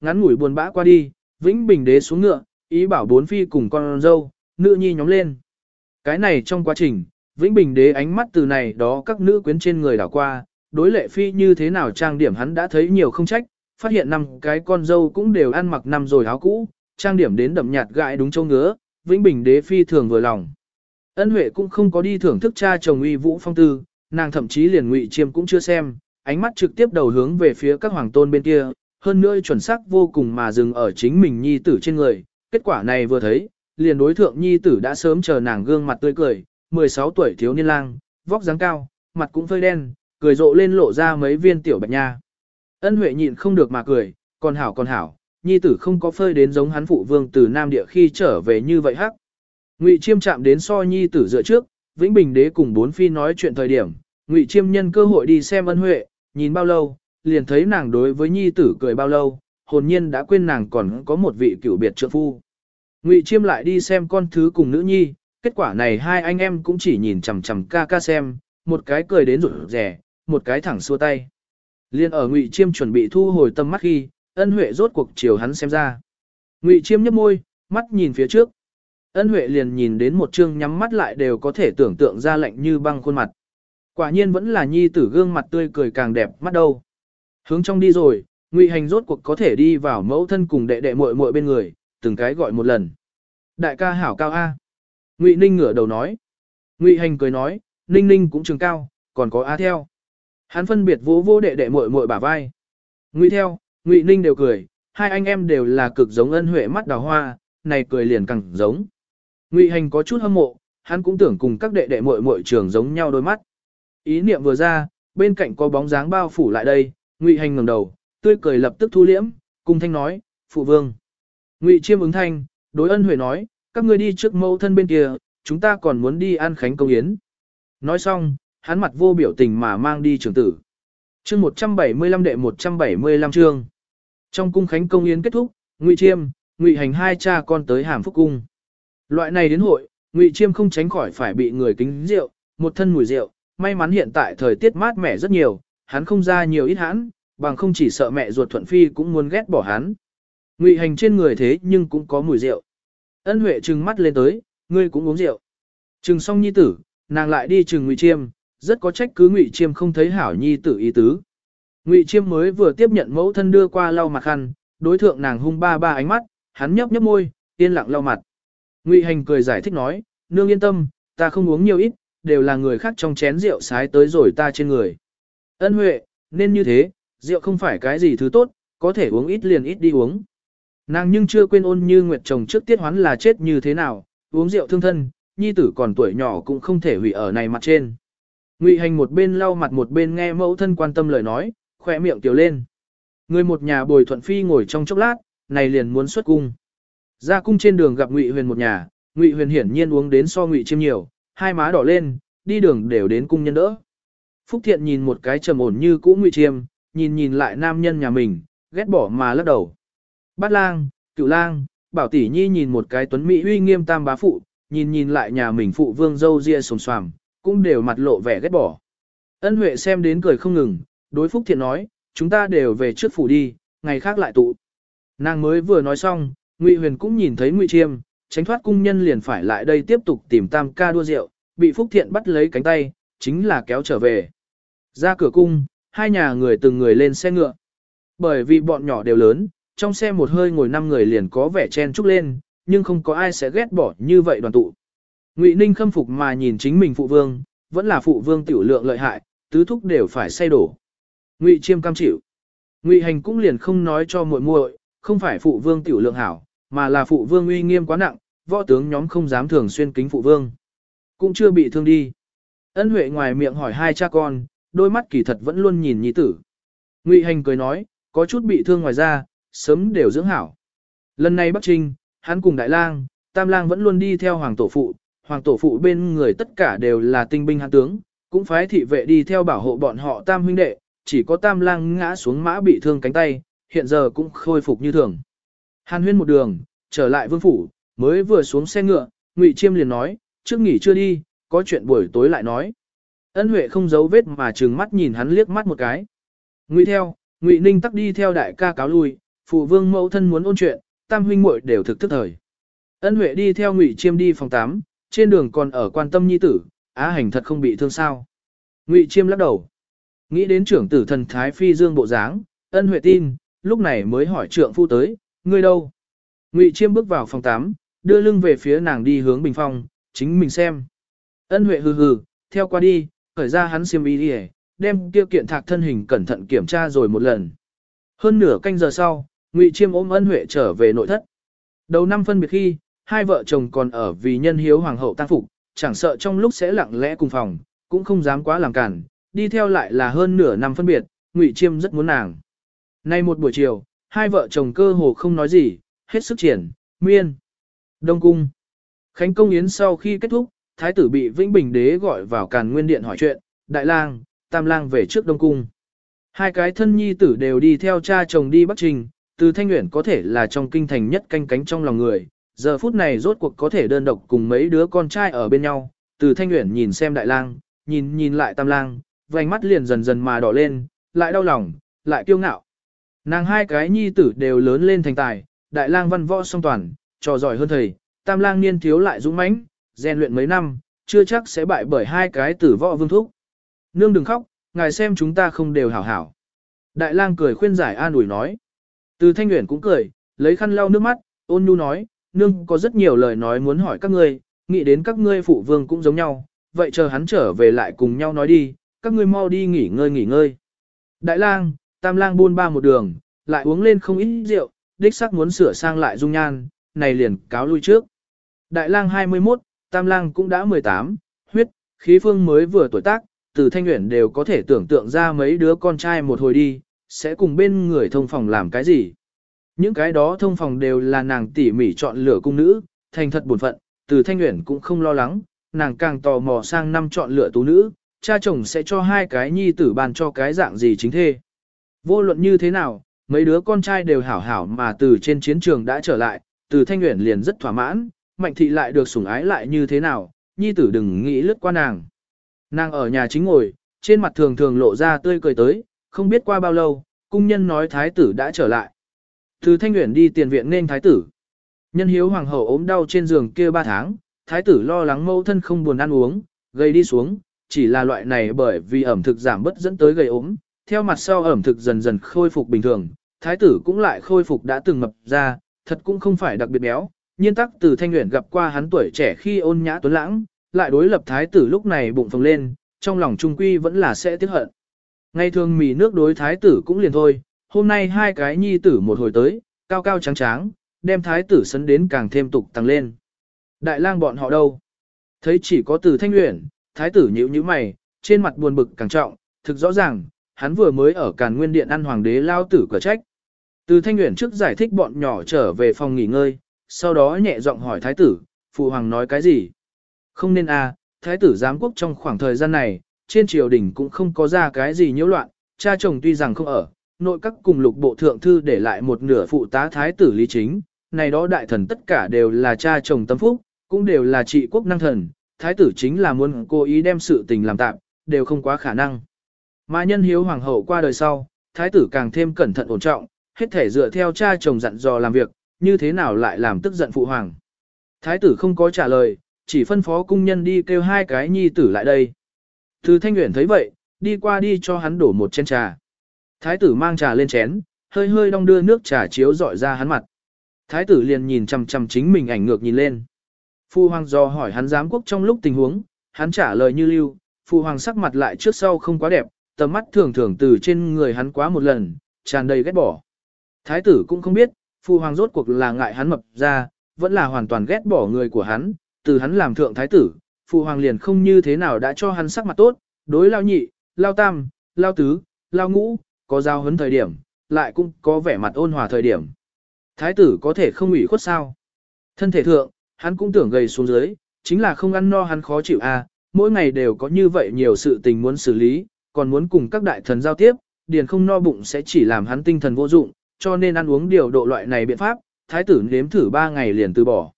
Ngắn ngủi buồn bã qua đi, Vĩnh Bình đế xuống ngựa, ý bảo bốn phi cùng con dâu, nữ nhi nhóm lên. Cái này trong quá trình, Vĩnh Bình đế ánh mắt từ này đó các nữ quyến trên người đảo qua, đối lệ phi như thế nào trang điểm hắn đã thấy nhiều không trách, phát hiện năm cái con dâu cũng đều ăn mặc năm rồi áo cũ, trang điểm đến đậm nhạt gại đúng châu ngứa, Vĩnh Bình đế phi thường vừa lòng. Ân Huệ cũng không có đi thưởng thức cha chồng uy vũ phong tư, nàng thậm chí liền ngụy chiêm cũng chưa xem, ánh mắt trực tiếp đầu hướng về phía các hoàng tôn bên kia, hơn nữa chuẩn xác vô cùng mà dừng ở chính mình nhi tử trên người. Kết quả này vừa thấy, liền đối thượng nhi tử đã sớm chờ nàng gương mặt tươi cười, 16 tuổi thiếu niên lang, vóc dáng cao, mặt cũng phơi đen, cười rộ lên lộ ra mấy viên tiểu bạch nha. Ân Huệ nhịn không được mà cười, còn hảo còn hảo, nhi tử không có phơi đến giống hắn phụ vương từ Nam Địa khi trở về như vậy hắc. Ngụy Chiêm chạm đến so nhi tử dựa trước, Vĩnh Bình đế cùng bốn phi nói chuyện thời điểm, Ngụy Chiêm nhân cơ hội đi xem Ân Huệ, nhìn bao lâu, liền thấy nàng đối với nhi tử cười bao lâu, hồn nhiên đã quên nàng còn có một vị cựu biệt trượng phu. Ngụy Chiêm lại đi xem con thứ cùng nữ nhi, kết quả này hai anh em cũng chỉ nhìn chằm chằm ca ca xem, một cái cười đến rụt rẻ, một cái thẳng xua tay. Liên ở Ngụy Chiêm chuẩn bị thu hồi tâm mắt khi, Ân Huệ rốt cuộc chiều hắn xem ra. Ngụy Chiêm nhếch môi, mắt nhìn phía trước. Ân Huệ liền nhìn đến một chương nhắm mắt lại đều có thể tưởng tượng ra lạnh như băng khuôn mặt. Quả nhiên vẫn là nhi tử gương mặt tươi cười càng đẹp mắt đâu. Hướng trong đi rồi, Ngụy Hành rốt cuộc có thể đi vào mẫu thân cùng đệ đệ muội muội bên người, từng cái gọi một lần. Đại ca hảo cao A. Ngụy Ninh ngửa đầu nói. Ngụy Hành cười nói, Ninh Ninh cũng trường cao, còn có A theo. Hắn phân biệt vỗ vỗ đệ đệ muội muội bả vai. Ngụy theo, Ngụy Ninh đều cười, hai anh em đều là cực giống ân huệ mắt đào hoa, này cười liền càng giống. Ngụy Hành có chút hâm mộ, hắn cũng tưởng cùng các đệ đệ muội muội trường giống nhau đôi mắt. Ý niệm vừa ra, bên cạnh có bóng dáng bao phủ lại đây, Ngụy Hành ngẩng đầu, tươi cười lập tức thu liễm, cung thanh nói, "Phụ vương." Ngụy Chiêm ứng thanh, đối ân huệ nói, "Các ngươi đi trước mẫu thân bên kia, chúng ta còn muốn đi ăn khánh công yến." Nói xong, hắn mặt vô biểu tình mà mang đi trưởng tử. Chương 175 đệ 175 chương. Trong cung khánh công yến kết thúc, Ngụy Chiêm, Ngụy Hành hai cha con tới Hàm Phúc cung. Loại này đến hội, Ngụy Chiêm không tránh khỏi phải bị người kính rượu, một thân mùi rượu, may mắn hiện tại thời tiết mát mẻ rất nhiều, hắn không ra nhiều ít hãn, bằng không chỉ sợ mẹ ruột thuận phi cũng muốn ghét bỏ hắn. Ngụy Hành trên người thế nhưng cũng có mùi rượu. Ân Huệ trừng mắt lên tới, ngươi cũng uống rượu. Trừng xong nhi tử, nàng lại đi trừng Ngụy Chiêm, rất có trách cứ Ngụy Chiêm không thấy hảo nhi tử ý tứ. Ngụy Chiêm mới vừa tiếp nhận mẫu thân đưa qua lau mặt khăn, đối thượng nàng hung ba ba ánh mắt, hắn nhấp nhấp môi, yên lặng lau mặt. Ngụy Hành cười giải thích nói, nương yên tâm, ta không uống nhiều ít, đều là người khác trong chén rượu sái tới rồi ta trên người. Ân Huệ, nên như thế, rượu không phải cái gì thứ tốt, có thể uống ít liền ít đi uống. Nàng nhưng chưa quên ôn như nguyệt chồng trước tiết hoán là chết như thế nào, uống rượu thương thân, nhi tử còn tuổi nhỏ cũng không thể hủy ở này mặt trên. Ngụy hành một bên lau mặt một bên nghe mẫu thân quan tâm lời nói, khỏe miệng tiểu lên. Người một nhà bồi thuận phi ngồi trong chốc lát, này liền muốn xuất cung. Ra cung trên đường gặp Ngụy huyền một nhà, Ngụy huyền hiển nhiên uống đến so Ngụy chiêm nhiều, hai má đỏ lên, đi đường đều đến cung nhân đỡ. Phúc thiện nhìn một cái trầm ổn như cũ Ngụy chiêm, nhìn nhìn lại nam nhân nhà mình, ghét bỏ mà lắc đầu. Bát lang, cựu lang, bảo tỷ nhi nhìn một cái tuấn mỹ uy nghiêm tam bá phụ, nhìn nhìn lại nhà mình phụ vương dâu ria sồm xoàm, cũng đều mặt lộ vẻ ghét bỏ. Ân Huệ xem đến cười không ngừng, đối Phúc Thiện nói, chúng ta đều về trước phủ đi, ngày khác lại tụ. Nàng mới vừa nói xong, Ngụy Huyền cũng nhìn thấy Ngụy Chiêm, tránh thoát cung nhân liền phải lại đây tiếp tục tìm Tam ca đua rượu, bị Phúc Thiện bắt lấy cánh tay, chính là kéo trở về. Ra cửa cung, hai nhà người từng người lên xe ngựa. Bởi vì bọn nhỏ đều lớn, trong xe một hơi ngồi năm người liền có vẻ chen chúc lên, nhưng không có ai sẽ ghét bỏ như vậy đoàn tụ. Ngụy Ninh khâm phục mà nhìn chính mình phụ vương, vẫn là phụ vương tiểu lượng lợi hại, tứ thúc đều phải say đổ. Ngụy Chiêm cam chịu. Ngụy Hành cũng liền không nói cho muội muội, không phải phụ vương tiểu lượng hảo, mà là phụ vương uy nghiêm quá nặng, võ tướng nhóm không dám thường xuyên kính phụ vương. Cũng chưa bị thương đi. Ân Huệ ngoài miệng hỏi hai cha con, đôi mắt kỳ thật vẫn luôn nhìn nhi tử. Ngụy Hành cười nói, có chút bị thương ngoài ra, sớm đều dưỡng hảo. Lần này Bắc Trinh, hắn cùng Đại Lang, Tam Lang vẫn luôn đi theo Hoàng Tổ Phụ, Hoàng Tổ Phụ bên người tất cả đều là tinh binh hán tướng, cũng phái thị vệ đi theo bảo hộ bọn họ Tam huynh đệ, chỉ có Tam Lang ngã xuống mã bị thương cánh tay, hiện giờ cũng khôi phục như thường. Hàn huyên một đường, trở lại vương phủ, mới vừa xuống xe ngựa, Ngụy Chiêm liền nói, trước nghỉ chưa đi, có chuyện buổi tối lại nói. Ân Huệ không giấu vết mà trừng mắt nhìn hắn liếc mắt một cái. Ngụy theo, Ngụy Ninh tắc đi theo đại ca cáo lui, phụ vương mẫu thân muốn ôn chuyện, tam huynh muội đều thực thức thời. Ân Huệ đi theo Ngụy Chiêm đi phòng 8, trên đường còn ở quan tâm nhi tử, á hành thật không bị thương sao. Ngụy Chiêm lắc đầu. Nghĩ đến trưởng tử thần Thái Phi Dương bộ dáng, ân Huệ tin, lúc này mới hỏi trượng phu tới, ngươi đâu? Ngụy Chiêm bước vào phòng 8, đưa lưng về phía nàng đi hướng bình phong, chính mình xem. Ân Huệ hừ hừ, theo qua đi, khởi ra hắn xiêm y đi đem tiêu kiện thạc thân hình cẩn thận kiểm tra rồi một lần. Hơn nửa canh giờ sau, Ngụy Chiêm ôm Ân Huệ trở về nội thất. Đầu năm phân biệt khi, hai vợ chồng còn ở vì nhân hiếu hoàng hậu tăng phục, chẳng sợ trong lúc sẽ lặng lẽ cùng phòng, cũng không dám quá làm cản, đi theo lại là hơn nửa năm phân biệt, Ngụy Chiêm rất muốn nàng. Nay một buổi chiều, hai vợ chồng cơ hồ không nói gì, hết sức triển, miên. Đông cung. Khánh công yến sau khi kết thúc, thái tử bị Vĩnh Bình đế gọi vào Càn Nguyên điện hỏi chuyện, đại lang, tam lang về trước Đông cung. Hai cái thân nhi tử đều đi theo cha chồng đi Bắc Trình, từ Thanh Nguyễn có thể là trong kinh thành nhất canh cánh trong lòng người, giờ phút này rốt cuộc có thể đơn độc cùng mấy đứa con trai ở bên nhau, từ Thanh Nguyễn nhìn xem đại lang, nhìn nhìn lại tam lang, vành mắt liền dần dần mà đỏ lên, lại đau lòng, lại kiêu ngạo. Nàng hai cái nhi tử đều lớn lên thành tài, đại lang văn võ song toàn, trò giỏi hơn thầy, tam lang niên thiếu lại dũng mãnh, rèn luyện mấy năm, chưa chắc sẽ bại bởi hai cái tử võ vương thúc. Nương đừng khóc, ngài xem chúng ta không đều hảo hảo. Đại lang cười khuyên giải an ủi nói. Từ thanh nguyện cũng cười, lấy khăn lau nước mắt, ôn nhu nói, nương có rất nhiều lời nói muốn hỏi các ngươi, nghĩ đến các ngươi phụ vương cũng giống nhau, vậy chờ hắn trở về lại cùng nhau nói đi, các ngươi mau đi nghỉ ngơi nghỉ ngơi. Đại lang, tam lang buôn ba một đường, lại uống lên không ít rượu, đích sắc muốn sửa sang lại dung nhan, này liền cáo lui trước. Đại lang 21, tam lang cũng đã 18, huyết, khí phương mới vừa tuổi tác, từ thanh nguyện đều có thể tưởng tượng ra mấy đứa con trai một hồi đi, sẽ cùng bên người thông phòng làm cái gì. Những cái đó thông phòng đều là nàng tỉ mỉ chọn lựa cung nữ, thành thật buồn phận, từ thanh nguyện cũng không lo lắng, nàng càng tò mò sang năm chọn lựa tú nữ, cha chồng sẽ cho hai cái nhi tử bàn cho cái dạng gì chính thê. Vô luận như thế nào, mấy đứa con trai đều hảo hảo mà từ trên chiến trường đã trở lại, từ thanh nguyện liền rất thỏa mãn, mạnh thị lại được sủng ái lại như thế nào, nhi tử đừng nghĩ lướt qua nàng. Nàng ở nhà chính ngồi, trên mặt thường thường lộ ra tươi cười tới, không biết qua bao lâu, cung nhân nói thái tử đã trở lại. Từ thanh nguyện đi tiền viện nên thái tử. Nhân hiếu hoàng hậu ốm đau trên giường kia ba tháng, thái tử lo lắng mâu thân không buồn ăn uống, gây đi xuống, chỉ là loại này bởi vì ẩm thực giảm bất dẫn tới gây ốm, theo mặt sau ẩm thực dần dần khôi phục bình thường, thái tử cũng lại khôi phục đã từng mập ra, thật cũng không phải đặc biệt béo, nhiên tắc từ thanh nguyện gặp qua hắn tuổi trẻ khi ôn nhã tuấn lãng, lại đối lập thái tử lúc này bụng phồng lên, trong lòng trung quy vẫn là sẽ tiếc hận. Ngày thường mì nước đối thái tử cũng liền thôi, hôm nay hai cái nhi tử một hồi tới, cao cao trắng tráng, đem thái tử sấn đến càng thêm tục tăng lên. Đại lang bọn họ đâu? Thấy chỉ có từ thanh nguyện, thái tử nhíu nhíu mày, trên mặt buồn bực càng trọng, thực rõ ràng, hắn vừa mới ở càn nguyên điện ăn hoàng đế lao tử cửa trách. Từ thanh nguyện trước giải thích bọn nhỏ trở về phòng nghỉ ngơi, sau đó nhẹ giọng hỏi thái tử, phụ hoàng nói cái gì? Không nên a, à, thái tử giám quốc trong khoảng thời gian này, trên triều đình cũng không có ra cái gì nhiễu loạn, cha chồng tuy rằng không ở, nội các cùng lục bộ thượng thư để lại một nửa phụ tá thái tử lý chính, này đó đại thần tất cả đều là cha chồng tâm phúc, cũng đều là trị quốc năng thần, thái tử chính là muốn cố ý đem sự tình làm tạm, đều không quá khả năng. Mà nhân hiếu hoàng hậu qua đời sau, thái tử càng thêm cẩn thận ổn trọng, hết thể dựa theo cha chồng dặn dò làm việc, như thế nào lại làm tức giận phụ hoàng. Thái tử không có trả lời, chỉ phân phó cung nhân đi kêu hai cái nhi tử lại đây. Từ thanh nguyện thấy vậy, đi qua đi cho hắn đổ một chén trà. Thái tử mang trà lên chén, hơi hơi đong đưa nước trà chiếu dọi ra hắn mặt. Thái tử liền nhìn chằm chằm chính mình ảnh ngược nhìn lên. Phu hoàng do hỏi hắn giám quốc trong lúc tình huống, hắn trả lời như lưu, phu hoàng sắc mặt lại trước sau không quá đẹp, tầm mắt thường thường từ trên người hắn quá một lần, tràn đầy ghét bỏ. Thái tử cũng không biết, Phụ hoàng rốt cuộc là ngại hắn mập ra, vẫn là hoàn toàn ghét bỏ người của hắn, từ hắn làm thượng thái tử, phụ hoàng liền không như thế nào đã cho hắn sắc mặt tốt, đối lao nhị, lao tam, lao tứ, lao ngũ, có giao hấn thời điểm, lại cũng có vẻ mặt ôn hòa thời điểm. Thái tử có thể không ủy khuất sao? Thân thể thượng, hắn cũng tưởng gầy xuống dưới, chính là không ăn no hắn khó chịu à, mỗi ngày đều có như vậy nhiều sự tình muốn xử lý, còn muốn cùng các đại thần giao tiếp, điền không no bụng sẽ chỉ làm hắn tinh thần vô dụng, cho nên ăn uống điều độ loại này biện pháp, thái tử nếm thử ba ngày liền từ bỏ.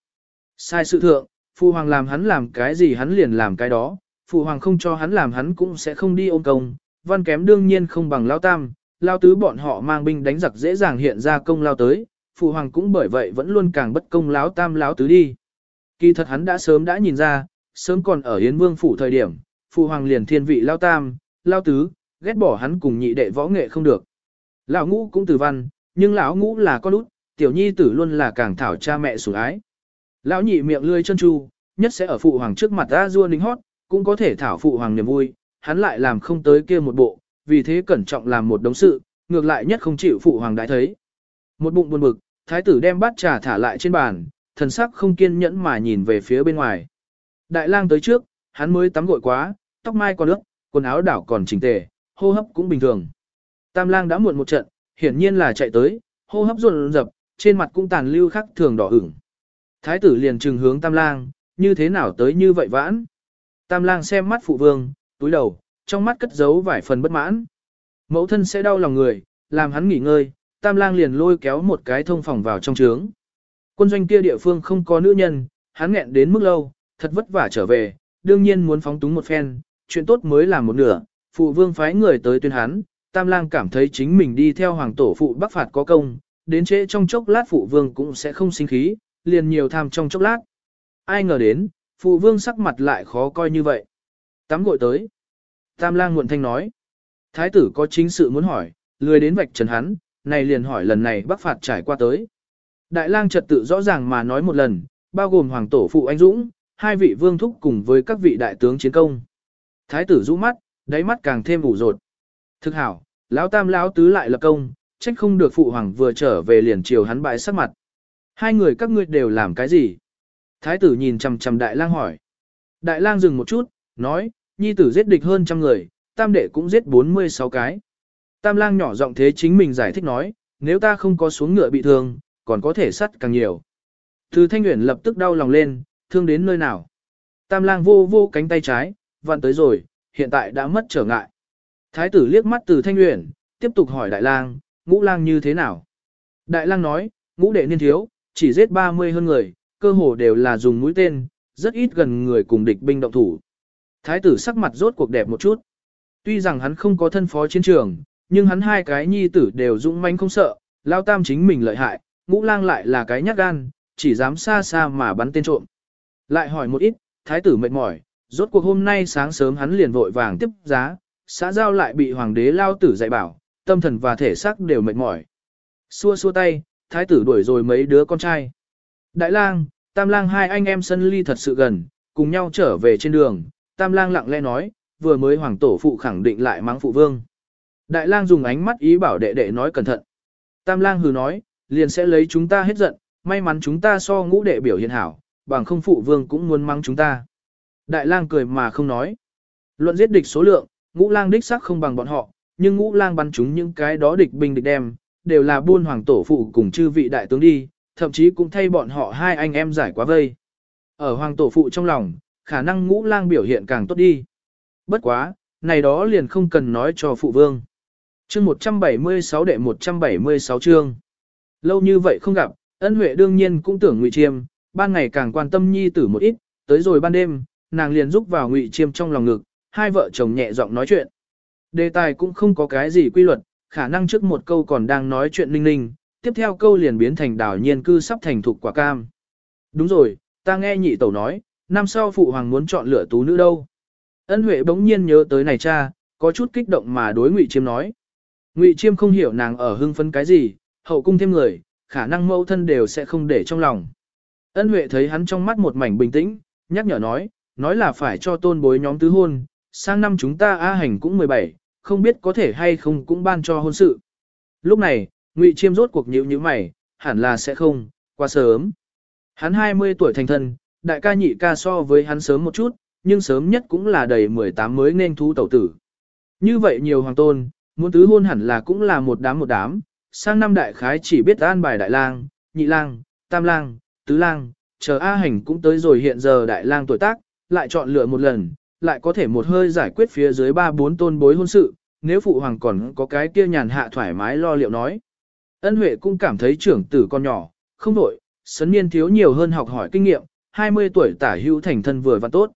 Sai sự thượng, phụ hoàng làm hắn làm cái gì hắn liền làm cái đó, phụ hoàng không cho hắn làm hắn cũng sẽ không đi ôm công, văn kém đương nhiên không bằng lao tam, lao tứ bọn họ mang binh đánh giặc dễ dàng hiện ra công lao tới, phụ hoàng cũng bởi vậy vẫn luôn càng bất công láo tam láo tứ đi. Kỳ thật hắn đã sớm đã nhìn ra, sớm còn ở Yến Vương phủ thời điểm, phụ hoàng liền thiên vị lao tam, lao tứ, ghét bỏ hắn cùng nhị đệ võ nghệ không được. Lão ngũ cũng từ văn, nhưng lão ngũ là con út, tiểu nhi tử luôn là càng thảo cha mẹ sủng ái. Lão nhị miệng lươi chân chu, nhất sẽ ở phụ hoàng trước mặt ra rua nính hót, cũng có thể thảo phụ hoàng niềm vui, hắn lại làm không tới kia một bộ, vì thế cẩn trọng làm một đống sự, ngược lại nhất không chịu phụ hoàng đại thấy. Một bụng buồn bực, thái tử đem bát trà thả lại trên bàn, thần sắc không kiên nhẫn mà nhìn về phía bên ngoài. Đại lang tới trước, hắn mới tắm gội quá, tóc mai còn nước, quần áo đảo còn chỉnh tề, hô hấp cũng bình thường. Tam lang đã muộn một trận, hiển nhiên là chạy tới, hô hấp run rập, trên mặt cũng tàn lưu khắc thường đỏ ửng. Thái tử liền trừng hướng tam lang, như thế nào tới như vậy vãn. Tam lang xem mắt phụ vương, túi đầu, trong mắt cất giấu vài phần bất mãn. Mẫu thân sẽ đau lòng người, làm hắn nghỉ ngơi, tam lang liền lôi kéo một cái thông phòng vào trong trướng. Quân doanh kia địa phương không có nữ nhân, hắn nghẹn đến mức lâu, thật vất vả trở về, đương nhiên muốn phóng túng một phen, chuyện tốt mới làm một nửa, phụ vương phái người tới tuyên hắn, tam lang cảm thấy chính mình đi theo hoàng tổ phụ bắc phạt có công, đến trễ trong chốc lát phụ vương cũng sẽ không sinh khí, liền nhiều tham trong chốc lát. Ai ngờ đến, phụ vương sắc mặt lại khó coi như vậy. Tắm gội tới. Tam lang muộn thanh nói. Thái tử có chính sự muốn hỏi, lười đến vạch trần hắn, này liền hỏi lần này bắc phạt trải qua tới. Đại lang trật tự rõ ràng mà nói một lần, bao gồm hoàng tổ phụ anh Dũng, hai vị vương thúc cùng với các vị đại tướng chiến công. Thái tử rũ mắt, đáy mắt càng thêm ủ rột. Thực hảo, lão tam lão tứ lại lập công, trách không được phụ hoàng vừa trở về liền chiều hắn bại sắc mặt. Hai người các ngươi đều làm cái gì? Thái tử nhìn chằm chằm đại lang hỏi. Đại lang dừng một chút, nói, nhi tử giết địch hơn trăm người, tam đệ cũng giết 46 cái. Tam lang nhỏ giọng thế chính mình giải thích nói, nếu ta không có xuống ngựa bị thương, còn có thể sắt càng nhiều. Từ thanh nguyện lập tức đau lòng lên, thương đến nơi nào. Tam lang vô vô cánh tay trái, vặn tới rồi, hiện tại đã mất trở ngại. Thái tử liếc mắt từ thanh nguyện, tiếp tục hỏi đại lang, ngũ lang như thế nào? Đại lang nói, ngũ đệ niên thiếu, chỉ giết 30 hơn người, cơ hồ đều là dùng mũi tên, rất ít gần người cùng địch binh động thủ. Thái tử sắc mặt rốt cuộc đẹp một chút. Tuy rằng hắn không có thân phó chiến trường, nhưng hắn hai cái nhi tử đều dũng manh không sợ, lao tam chính mình lợi hại, ngũ lang lại là cái nhát gan, chỉ dám xa xa mà bắn tên trộm. Lại hỏi một ít, thái tử mệt mỏi, rốt cuộc hôm nay sáng sớm hắn liền vội vàng tiếp giá, xã giao lại bị hoàng đế lao tử dạy bảo, tâm thần và thể xác đều mệt mỏi. Xua xua tay, thái tử đuổi rồi mấy đứa con trai. Đại lang, tam lang hai anh em sân ly thật sự gần, cùng nhau trở về trên đường, tam lang lặng lẽ nói, vừa mới hoàng tổ phụ khẳng định lại mắng phụ vương. Đại lang dùng ánh mắt ý bảo đệ đệ nói cẩn thận. Tam lang hừ nói, liền sẽ lấy chúng ta hết giận, may mắn chúng ta so ngũ đệ biểu hiện hảo, bằng không phụ vương cũng muốn mắng chúng ta. Đại lang cười mà không nói. Luận giết địch số lượng, ngũ lang đích sắc không bằng bọn họ, nhưng ngũ lang bắn chúng những cái đó địch binh địch đem, đều là buôn hoàng tổ phụ cùng chư vị đại tướng đi, thậm chí cũng thay bọn họ hai anh em giải quá vây. Ở hoàng tổ phụ trong lòng, khả năng ngũ lang biểu hiện càng tốt đi. Bất quá, này đó liền không cần nói cho phụ vương. Chương 176 đệ 176 chương. Lâu như vậy không gặp, ân huệ đương nhiên cũng tưởng ngụy chiêm, ban ngày càng quan tâm nhi tử một ít, tới rồi ban đêm, nàng liền rúc vào ngụy chiêm trong lòng ngực, hai vợ chồng nhẹ giọng nói chuyện. Đề tài cũng không có cái gì quy luật, khả năng trước một câu còn đang nói chuyện ninh ninh, tiếp theo câu liền biến thành đảo nhiên cư sắp thành thục quả cam. Đúng rồi, ta nghe nhị tẩu nói, năm sau phụ hoàng muốn chọn lựa tú nữ đâu. Ân Huệ bỗng nhiên nhớ tới này cha, có chút kích động mà đối Ngụy Chiêm nói. Ngụy Chiêm không hiểu nàng ở hưng phấn cái gì, hậu cung thêm người, khả năng mẫu thân đều sẽ không để trong lòng. Ân Huệ thấy hắn trong mắt một mảnh bình tĩnh, nhắc nhở nói, nói là phải cho tôn bối nhóm tứ hôn, sang năm chúng ta A hành cũng 17, không biết có thể hay không cũng ban cho hôn sự. Lúc này, Ngụy Chiêm rốt cuộc nhíu nhíu mày, hẳn là sẽ không, quá sớm. Hắn 20 tuổi thành thân, đại ca nhị ca so với hắn sớm một chút, nhưng sớm nhất cũng là đầy 18 mới nên thu tẩu tử. Như vậy nhiều hoàng tôn, muốn tứ hôn hẳn là cũng là một đám một đám, sang năm đại khái chỉ biết an bài đại lang, nhị lang, tam lang, tứ lang, chờ A hành cũng tới rồi hiện giờ đại lang tuổi tác, lại chọn lựa một lần, lại có thể một hơi giải quyết phía dưới ba bốn tôn bối hôn sự, nếu phụ hoàng còn có cái kia nhàn hạ thoải mái lo liệu nói. Ân Huệ cũng cảm thấy trưởng tử con nhỏ, không đổi, sấn niên thiếu nhiều hơn học hỏi kinh nghiệm, 20 tuổi tả hữu thành thân vừa và tốt.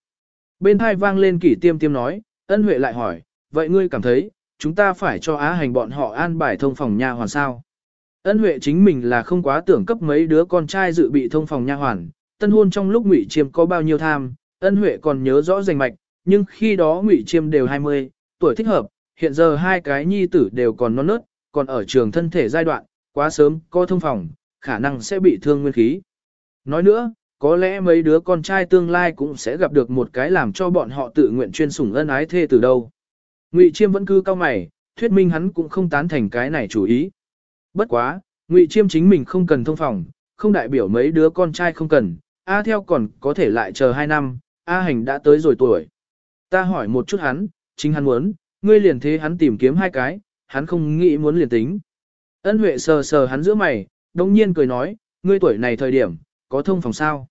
Bên thai vang lên kỷ tiêm tiêm nói, ân Huệ lại hỏi, vậy ngươi cảm thấy, chúng ta phải cho Á Hành bọn họ an bài thông phòng nha hoàn sao. Ân Huệ chính mình là không quá tưởng cấp mấy đứa con trai dự bị thông phòng nha hoàn, tân hôn trong lúc Ngụy Chiêm có bao nhiêu tham, Ân Huệ còn nhớ rõ rành mạch, nhưng khi đó Ngụy Chiêm đều 20, tuổi thích hợp, hiện giờ hai cái nhi tử đều còn non nớt, còn ở trường thân thể giai đoạn, quá sớm, có thông phòng, khả năng sẽ bị thương nguyên khí. Nói nữa, có lẽ mấy đứa con trai tương lai cũng sẽ gặp được một cái làm cho bọn họ tự nguyện chuyên sủng ân ái thê từ đâu. Ngụy Chiêm vẫn cứ cao mày, thuyết minh hắn cũng không tán thành cái này chủ ý. Bất quá, Ngụy Chiêm chính mình không cần thông phòng, không đại biểu mấy đứa con trai không cần, A theo còn có thể lại chờ 2 năm, A hành đã tới rồi tuổi. Ta hỏi một chút hắn, chính hắn muốn, ngươi liền thế hắn tìm kiếm hai cái, hắn không nghĩ muốn liền tính. Ân Huệ sờ sờ hắn giữa mày, đồng nhiên cười nói, ngươi tuổi này thời điểm, có thông phòng sao?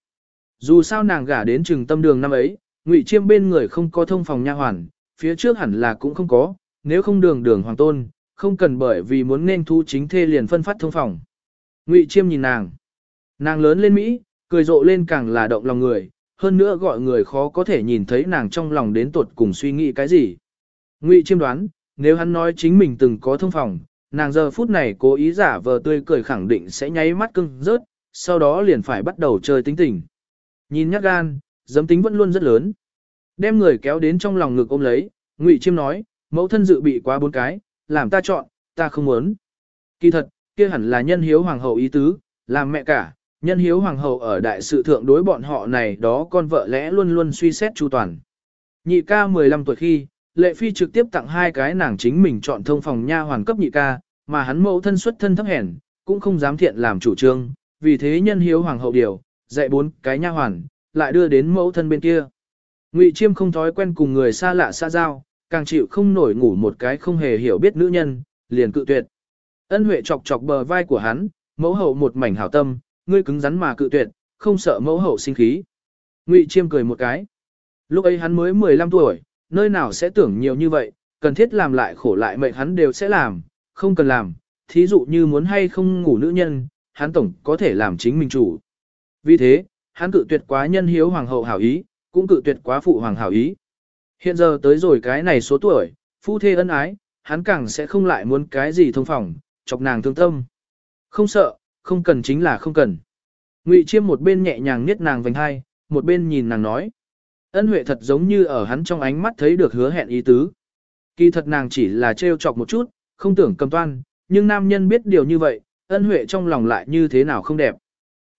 Dù sao nàng gả đến trừng tâm đường năm ấy, Ngụy Chiêm bên người không có thông phòng nha hoàn, phía trước hẳn là cũng không có, nếu không đường đường hoàng tôn, không cần bởi vì muốn nên thu chính thê liền phân phát thông phòng. Ngụy Chiêm nhìn nàng. Nàng lớn lên Mỹ, cười rộ lên càng là động lòng người, hơn nữa gọi người khó có thể nhìn thấy nàng trong lòng đến tột cùng suy nghĩ cái gì. Ngụy Chiêm đoán, nếu hắn nói chính mình từng có thông phòng, nàng giờ phút này cố ý giả vờ tươi cười khẳng định sẽ nháy mắt cưng rớt, sau đó liền phải bắt đầu chơi tính tình. Nhìn nhát gan, giấm tính vẫn luôn rất lớn. Đem người kéo đến trong lòng ngực ôm lấy, Ngụy Chiêm nói, mẫu thân dự bị quá bốn cái, làm ta chọn, ta không muốn. Kỳ thật, kia hẳn là nhân hiếu hoàng hậu ý tứ, làm mẹ cả, nhân hiếu hoàng hậu ở đại sự thượng đối bọn họ này đó con vợ lẽ luôn luôn suy xét chu toàn. Nhị ca 15 tuổi khi, lệ phi trực tiếp tặng hai cái nàng chính mình chọn thông phòng nha hoàn cấp nhị ca, mà hắn mẫu thân xuất thân thấp hèn, cũng không dám thiện làm chủ trương, vì thế nhân hiếu hoàng hậu điều, dạy bốn cái nha hoàn, lại đưa đến mẫu thân bên kia. Ngụy Chiêm không thói quen cùng người xa lạ xa giao, càng chịu không nổi ngủ một cái không hề hiểu biết nữ nhân, liền cự tuyệt. Ân Huệ chọc chọc bờ vai của hắn, mẫu hậu một mảnh hảo tâm, ngươi cứng rắn mà cự tuyệt, không sợ mẫu hậu sinh khí. Ngụy Chiêm cười một cái. Lúc ấy hắn mới 15 tuổi, nơi nào sẽ tưởng nhiều như vậy, cần thiết làm lại khổ lại mệnh hắn đều sẽ làm, không cần làm, thí dụ như muốn hay không ngủ nữ nhân, hắn tổng có thể làm chính mình chủ. Vì thế, hắn cự tuyệt quá nhân hiếu hoàng hậu hảo ý, cũng cự tuyệt quá phụ hoàng hảo ý. Hiện giờ tới rồi cái này số tuổi, phu thê ân ái, hắn càng sẽ không lại muốn cái gì thông phòng, chọc nàng thương tâm. Không sợ, không cần chính là không cần. Ngụy Chiêm một bên nhẹ nhàng niết nàng vành hai, một bên nhìn nàng nói. Ân Huệ thật giống như ở hắn trong ánh mắt thấy được hứa hẹn ý tứ. Kỳ thật nàng chỉ là trêu chọc một chút, không tưởng cầm toan, nhưng nam nhân biết điều như vậy, ân Huệ trong lòng lại như thế nào không đẹp.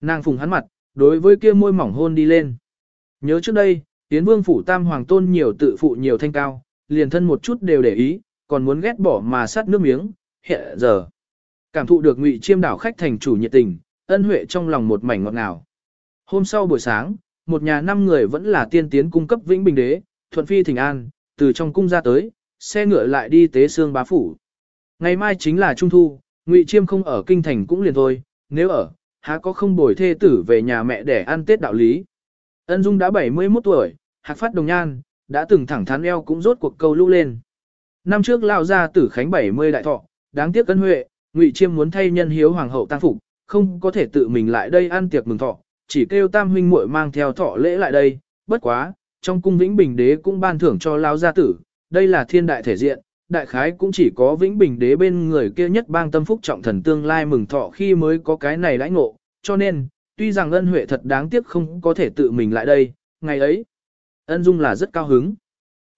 Nàng phùng hắn mặt, đối với kia môi mỏng hôn đi lên. Nhớ trước đây, Tiến Vương phủ Tam Hoàng Tôn nhiều tự phụ nhiều thanh cao, liền thân một chút đều để ý, còn muốn ghét bỏ mà sát nước miếng, hiện giờ. Cảm thụ được Ngụy Chiêm đảo khách thành chủ nhiệt tình, ân huệ trong lòng một mảnh ngọt ngào. Hôm sau buổi sáng, một nhà năm người vẫn là tiên tiến cung cấp vĩnh bình đế, thuận phi thỉnh an, từ trong cung ra tới, xe ngựa lại đi tế xương bá phủ. Ngày mai chính là trung thu, Ngụy Chiêm không ở kinh thành cũng liền thôi, nếu ở, há có không bồi thê tử về nhà mẹ để ăn Tết đạo lý. Ân Dung đã 71 tuổi, hạc phát đồng nhan, đã từng thẳng thắn eo cũng rốt cuộc câu lũ lên. Năm trước lao ra tử khánh 70 đại thọ, đáng tiếc ân huệ, Ngụy Chiêm muốn thay nhân hiếu hoàng hậu tăng phục, không có thể tự mình lại đây ăn tiệc mừng thọ, chỉ kêu tam huynh muội mang theo thọ lễ lại đây, bất quá, trong cung Vĩnh Bình Đế cũng ban thưởng cho lao gia tử, đây là thiên đại thể diện, đại khái cũng chỉ có Vĩnh Bình Đế bên người kia nhất bang tâm phúc trọng thần tương lai mừng thọ khi mới có cái này lãnh ngộ, cho nên, tuy rằng ân huệ thật đáng tiếc không có thể tự mình lại đây, ngày ấy, ân dung là rất cao hứng.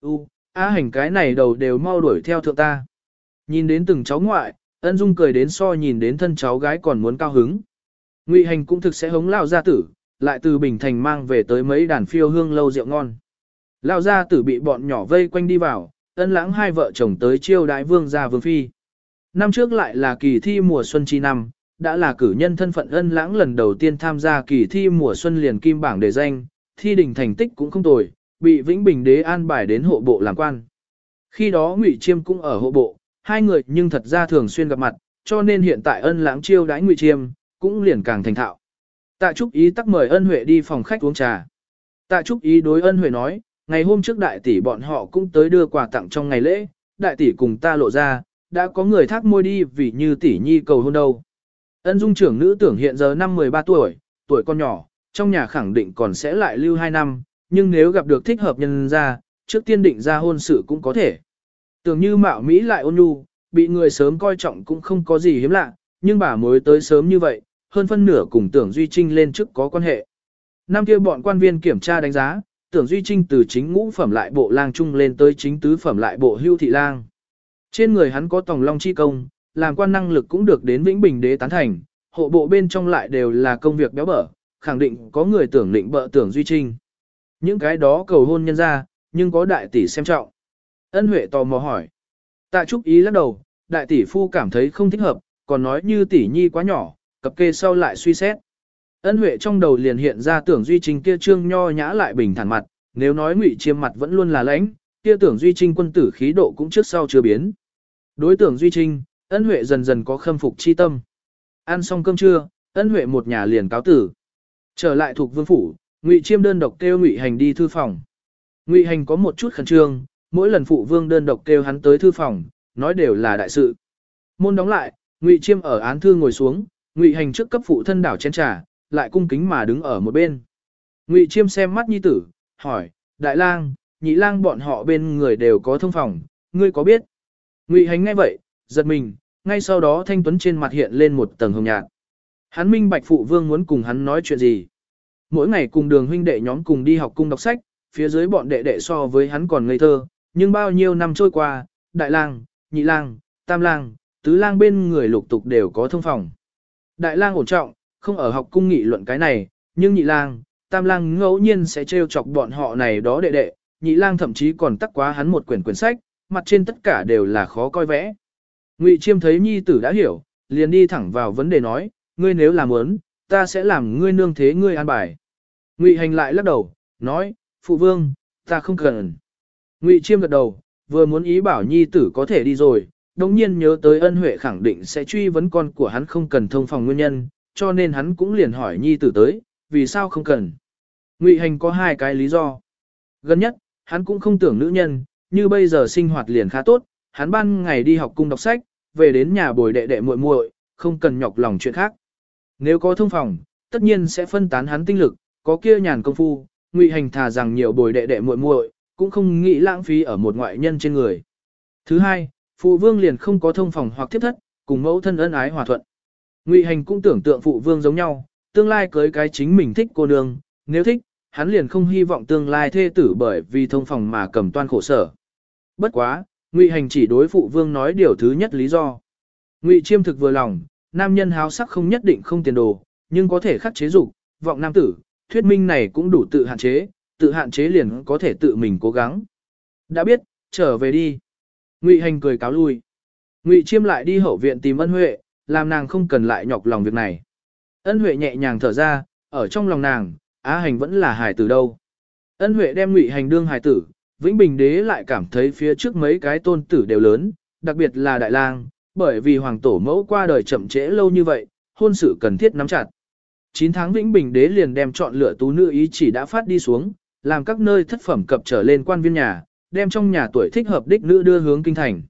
U, A hành cái này đầu đều mau đuổi theo thượng ta. Nhìn đến từng cháu ngoại, ân dung cười đến so nhìn đến thân cháu gái còn muốn cao hứng. Ngụy hành cũng thực sẽ hống lao gia tử, lại từ Bình Thành mang về tới mấy đàn phiêu hương lâu rượu ngon. Lao gia tử bị bọn nhỏ vây quanh đi vào, ân lãng hai vợ chồng tới chiêu đại vương gia vương phi. Năm trước lại là kỳ thi mùa xuân chi năm, đã là cử nhân thân phận ân lãng lần đầu tiên tham gia kỳ thi mùa xuân liền kim bảng đề danh, thi đỉnh thành tích cũng không tồi, bị Vĩnh Bình đế an bài đến hộ bộ làm quan. Khi đó Ngụy Chiêm cũng ở hộ bộ, hai người nhưng thật ra thường xuyên gặp mặt, cho nên hiện tại ân lãng chiêu đãi Ngụy Chiêm, cũng liền càng thành thạo. Tạ Trúc Ý tắc mời ân Huệ đi phòng khách uống trà. Tạ Trúc Ý đối ân Huệ nói, ngày hôm trước đại tỷ bọn họ cũng tới đưa quà tặng trong ngày lễ, đại tỷ cùng ta lộ ra, đã có người thác môi đi vì như tỷ nhi cầu hôn đâu. Ân dung trưởng nữ tưởng hiện giờ năm 13 tuổi, tuổi con nhỏ, trong nhà khẳng định còn sẽ lại lưu 2 năm, nhưng nếu gặp được thích hợp nhân ra, trước tiên định ra hôn sự cũng có thể. Tưởng như mạo Mỹ lại ôn nhu, bị người sớm coi trọng cũng không có gì hiếm lạ, nhưng bà mới tới sớm như vậy, hơn phân nửa cùng tưởng Duy Trinh lên chức có quan hệ. Năm kia bọn quan viên kiểm tra đánh giá, tưởng Duy Trinh từ chính ngũ phẩm lại bộ lang trung lên tới chính tứ phẩm lại bộ hưu thị lang. Trên người hắn có tòng long chi công, làm quan năng lực cũng được đến Vĩnh Bình đế tán thành, hộ bộ bên trong lại đều là công việc béo bở, khẳng định có người tưởng định bợ tưởng Duy Trinh. Những cái đó cầu hôn nhân ra, nhưng có đại tỷ xem trọng. Ân Huệ tò mò hỏi. Tạ Trúc Ý lắc đầu, đại tỷ phu cảm thấy không thích hợp, còn nói như tỷ nhi quá nhỏ, cập kê sau lại suy xét. Ân Huệ trong đầu liền hiện ra tưởng Duy Trinh kia trương nho nhã lại bình thản mặt, nếu nói ngụy chiêm mặt vẫn luôn là lãnh, kia tưởng Duy Trinh quân tử khí độ cũng trước sau chưa biến. Đối tưởng Duy Trinh, Ân Huệ dần dần có khâm phục chi tâm. Ăn xong cơm trưa, Ân Huệ một nhà liền cáo tử. Trở lại thuộc vương phủ, Ngụy Chiêm đơn độc kêu Ngụy Hành đi thư phòng. Ngụy Hành có một chút khẩn trương, mỗi lần phụ vương đơn độc kêu hắn tới thư phòng, nói đều là đại sự. Môn đóng lại, Ngụy Chiêm ở án thư ngồi xuống, Ngụy Hành trước cấp phụ thân đảo chén trà, lại cung kính mà đứng ở một bên. Ngụy Chiêm xem mắt nhi tử, hỏi, đại lang, nhị lang bọn họ bên người đều có thông phòng, ngươi có biết? Ngụy Hành nghe vậy, giật mình, ngay sau đó thanh tuấn trên mặt hiện lên một tầng hồng nhạt. Hắn minh bạch phụ vương muốn cùng hắn nói chuyện gì. Mỗi ngày cùng đường huynh đệ nhóm cùng đi học cung đọc sách, phía dưới bọn đệ đệ so với hắn còn ngây thơ, nhưng bao nhiêu năm trôi qua, đại lang, nhị lang, tam lang, tứ lang bên người lục tục đều có thông phòng. Đại lang ổn trọng, không ở học cung nghị luận cái này, nhưng nhị lang, tam lang ngẫu nhiên sẽ trêu chọc bọn họ này đó đệ đệ, nhị lang thậm chí còn tắc quá hắn một quyển quyển sách, mặt trên tất cả đều là khó coi vẽ. Ngụy Chiêm thấy nhi tử đã hiểu, liền đi thẳng vào vấn đề nói, ngươi nếu làm muốn, ta sẽ làm ngươi nương thế ngươi an bài. Ngụy Hành lại lắc đầu, nói, phụ vương, ta không cần. Ngụy Chiêm gật đầu, vừa muốn ý bảo nhi tử có thể đi rồi, đồng nhiên nhớ tới ân huệ khẳng định sẽ truy vấn con của hắn không cần thông phòng nguyên nhân, cho nên hắn cũng liền hỏi nhi tử tới, vì sao không cần. Ngụy Hành có hai cái lý do. Gần nhất, hắn cũng không tưởng nữ nhân, như bây giờ sinh hoạt liền khá tốt, hắn ban ngày đi học cung đọc sách, về đến nhà bồi đệ đệ muội muội, không cần nhọc lòng chuyện khác. Nếu có thông phòng, tất nhiên sẽ phân tán hắn tinh lực, có kia nhàn công phu, ngụy hành thà rằng nhiều bồi đệ đệ muội muội, cũng không nghĩ lãng phí ở một ngoại nhân trên người. Thứ hai, phụ vương liền không có thông phòng hoặc thiết thất, cùng mẫu thân ân ái hòa thuận. Ngụy hành cũng tưởng tượng phụ vương giống nhau, tương lai cưới cái chính mình thích cô nương, nếu thích, hắn liền không hy vọng tương lai thê tử bởi vì thông phòng mà cầm toan khổ sở. Bất quá, Ngụy Hành chỉ đối phụ vương nói điều thứ nhất lý do. Ngụy Chiêm thực vừa lòng, nam nhân háo sắc không nhất định không tiền đồ, nhưng có thể khắc chế dục, vọng nam tử, thuyết minh này cũng đủ tự hạn chế, tự hạn chế liền có thể tự mình cố gắng. Đã biết, trở về đi. Ngụy Hành cười cáo lui. Ngụy Chiêm lại đi hậu viện tìm Ân Huệ, làm nàng không cần lại nhọc lòng việc này. Ân Huệ nhẹ nhàng thở ra, ở trong lòng nàng, Á Hành vẫn là hài tử đâu. Ân Huệ đem Ngụy Hành đương hài tử, Vĩnh Bình đế lại cảm thấy phía trước mấy cái tôn tử đều lớn, đặc biệt là Đại Lang, bởi vì hoàng tổ mẫu qua đời chậm trễ lâu như vậy, hôn sự cần thiết nắm chặt. 9 tháng Vĩnh Bình đế liền đem chọn lựa tú nữ ý chỉ đã phát đi xuống, làm các nơi thất phẩm cập trở lên quan viên nhà, đem trong nhà tuổi thích hợp đích nữ đưa hướng kinh thành.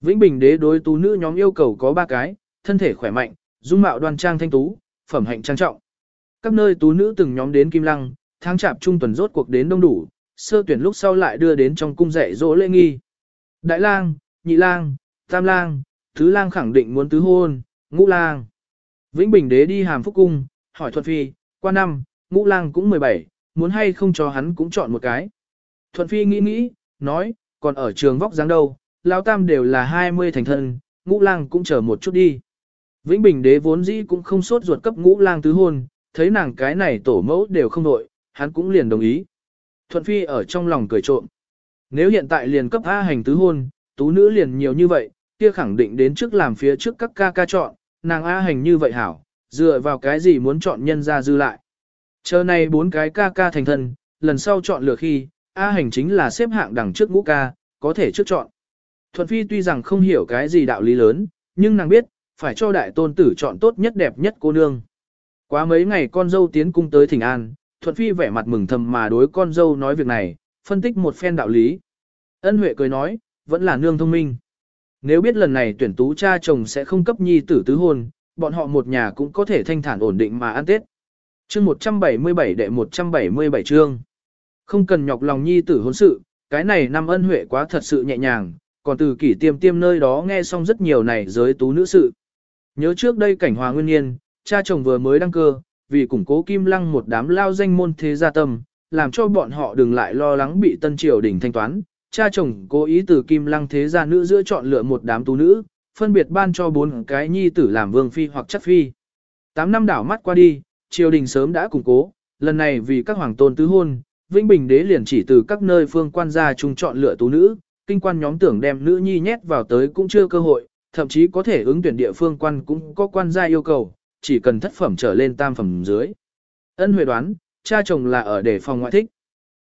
Vĩnh Bình đế đối tú nữ nhóm yêu cầu có 3 cái, thân thể khỏe mạnh, dung mạo đoan trang thanh tú, phẩm hạnh trang trọng. Các nơi tú nữ từng nhóm đến Kim Lăng, tháng chạp trung tuần rốt cuộc đến đông đủ, sơ tuyển lúc sau lại đưa đến trong cung dạy dỗ lễ nghi. Đại lang, nhị lang, tam lang, tứ lang khẳng định muốn tứ hôn, ngũ lang. Vĩnh Bình đế đi hàm phúc cung, hỏi thuật Phi, qua năm, ngũ lang cũng 17, muốn hay không cho hắn cũng chọn một cái. Thuận Phi nghĩ nghĩ, nói, còn ở trường vóc dáng đâu, lão tam đều là 20 thành thân, ngũ lang cũng chờ một chút đi. Vĩnh Bình đế vốn dĩ cũng không sốt ruột cấp ngũ lang tứ hôn, thấy nàng cái này tổ mẫu đều không đội, hắn cũng liền đồng ý. Thuận Phi ở trong lòng cười trộm. Nếu hiện tại liền cấp A hành tứ hôn, tú nữ liền nhiều như vậy, kia khẳng định đến trước làm phía trước các ca ca chọn, nàng A hành như vậy hảo, dựa vào cái gì muốn chọn nhân ra dư lại. Chờ này bốn cái ca ca thành thân, lần sau chọn lựa khi, A hành chính là xếp hạng đằng trước ngũ ca, có thể trước chọn. Thuận Phi tuy rằng không hiểu cái gì đạo lý lớn, nhưng nàng biết, phải cho đại tôn tử chọn tốt nhất đẹp nhất cô nương. Quá mấy ngày con dâu tiến cung tới thỉnh an, Thuận Phi vẻ mặt mừng thầm mà đối con dâu nói việc này, phân tích một phen đạo lý. Ân Huệ cười nói, vẫn là nương thông minh. Nếu biết lần này tuyển tú cha chồng sẽ không cấp nhi tử tứ hôn, bọn họ một nhà cũng có thể thanh thản ổn định mà ăn Tết. Chương 177 đệ 177 chương. Không cần nhọc lòng nhi tử hôn sự, cái này năm ân huệ quá thật sự nhẹ nhàng, còn từ kỷ tiêm tiêm nơi đó nghe xong rất nhiều này giới tú nữ sự. Nhớ trước đây cảnh hòa nguyên nhiên, cha chồng vừa mới đăng cơ, vì củng cố kim lăng một đám lao danh môn thế gia tâm, làm cho bọn họ đừng lại lo lắng bị tân triều đỉnh thanh toán. Cha chồng cố ý từ kim lăng thế gia nữ giữa chọn lựa một đám tú nữ, phân biệt ban cho bốn cái nhi tử làm vương phi hoặc chất phi. Tám năm đảo mắt qua đi, triều đình sớm đã củng cố, lần này vì các hoàng tôn tứ hôn, Vĩnh Bình đế liền chỉ từ các nơi phương quan gia chung chọn lựa tú nữ, kinh quan nhóm tưởng đem nữ nhi nhét vào tới cũng chưa cơ hội, thậm chí có thể ứng tuyển địa phương quan cũng có quan gia yêu cầu, chỉ cần thất phẩm trở lên tam phẩm dưới. Ân Huệ đoán, cha chồng là ở để phòng ngoại thích.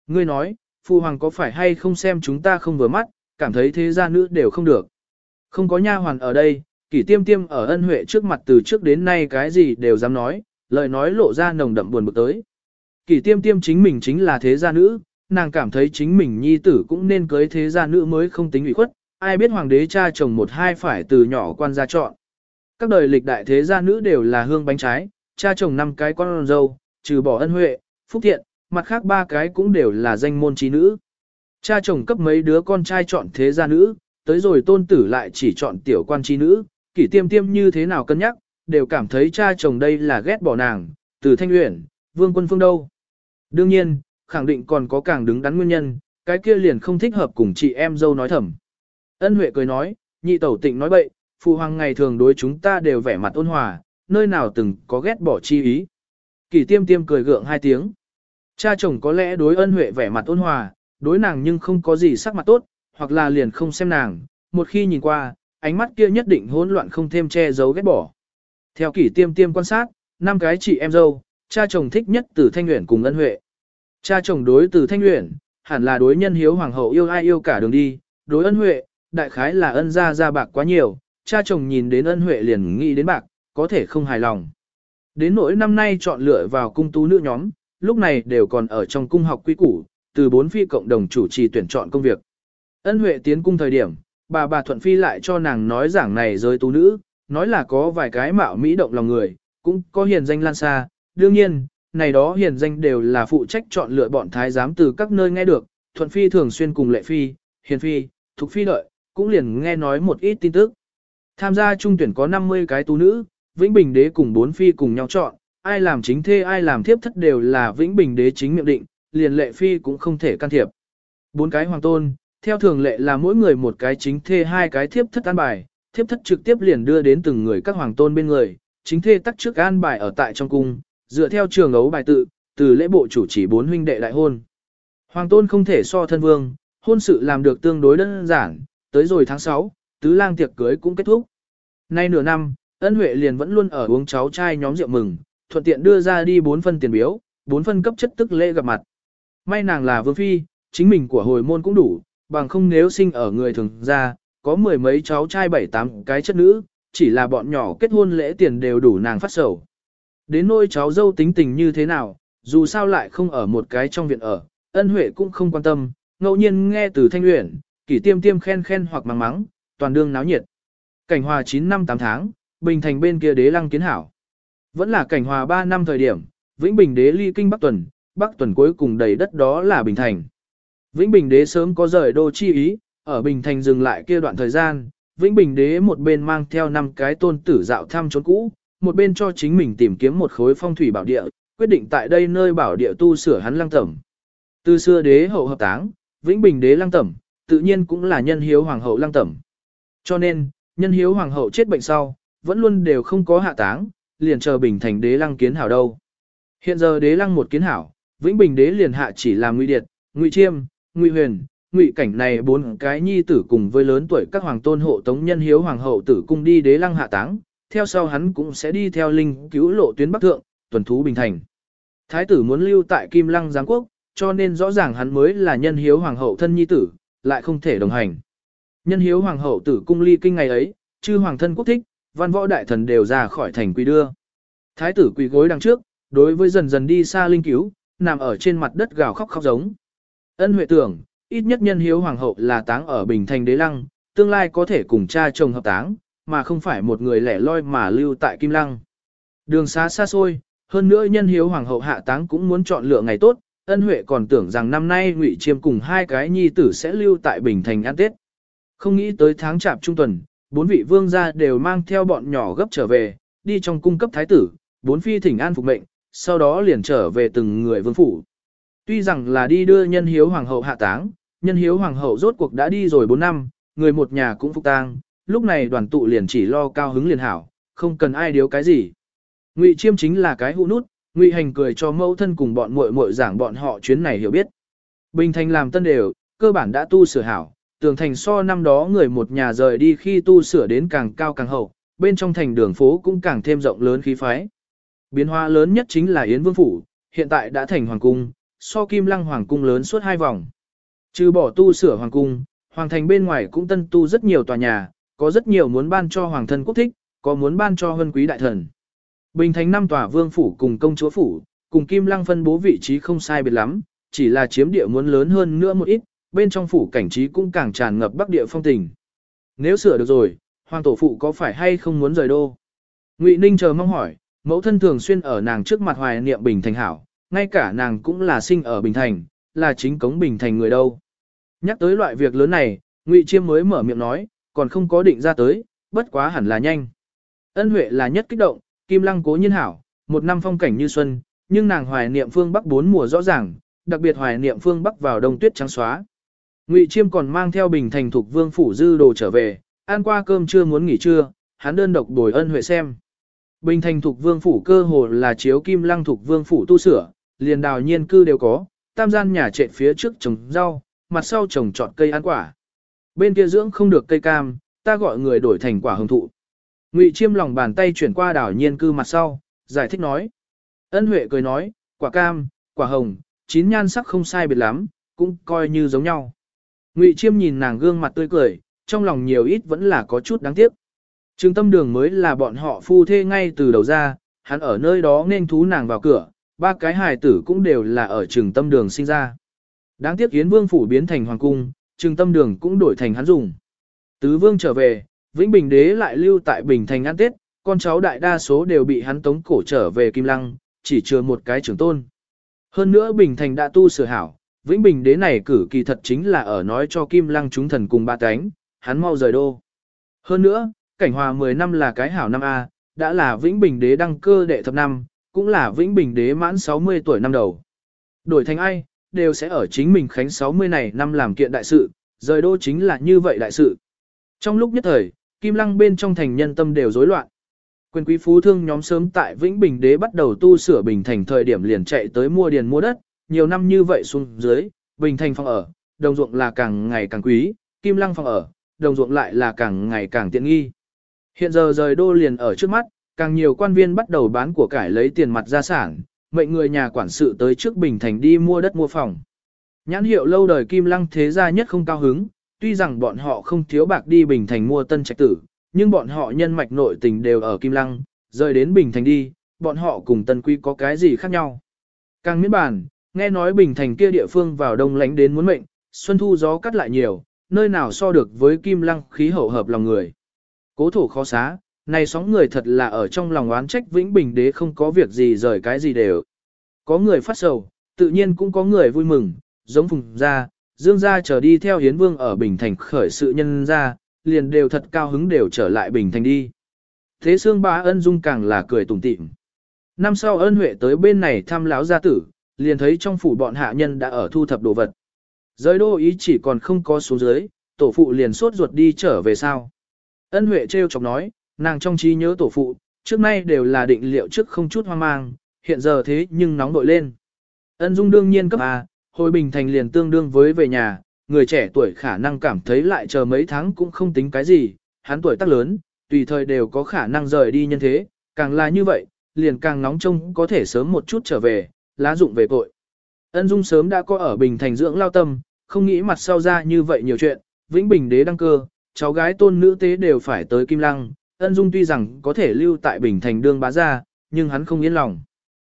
Ngươi nói, phụ hoàng có phải hay không xem chúng ta không vừa mắt, cảm thấy thế gia nữ đều không được. Không có nha hoàn ở đây, kỷ tiêm tiêm ở ân huệ trước mặt từ trước đến nay cái gì đều dám nói, lời nói lộ ra nồng đậm buồn bực tới. Kỷ tiêm tiêm chính mình chính là thế gia nữ, nàng cảm thấy chính mình nhi tử cũng nên cưới thế gia nữ mới không tính ủy khuất, ai biết hoàng đế cha chồng một hai phải từ nhỏ quan gia chọn. Các đời lịch đại thế gia nữ đều là hương bánh trái, cha chồng năm cái con dâu, trừ bỏ ân huệ, phúc thiện, mặt khác ba cái cũng đều là danh môn trí nữ. Cha chồng cấp mấy đứa con trai chọn thế gia nữ, tới rồi tôn tử lại chỉ chọn tiểu quan trí nữ, kỷ tiêm tiêm như thế nào cân nhắc, đều cảm thấy cha chồng đây là ghét bỏ nàng, từ thanh luyện, vương quân phương đâu. Đương nhiên, khẳng định còn có càng đứng đắn nguyên nhân, cái kia liền không thích hợp cùng chị em dâu nói thầm. Ân Huệ cười nói, nhị tẩu tịnh nói bậy, phụ hoàng ngày thường đối chúng ta đều vẻ mặt ôn hòa, nơi nào từng có ghét bỏ chi ý. Kỷ tiêm tiêm cười gượng hai tiếng. Cha chồng có lẽ đối ân Huệ vẻ mặt ôn hòa, đối nàng nhưng không có gì sắc mặt tốt, hoặc là liền không xem nàng, một khi nhìn qua, ánh mắt kia nhất định hỗn loạn không thêm che giấu ghét bỏ. Theo kỷ tiêm tiêm quan sát, năm cái chị em dâu, cha chồng thích nhất từ Thanh Uyển cùng Ân Huệ. Cha chồng đối từ Thanh Uyển, hẳn là đối nhân hiếu hoàng hậu yêu ai yêu cả đường đi, đối Ân Huệ, đại khái là ân gia gia bạc quá nhiều, cha chồng nhìn đến Ân Huệ liền nghĩ đến bạc, có thể không hài lòng. Đến nỗi năm nay chọn lựa vào cung tú nữ nhóm, lúc này đều còn ở trong cung học quý củ, từ bốn phi cộng đồng chủ trì tuyển chọn công việc. Ân Huệ tiến cung thời điểm, bà bà Thuận Phi lại cho nàng nói giảng này giới tú nữ, nói là có vài cái mạo mỹ động lòng người, cũng có hiền danh lan xa, đương nhiên, này đó hiền danh đều là phụ trách chọn lựa bọn thái giám từ các nơi nghe được, Thuận Phi thường xuyên cùng Lệ Phi, Hiền Phi, Thục Phi đợi, cũng liền nghe nói một ít tin tức. Tham gia trung tuyển có 50 cái tú nữ, Vĩnh Bình Đế cùng bốn phi cùng nhau chọn, ai làm chính thê ai làm thiếp thất đều là Vĩnh Bình Đế chính miệng định, liền Lệ Phi cũng không thể can thiệp. Bốn cái hoàng tôn, theo thường lệ là mỗi người một cái chính thê hai cái thiếp thất an bài, thiếp thất trực tiếp liền đưa đến từng người các hoàng tôn bên người, chính thê tắc trước an bài ở tại trong cung, dựa theo trường ấu bài tự, từ lễ bộ chủ chỉ bốn huynh đệ đại hôn. Hoàng tôn không thể so thân vương, hôn sự làm được tương đối đơn giản, tới rồi tháng 6, tứ lang tiệc cưới cũng kết thúc. Nay nửa năm, ân huệ liền vẫn luôn ở uống cháu trai nhóm rượu mừng, thuận tiện đưa ra đi bốn phân tiền biếu, bốn phân cấp chất tức lễ gặp mặt. May nàng là vương phi, chính mình của hồi môn cũng đủ, bằng không nếu sinh ở người thường ra, có mười mấy cháu trai bảy tám cái chất nữ, chỉ là bọn nhỏ kết hôn lễ tiền đều đủ nàng phát sầu. Đến nôi cháu dâu tính tình như thế nào, dù sao lại không ở một cái trong viện ở, ân huệ cũng không quan tâm, ngẫu nhiên nghe từ thanh luyện, kỷ tiêm tiêm khen khen hoặc mắng mắng, toàn đương náo nhiệt. Cảnh hòa 9 năm 8 tháng, bình thành bên kia đế lăng kiến hảo. Vẫn là cảnh hòa 3 năm thời điểm, Vĩnh Bình đế ly kinh Bắc Tuần, Bắc Tuần cuối cùng đầy đất đó là Bình Thành. Vĩnh Bình đế sớm có rời đô chi ý, ở Bình Thành dừng lại kia đoạn thời gian, Vĩnh Bình đế một bên mang theo năm cái tôn tử dạo thăm chốn cũ, một bên cho chính mình tìm kiếm một khối phong thủy bảo địa, quyết định tại đây nơi bảo địa tu sửa hắn lăng tẩm. Từ xưa đế hậu hợp táng, Vĩnh Bình đế lăng tẩm, tự nhiên cũng là nhân hiếu hoàng hậu lăng tẩm. Cho nên, nhân hiếu hoàng hậu chết bệnh sau, vẫn luôn đều không có hạ táng, liền chờ Bình Thành đế lăng kiến hảo đâu. Hiện giờ đế lăng một kiến hảo, Vĩnh Bình đế liền hạ chỉ làm nguy điệt, nguy chiêm, nguy huyền, ngụy cảnh này bốn cái nhi tử cùng với lớn tuổi các hoàng tôn hộ tống nhân hiếu hoàng hậu tử cung đi đế lăng hạ táng, theo sau hắn cũng sẽ đi theo linh cứu lộ tuyến bắc thượng, tuần thú bình thành. Thái tử muốn lưu tại Kim Lăng Giáng Quốc, cho nên rõ ràng hắn mới là nhân hiếu hoàng hậu thân nhi tử, lại không thể đồng hành. Nhân hiếu hoàng hậu tử cung ly kinh ngày ấy, chư hoàng thân quốc thích, văn võ đại thần đều ra khỏi thành quy đưa. Thái tử quỳ gối đằng trước, đối với dần dần đi xa linh cứu, nằm ở trên mặt đất gào khóc khóc giống. Ân huệ tưởng, ít nhất nhân hiếu hoàng hậu là táng ở Bình Thành Đế Lăng, tương lai có thể cùng cha chồng hợp táng, mà không phải một người lẻ loi mà lưu tại Kim Lăng. Đường xa xa xôi, hơn nữa nhân hiếu hoàng hậu hạ táng cũng muốn chọn lựa ngày tốt, ân huệ còn tưởng rằng năm nay ngụy chiêm cùng hai cái nhi tử sẽ lưu tại Bình Thành ăn Tết. Không nghĩ tới tháng chạp trung tuần, bốn vị vương gia đều mang theo bọn nhỏ gấp trở về, đi trong cung cấp thái tử, bốn phi thỉnh an phục mệnh, sau đó liền trở về từng người vương phủ. Tuy rằng là đi đưa nhân hiếu hoàng hậu hạ táng, nhân hiếu hoàng hậu rốt cuộc đã đi rồi 4 năm, người một nhà cũng phục tang, lúc này đoàn tụ liền chỉ lo cao hứng liền hảo, không cần ai điếu cái gì. Ngụy Chiêm chính là cái hũ nút, Ngụy Hành cười cho mẫu thân cùng bọn muội muội giảng bọn họ chuyến này hiểu biết. Bình Thành làm tân đều, cơ bản đã tu sửa hảo, tường thành so năm đó người một nhà rời đi khi tu sửa đến càng cao càng hậu, bên trong thành đường phố cũng càng thêm rộng lớn khí phái. Biến hóa lớn nhất chính là Yến Vương Phủ, hiện tại đã thành hoàng cung, so kim lăng hoàng cung lớn suốt hai vòng. Trừ bỏ tu sửa hoàng cung, hoàng thành bên ngoài cũng tân tu rất nhiều tòa nhà, có rất nhiều muốn ban cho hoàng thân quốc thích, có muốn ban cho hân quý đại thần. Bình thành năm tòa vương phủ cùng công chúa phủ, cùng kim lăng phân bố vị trí không sai biệt lắm, chỉ là chiếm địa muốn lớn hơn nữa một ít, bên trong phủ cảnh trí cũng càng tràn ngập bắc địa phong tình. Nếu sửa được rồi, hoàng tổ phụ có phải hay không muốn rời đô? Ngụy Ninh chờ mong hỏi, mẫu thân thường xuyên ở nàng trước mặt hoài niệm bình thành hảo, ngay cả nàng cũng là sinh ở bình thành, là chính cống bình thành người đâu. Nhắc tới loại việc lớn này, Ngụy Chiêm mới mở miệng nói, còn không có định ra tới, bất quá hẳn là nhanh. Ân Huệ là nhất kích động, Kim Lăng cố nhiên hảo, một năm phong cảnh như xuân, nhưng nàng hoài niệm phương Bắc bốn mùa rõ ràng, đặc biệt hoài niệm phương Bắc vào đông tuyết trắng xóa. Ngụy Chiêm còn mang theo bình thành thuộc vương phủ dư đồ trở về, ăn qua cơm trưa muốn nghỉ trưa, hắn đơn độc đổi ân huệ xem. Bình thành thuộc vương phủ cơ hồ là chiếu kim lăng thuộc vương phủ tu sửa, liền đào nhiên cư đều có, tam gian nhà trệ phía trước trồng rau, mặt sau trồng trọt cây ăn quả. Bên kia dưỡng không được cây cam, ta gọi người đổi thành quả hồng thụ. Ngụy Chiêm lòng bàn tay chuyển qua đảo nhiên cư mặt sau, giải thích nói. Ân Huệ cười nói, quả cam, quả hồng, chín nhan sắc không sai biệt lắm, cũng coi như giống nhau. Ngụy Chiêm nhìn nàng gương mặt tươi cười, trong lòng nhiều ít vẫn là có chút đáng tiếc. Trường tâm đường mới là bọn họ phu thê ngay từ đầu ra, hắn ở nơi đó nên thú nàng vào cửa, ba cái hài tử cũng đều là ở trường tâm đường sinh ra. Đáng tiếc Yến Vương phủ biến thành hoàng cung, trường tâm đường cũng đổi thành hắn dùng. Tứ Vương trở về, Vĩnh Bình đế lại lưu tại Bình thành ăn Tết, con cháu đại đa số đều bị hắn tống cổ trở về Kim Lăng, chỉ chừa một cái trưởng tôn. Hơn nữa Bình thành đã tu sửa hảo, Vĩnh Bình đế này cử kỳ thật chính là ở nói cho Kim Lăng chúng thần cùng ba cánh, hắn mau rời đô. Hơn nữa, cảnh hòa 10 năm là cái hảo năm A, đã là Vĩnh Bình đế đăng cơ đệ thập năm, cũng là Vĩnh Bình đế mãn 60 tuổi năm đầu. Đổi thành ai, đều sẽ ở chính mình khánh 60 này năm làm kiện đại sự, rời đô chính là như vậy đại sự. Trong lúc nhất thời, Kim Lăng bên trong thành nhân tâm đều rối loạn. Quyền quý phú thương nhóm sớm tại Vĩnh Bình đế bắt đầu tu sửa Bình thành thời điểm liền chạy tới mua điền mua đất, nhiều năm như vậy xuống dưới, Bình thành phòng ở, đồng ruộng là càng ngày càng quý, Kim Lăng phòng ở, đồng ruộng lại là càng ngày càng tiện nghi. Hiện giờ rời đô liền ở trước mắt, càng nhiều quan viên bắt đầu bán của cải lấy tiền mặt gia sản, mệnh người nhà quản sự tới trước Bình Thành đi mua đất mua phòng. Nhãn hiệu lâu đời Kim Lăng thế gia nhất không cao hứng, tuy rằng bọn họ không thiếu bạc đi Bình Thành mua tân trạch tử, nhưng bọn họ nhân mạch nội tình đều ở Kim Lăng, rời đến Bình Thành đi, bọn họ cùng tân quy có cái gì khác nhau. Càng miễn bản, nghe nói Bình Thành kia địa phương vào đông lánh đến muốn mệnh, xuân thu gió cắt lại nhiều, nơi nào so được với Kim Lăng khí hậu hợp lòng người. Cố thổ khó xá, này sóng người thật là ở trong lòng oán trách Vĩnh Bình đế không có việc gì rời cái gì đều. Có người phát sầu, tự nhiên cũng có người vui mừng, giống phùng gia, dương gia trở đi theo hiến vương ở Bình Thành khởi sự nhân gia, liền đều thật cao hứng đều trở lại Bình Thành đi. Thế xương bá ân dung càng là cười tủm tỉm. Năm sau ân huệ tới bên này thăm lão gia tử, liền thấy trong phủ bọn hạ nhân đã ở thu thập đồ vật. Giới đô ý chỉ còn không có xuống dưới, tổ phụ liền sốt ruột đi trở về sao. Ân huệ trêu chọc nói, nàng trong trí nhớ tổ phụ, trước nay đều là định liệu trước không chút hoang mang, hiện giờ thế nhưng nóng đội lên. Ân dung đương nhiên cấp A, hồi bình thành liền tương đương với về nhà, người trẻ tuổi khả năng cảm thấy lại chờ mấy tháng cũng không tính cái gì, hắn tuổi tác lớn, tùy thời đều có khả năng rời đi nhân thế, càng là như vậy, liền càng nóng trông có thể sớm một chút trở về, lá dụng về tội. Ân Dung sớm đã có ở Bình Thành dưỡng lao tâm, không nghĩ mặt sau ra như vậy nhiều chuyện, Vĩnh Bình đế đăng cơ, cháu gái tôn nữ tế đều phải tới Kim Lăng, Ân Dung tuy rằng có thể lưu tại Bình Thành đương bá gia, nhưng hắn không yên lòng.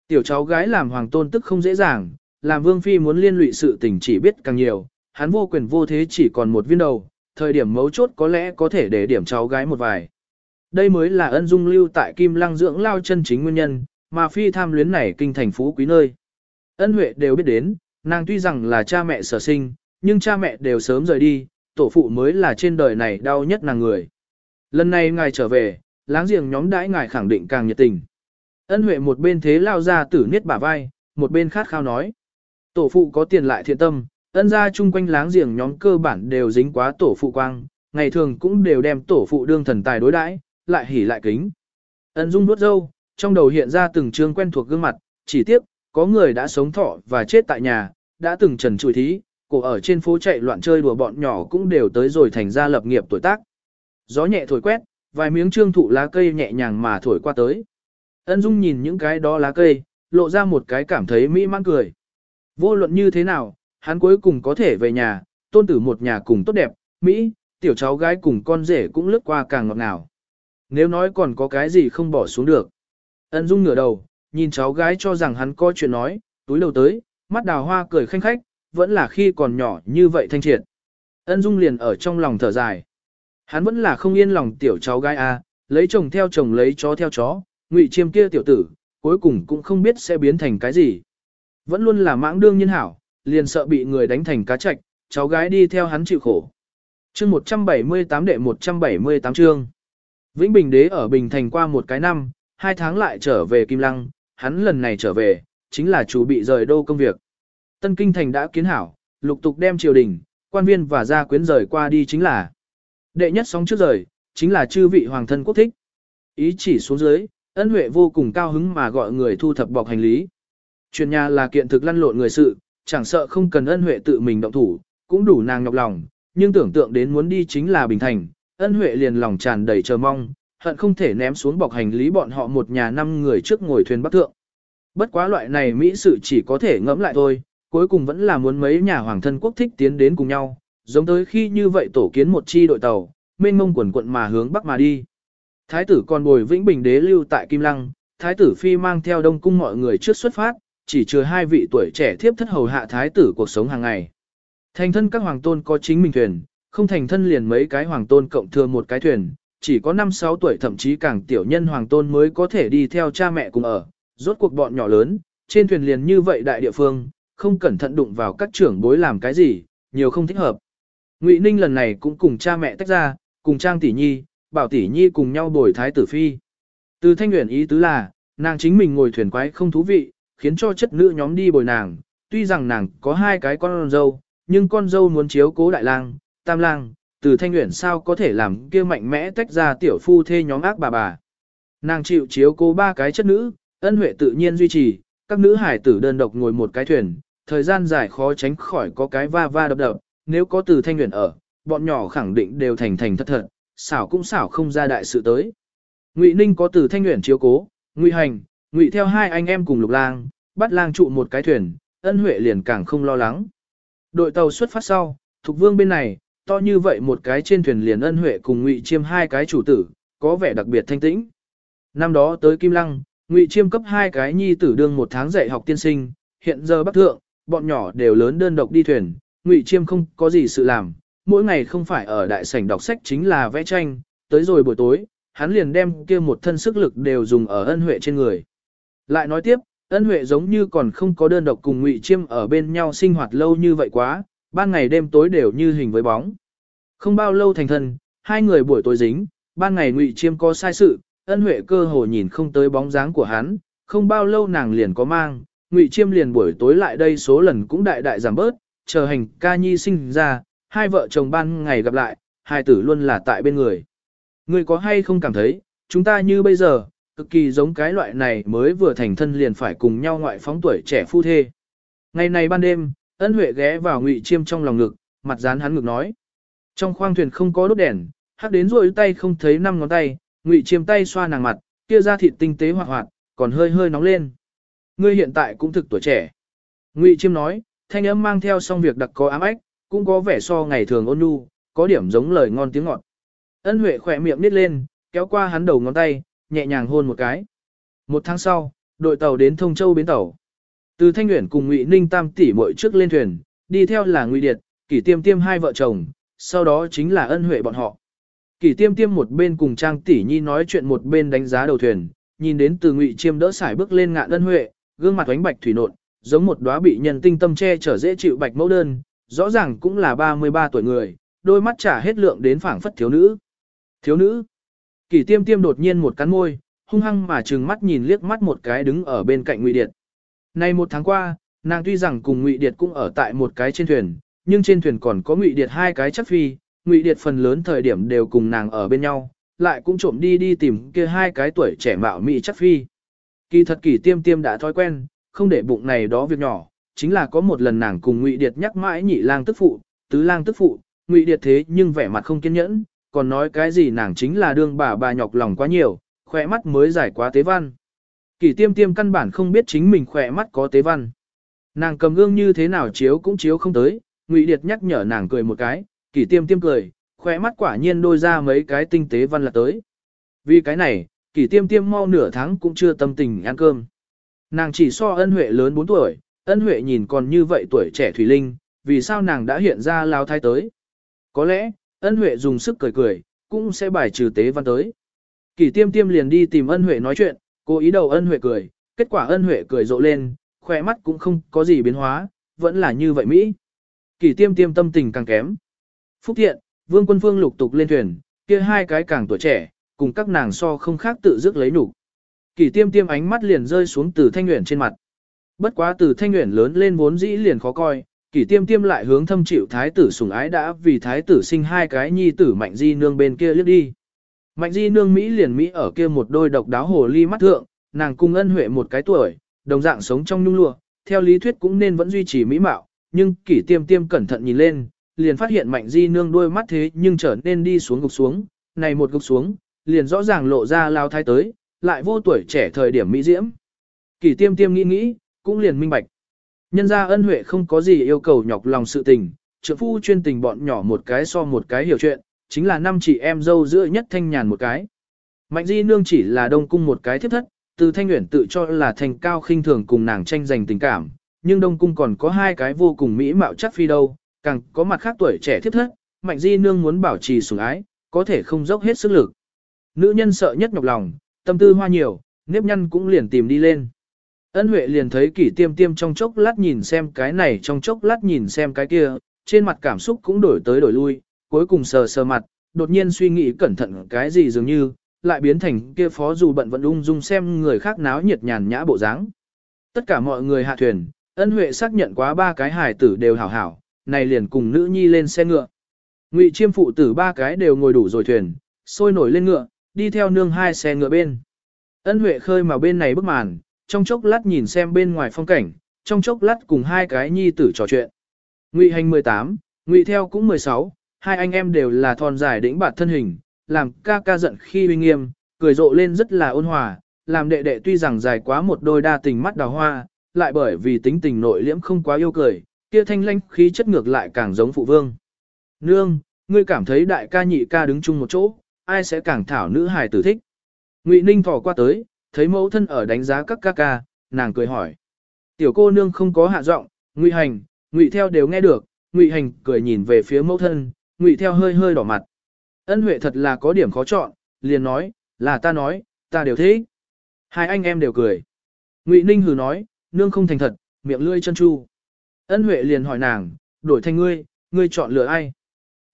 Tiểu cháu gái làm hoàng tôn tức không dễ dàng, làm vương phi muốn liên lụy sự tình chỉ biết càng nhiều, hắn vô quyền vô thế chỉ còn một viên đầu, thời điểm mấu chốt có lẽ có thể để điểm cháu gái một vài. Đây mới là ân dung lưu tại Kim Lăng dưỡng lao chân chính nguyên nhân, mà phi tham luyến này kinh thành phú quý nơi. Ân Huệ đều biết đến, nàng tuy rằng là cha mẹ sở sinh, nhưng cha mẹ đều sớm rời đi, tổ phụ mới là trên đời này đau nhất nàng người. Lần này ngài trở về, láng giềng nhóm đãi ngài khẳng định càng nhiệt tình. Ân Huệ một bên thế lao ra tử niết bả vai, một bên khát khao nói. Tổ phụ có tiền lại thiện tâm, ân gia chung quanh láng giềng nhóm cơ bản đều dính quá tổ phụ quang, ngày thường cũng đều đem tổ phụ đương thần tài đối đãi, lại hỉ lại kính. Ân Dung nuốt dâu, trong đầu hiện ra từng chương quen thuộc gương mặt, chỉ tiếc, có người đã sống thọ và chết tại nhà, đã từng trần trụi thí, cổ ở trên phố chạy loạn chơi đùa bọn nhỏ cũng đều tới rồi thành ra lập nghiệp tuổi tác. Gió nhẹ thổi quét, vài miếng trương thụ lá cây nhẹ nhàng mà thổi qua tới. Ân Dung nhìn những cái đó lá cây, lộ ra một cái cảm thấy mỹ mãn cười. Vô luận như thế nào, hắn cuối cùng có thể về nhà, tôn tử một nhà cùng tốt đẹp, Mỹ, tiểu cháu gái cùng con rể cũng lướt qua càng ngọt ngào. Nếu nói còn có cái gì không bỏ xuống được. Ân Dung ngửa đầu, nhìn cháu gái cho rằng hắn có chuyện nói, túi đầu tới, mắt đào hoa cười khanh khách, vẫn là khi còn nhỏ như vậy thanh triệt. Ân Dung liền ở trong lòng thở dài. Hắn vẫn là không yên lòng tiểu cháu gái a, à, lấy chồng theo chồng lấy chó theo chó, ngụy chiêm kia tiểu tử, cuối cùng cũng không biết sẽ biến thành cái gì. Vẫn luôn là mãng đương nhân hảo, liền sợ bị người đánh thành cá trạch, cháu gái đi theo hắn chịu khổ. chương 178 đệ 178 chương. Vĩnh Bình đế ở Bình Thành qua một cái năm, hai tháng lại trở về Kim Lăng, hắn lần này trở về, chính là chủ bị rời đô công việc. Tân Kinh Thành đã kiến hảo, lục tục đem triều đình, quan viên và gia quyến rời qua đi chính là. Đệ nhất sóng trước rời, chính là chư vị hoàng thân quốc thích. Ý chỉ xuống dưới, ân huệ vô cùng cao hứng mà gọi người thu thập bọc hành lý. Chuyện nhà là kiện thực lăn lộn người sự, chẳng sợ không cần ân huệ tự mình động thủ, cũng đủ nàng nhọc lòng, nhưng tưởng tượng đến muốn đi chính là Bình Thành, ân huệ liền lòng tràn đầy chờ mong, hận không thể ném xuống bọc hành lý bọn họ một nhà năm người trước ngồi thuyền bắc thượng. Bất quá loại này Mỹ sự chỉ có thể ngẫm lại thôi, cuối cùng vẫn là muốn mấy nhà hoàng thân quốc thích tiến đến cùng nhau, giống tới khi như vậy tổ kiến một chi đội tàu, mênh mông quần quận mà hướng bắc mà đi. Thái tử còn bồi vĩnh bình đế lưu tại Kim Lăng, thái tử phi mang theo đông cung mọi người trước xuất phát, chỉ chừa hai vị tuổi trẻ thiếp thất hầu hạ thái tử cuộc sống hàng ngày. Thành thân các hoàng tôn có chính mình thuyền, không thành thân liền mấy cái hoàng tôn cộng thừa một cái thuyền, chỉ có 5-6 tuổi thậm chí càng tiểu nhân hoàng tôn mới có thể đi theo cha mẹ cùng ở, rốt cuộc bọn nhỏ lớn, trên thuyền liền như vậy đại địa phương, không cẩn thận đụng vào các trưởng bối làm cái gì, nhiều không thích hợp. Ngụy Ninh lần này cũng cùng cha mẹ tách ra, cùng Trang Tỷ Nhi, Bảo Tỷ Nhi cùng nhau bồi thái tử phi. Từ thanh nguyện ý tứ là, nàng chính mình ngồi thuyền quái không thú vị, khiến cho chất nữ nhóm đi bồi nàng, tuy rằng nàng có hai cái con dâu, nhưng con dâu muốn chiếu cố đại lang, tam lang, từ thanh nguyện sao có thể làm kia mạnh mẽ tách ra tiểu phu thê nhóm ác bà bà. Nàng chịu chiếu cố ba cái chất nữ, ân huệ tự nhiên duy trì, các nữ hải tử đơn độc ngồi một cái thuyền, thời gian dài khó tránh khỏi có cái va va đập đập, nếu có từ thanh nguyện ở, bọn nhỏ khẳng định đều thành thành thật thật, xảo cũng xảo không ra đại sự tới. Ngụy Ninh có từ thanh nguyện chiếu cố, Ngụy Hành, Ngụy theo hai anh em cùng Lục Lang, bắt Lang trụ một cái thuyền, ân huệ liền càng không lo lắng. Đội tàu xuất phát sau, thuộc Vương bên này, to như vậy một cái trên thuyền liền ân huệ cùng Ngụy Chiêm hai cái chủ tử, có vẻ đặc biệt thanh tĩnh. Năm đó tới Kim Lăng, Ngụy Chiêm cấp hai cái nhi tử đương một tháng dạy học tiên sinh, hiện giờ bắc thượng, bọn nhỏ đều lớn đơn độc đi thuyền, Ngụy Chiêm không có gì sự làm, mỗi ngày không phải ở đại sảnh đọc sách chính là vẽ tranh, tới rồi buổi tối, hắn liền đem kia một thân sức lực đều dùng ở ân huệ trên người. Lại nói tiếp, ân huệ giống như còn không có đơn độc cùng Ngụy Chiêm ở bên nhau sinh hoạt lâu như vậy quá, ban ngày đêm tối đều như hình với bóng. Không bao lâu thành thân, hai người buổi tối dính, ban ngày Ngụy Chiêm có sai sự, ân huệ cơ hồ nhìn không tới bóng dáng của hắn, không bao lâu nàng liền có mang, Ngụy Chiêm liền buổi tối lại đây số lần cũng đại đại giảm bớt, chờ hành ca nhi sinh ra, hai vợ chồng ban ngày gặp lại, hai tử luôn là tại bên người. Người có hay không cảm thấy, chúng ta như bây giờ, cực kỳ giống cái loại này mới vừa thành thân liền phải cùng nhau ngoại phóng tuổi trẻ phu thê. Ngày này ban đêm, ân huệ ghé vào ngụy chiêm trong lòng ngực, mặt dán hắn ngực nói. Trong khoang thuyền không có đốt đèn, hắc đến rồi tay không thấy năm ngón tay, ngụy chiêm tay xoa nàng mặt, kia ra thịt tinh tế hoạt hoạt, còn hơi hơi nóng lên. Ngươi hiện tại cũng thực tuổi trẻ. Ngụy chiêm nói, thanh âm mang theo xong việc đặc có ám ách, cũng có vẻ so ngày thường ôn nhu, có điểm giống lời ngon tiếng ngọt. Ân Huệ khỏe miệng nít lên, kéo qua hắn đầu ngón tay, nhẹ nhàng hôn một cái. Một tháng sau, đội tàu đến Thông Châu bến tàu. Từ Thanh Uyển cùng Ngụy Ninh Tam tỷ muội trước lên thuyền, đi theo là Ngụy Điệt, Kỷ Tiêm Tiêm hai vợ chồng, sau đó chính là Ân Huệ bọn họ. Kỷ Tiêm Tiêm một bên cùng Trang tỷ nhi nói chuyện một bên đánh giá đầu thuyền, nhìn đến từ Ngụy Chiêm đỡ sải bước lên ngạn Ân Huệ, gương mặt ánh bạch thủy nộn, giống một đóa bị nhân tinh tâm che chở dễ chịu bạch mẫu đơn, rõ ràng cũng là 33 tuổi người, đôi mắt trả hết lượng đến phảng phất thiếu nữ. Thiếu nữ. Kỷ tiêm tiêm đột nhiên một cắn môi, hung hăng mà trừng mắt nhìn liếc mắt một cái đứng ở bên cạnh Ngụy Điệt. Nay một tháng qua, nàng tuy rằng cùng Ngụy Điệt cũng ở tại một cái trên thuyền, nhưng trên thuyền còn có Ngụy Điệt hai cái chắc phi, Ngụy Điệt phần lớn thời điểm đều cùng nàng ở bên nhau, lại cũng trộm đi đi tìm kia hai cái tuổi trẻ mạo mỹ chắc phi. Kỳ thật kỷ tiêm tiêm đã thói quen, không để bụng này đó việc nhỏ, chính là có một lần nàng cùng Ngụy Điệt nhắc mãi nhị lang tức phụ, tứ lang tức phụ, Ngụy Điệt thế nhưng vẻ mặt không kiên nhẫn, còn nói cái gì nàng chính là đương bà bà nhọc lòng quá nhiều, khỏe mắt mới giải quá tế văn. Kỷ tiêm tiêm căn bản không biết chính mình khỏe mắt có tế văn. Nàng cầm gương như thế nào chiếu cũng chiếu không tới, Ngụy Điệt nhắc nhở nàng cười một cái, Kỷ tiêm tiêm cười, khỏe mắt quả nhiên đôi ra mấy cái tinh tế văn là tới. Vì cái này, Kỷ tiêm tiêm mau nửa tháng cũng chưa tâm tình ăn cơm. Nàng chỉ so ân huệ lớn 4 tuổi, ân huệ nhìn còn như vậy tuổi trẻ Thủy Linh, vì sao nàng đã hiện ra lao thai tới. Có lẽ, ân huệ dùng sức cười cười, cũng sẽ bài trừ tế văn tới. Kỳ tiêm tiêm liền đi tìm ân huệ nói chuyện, cố ý đầu ân huệ cười, kết quả ân huệ cười rộ lên, khỏe mắt cũng không có gì biến hóa, vẫn là như vậy Mỹ. Kỳ tiêm tiêm tâm tình càng kém. Phúc thiện, vương quân phương lục tục lên thuyền, kia hai cái càng tuổi trẻ, cùng các nàng so không khác tự dứt lấy nhục. Kỳ tiêm tiêm ánh mắt liền rơi xuống từ thanh nguyện trên mặt. Bất quá từ thanh nguyện lớn lên vốn dĩ liền khó coi, kỳ tiêm tiêm lại hướng thâm chịu thái tử sủng ái đã vì thái tử sinh hai cái nhi tử mạnh di nương bên kia liếc đi. Mạnh di nương Mỹ liền Mỹ ở kia một đôi độc đáo hồ ly mắt thượng, nàng cung ân huệ một cái tuổi, đồng dạng sống trong nhung lụa, theo lý thuyết cũng nên vẫn duy trì mỹ mạo, nhưng kỷ tiêm tiêm cẩn thận nhìn lên, liền phát hiện mạnh di nương đôi mắt thế nhưng trở nên đi xuống gục xuống, này một gục xuống, liền rõ ràng lộ ra lao thái tới, lại vô tuổi trẻ thời điểm mỹ diễm. kỳ tiêm tiêm nghĩ nghĩ, cũng liền minh bạch. Nhân gia ân huệ không có gì yêu cầu nhọc lòng sự tình, trượng phu chuyên tình bọn nhỏ một cái so một cái hiểu chuyện, chính là năm chị em dâu giữa nhất thanh nhàn một cái. Mạnh di nương chỉ là đông cung một cái thiết thất, từ thanh nguyện tự cho là thành cao khinh thường cùng nàng tranh giành tình cảm, nhưng đông cung còn có hai cái vô cùng mỹ mạo chắc phi đâu, càng có mặt khác tuổi trẻ thiết thất, mạnh di nương muốn bảo trì sủng ái, có thể không dốc hết sức lực. Nữ nhân sợ nhất nhọc lòng, tâm tư hoa nhiều, nếp nhăn cũng liền tìm đi lên. Ân Huệ liền thấy kỷ tiêm tiêm trong chốc lát nhìn xem cái này trong chốc lát nhìn xem cái kia, trên mặt cảm xúc cũng đổi tới đổi lui, cuối cùng sờ sờ mặt, đột nhiên suy nghĩ cẩn thận cái gì dường như, lại biến thành kia phó dù bận vận ung dung xem người khác náo nhiệt nhàn nhã bộ dáng. Tất cả mọi người hạ thuyền, ân huệ xác nhận quá ba cái hài tử đều hảo hảo, này liền cùng nữ nhi lên xe ngựa. Ngụy chiêm phụ tử ba cái đều ngồi đủ rồi thuyền, sôi nổi lên ngựa, đi theo nương hai xe ngựa bên. Ân huệ khơi mà bên này bức màn, trong chốc lát nhìn xem bên ngoài phong cảnh, trong chốc lát cùng hai cái nhi tử trò chuyện. Ngụy hành 18, Ngụy theo cũng 16, hai anh em đều là thon dài đĩnh bạt thân hình, làm ca ca giận khi uy nghiêm, cười rộ lên rất là ôn hòa, làm đệ đệ tuy rằng dài quá một đôi đa tình mắt đào hoa, lại bởi vì tính tình nội liễm không quá yêu cười, kia thanh lanh khí chất ngược lại càng giống phụ vương. Nương, ngươi cảm thấy đại ca nhị ca đứng chung một chỗ, ai sẽ càng thảo nữ hài tử thích. Ngụy Ninh thò qua tới, thấy mẫu thân ở đánh giá các ca ca, nàng cười hỏi. Tiểu cô nương không có hạ giọng, Ngụy Hành, Ngụy Theo đều nghe được, Ngụy Hành cười nhìn về phía mẫu thân, Ngụy Theo hơi hơi đỏ mặt. Ân Huệ thật là có điểm khó chọn, liền nói, là ta nói, ta đều thế. Hai anh em đều cười. Ngụy Ninh hừ nói, nương không thành thật, miệng lươi chân chu. Ân Huệ liền hỏi nàng, đổi thành ngươi, ngươi chọn lựa ai?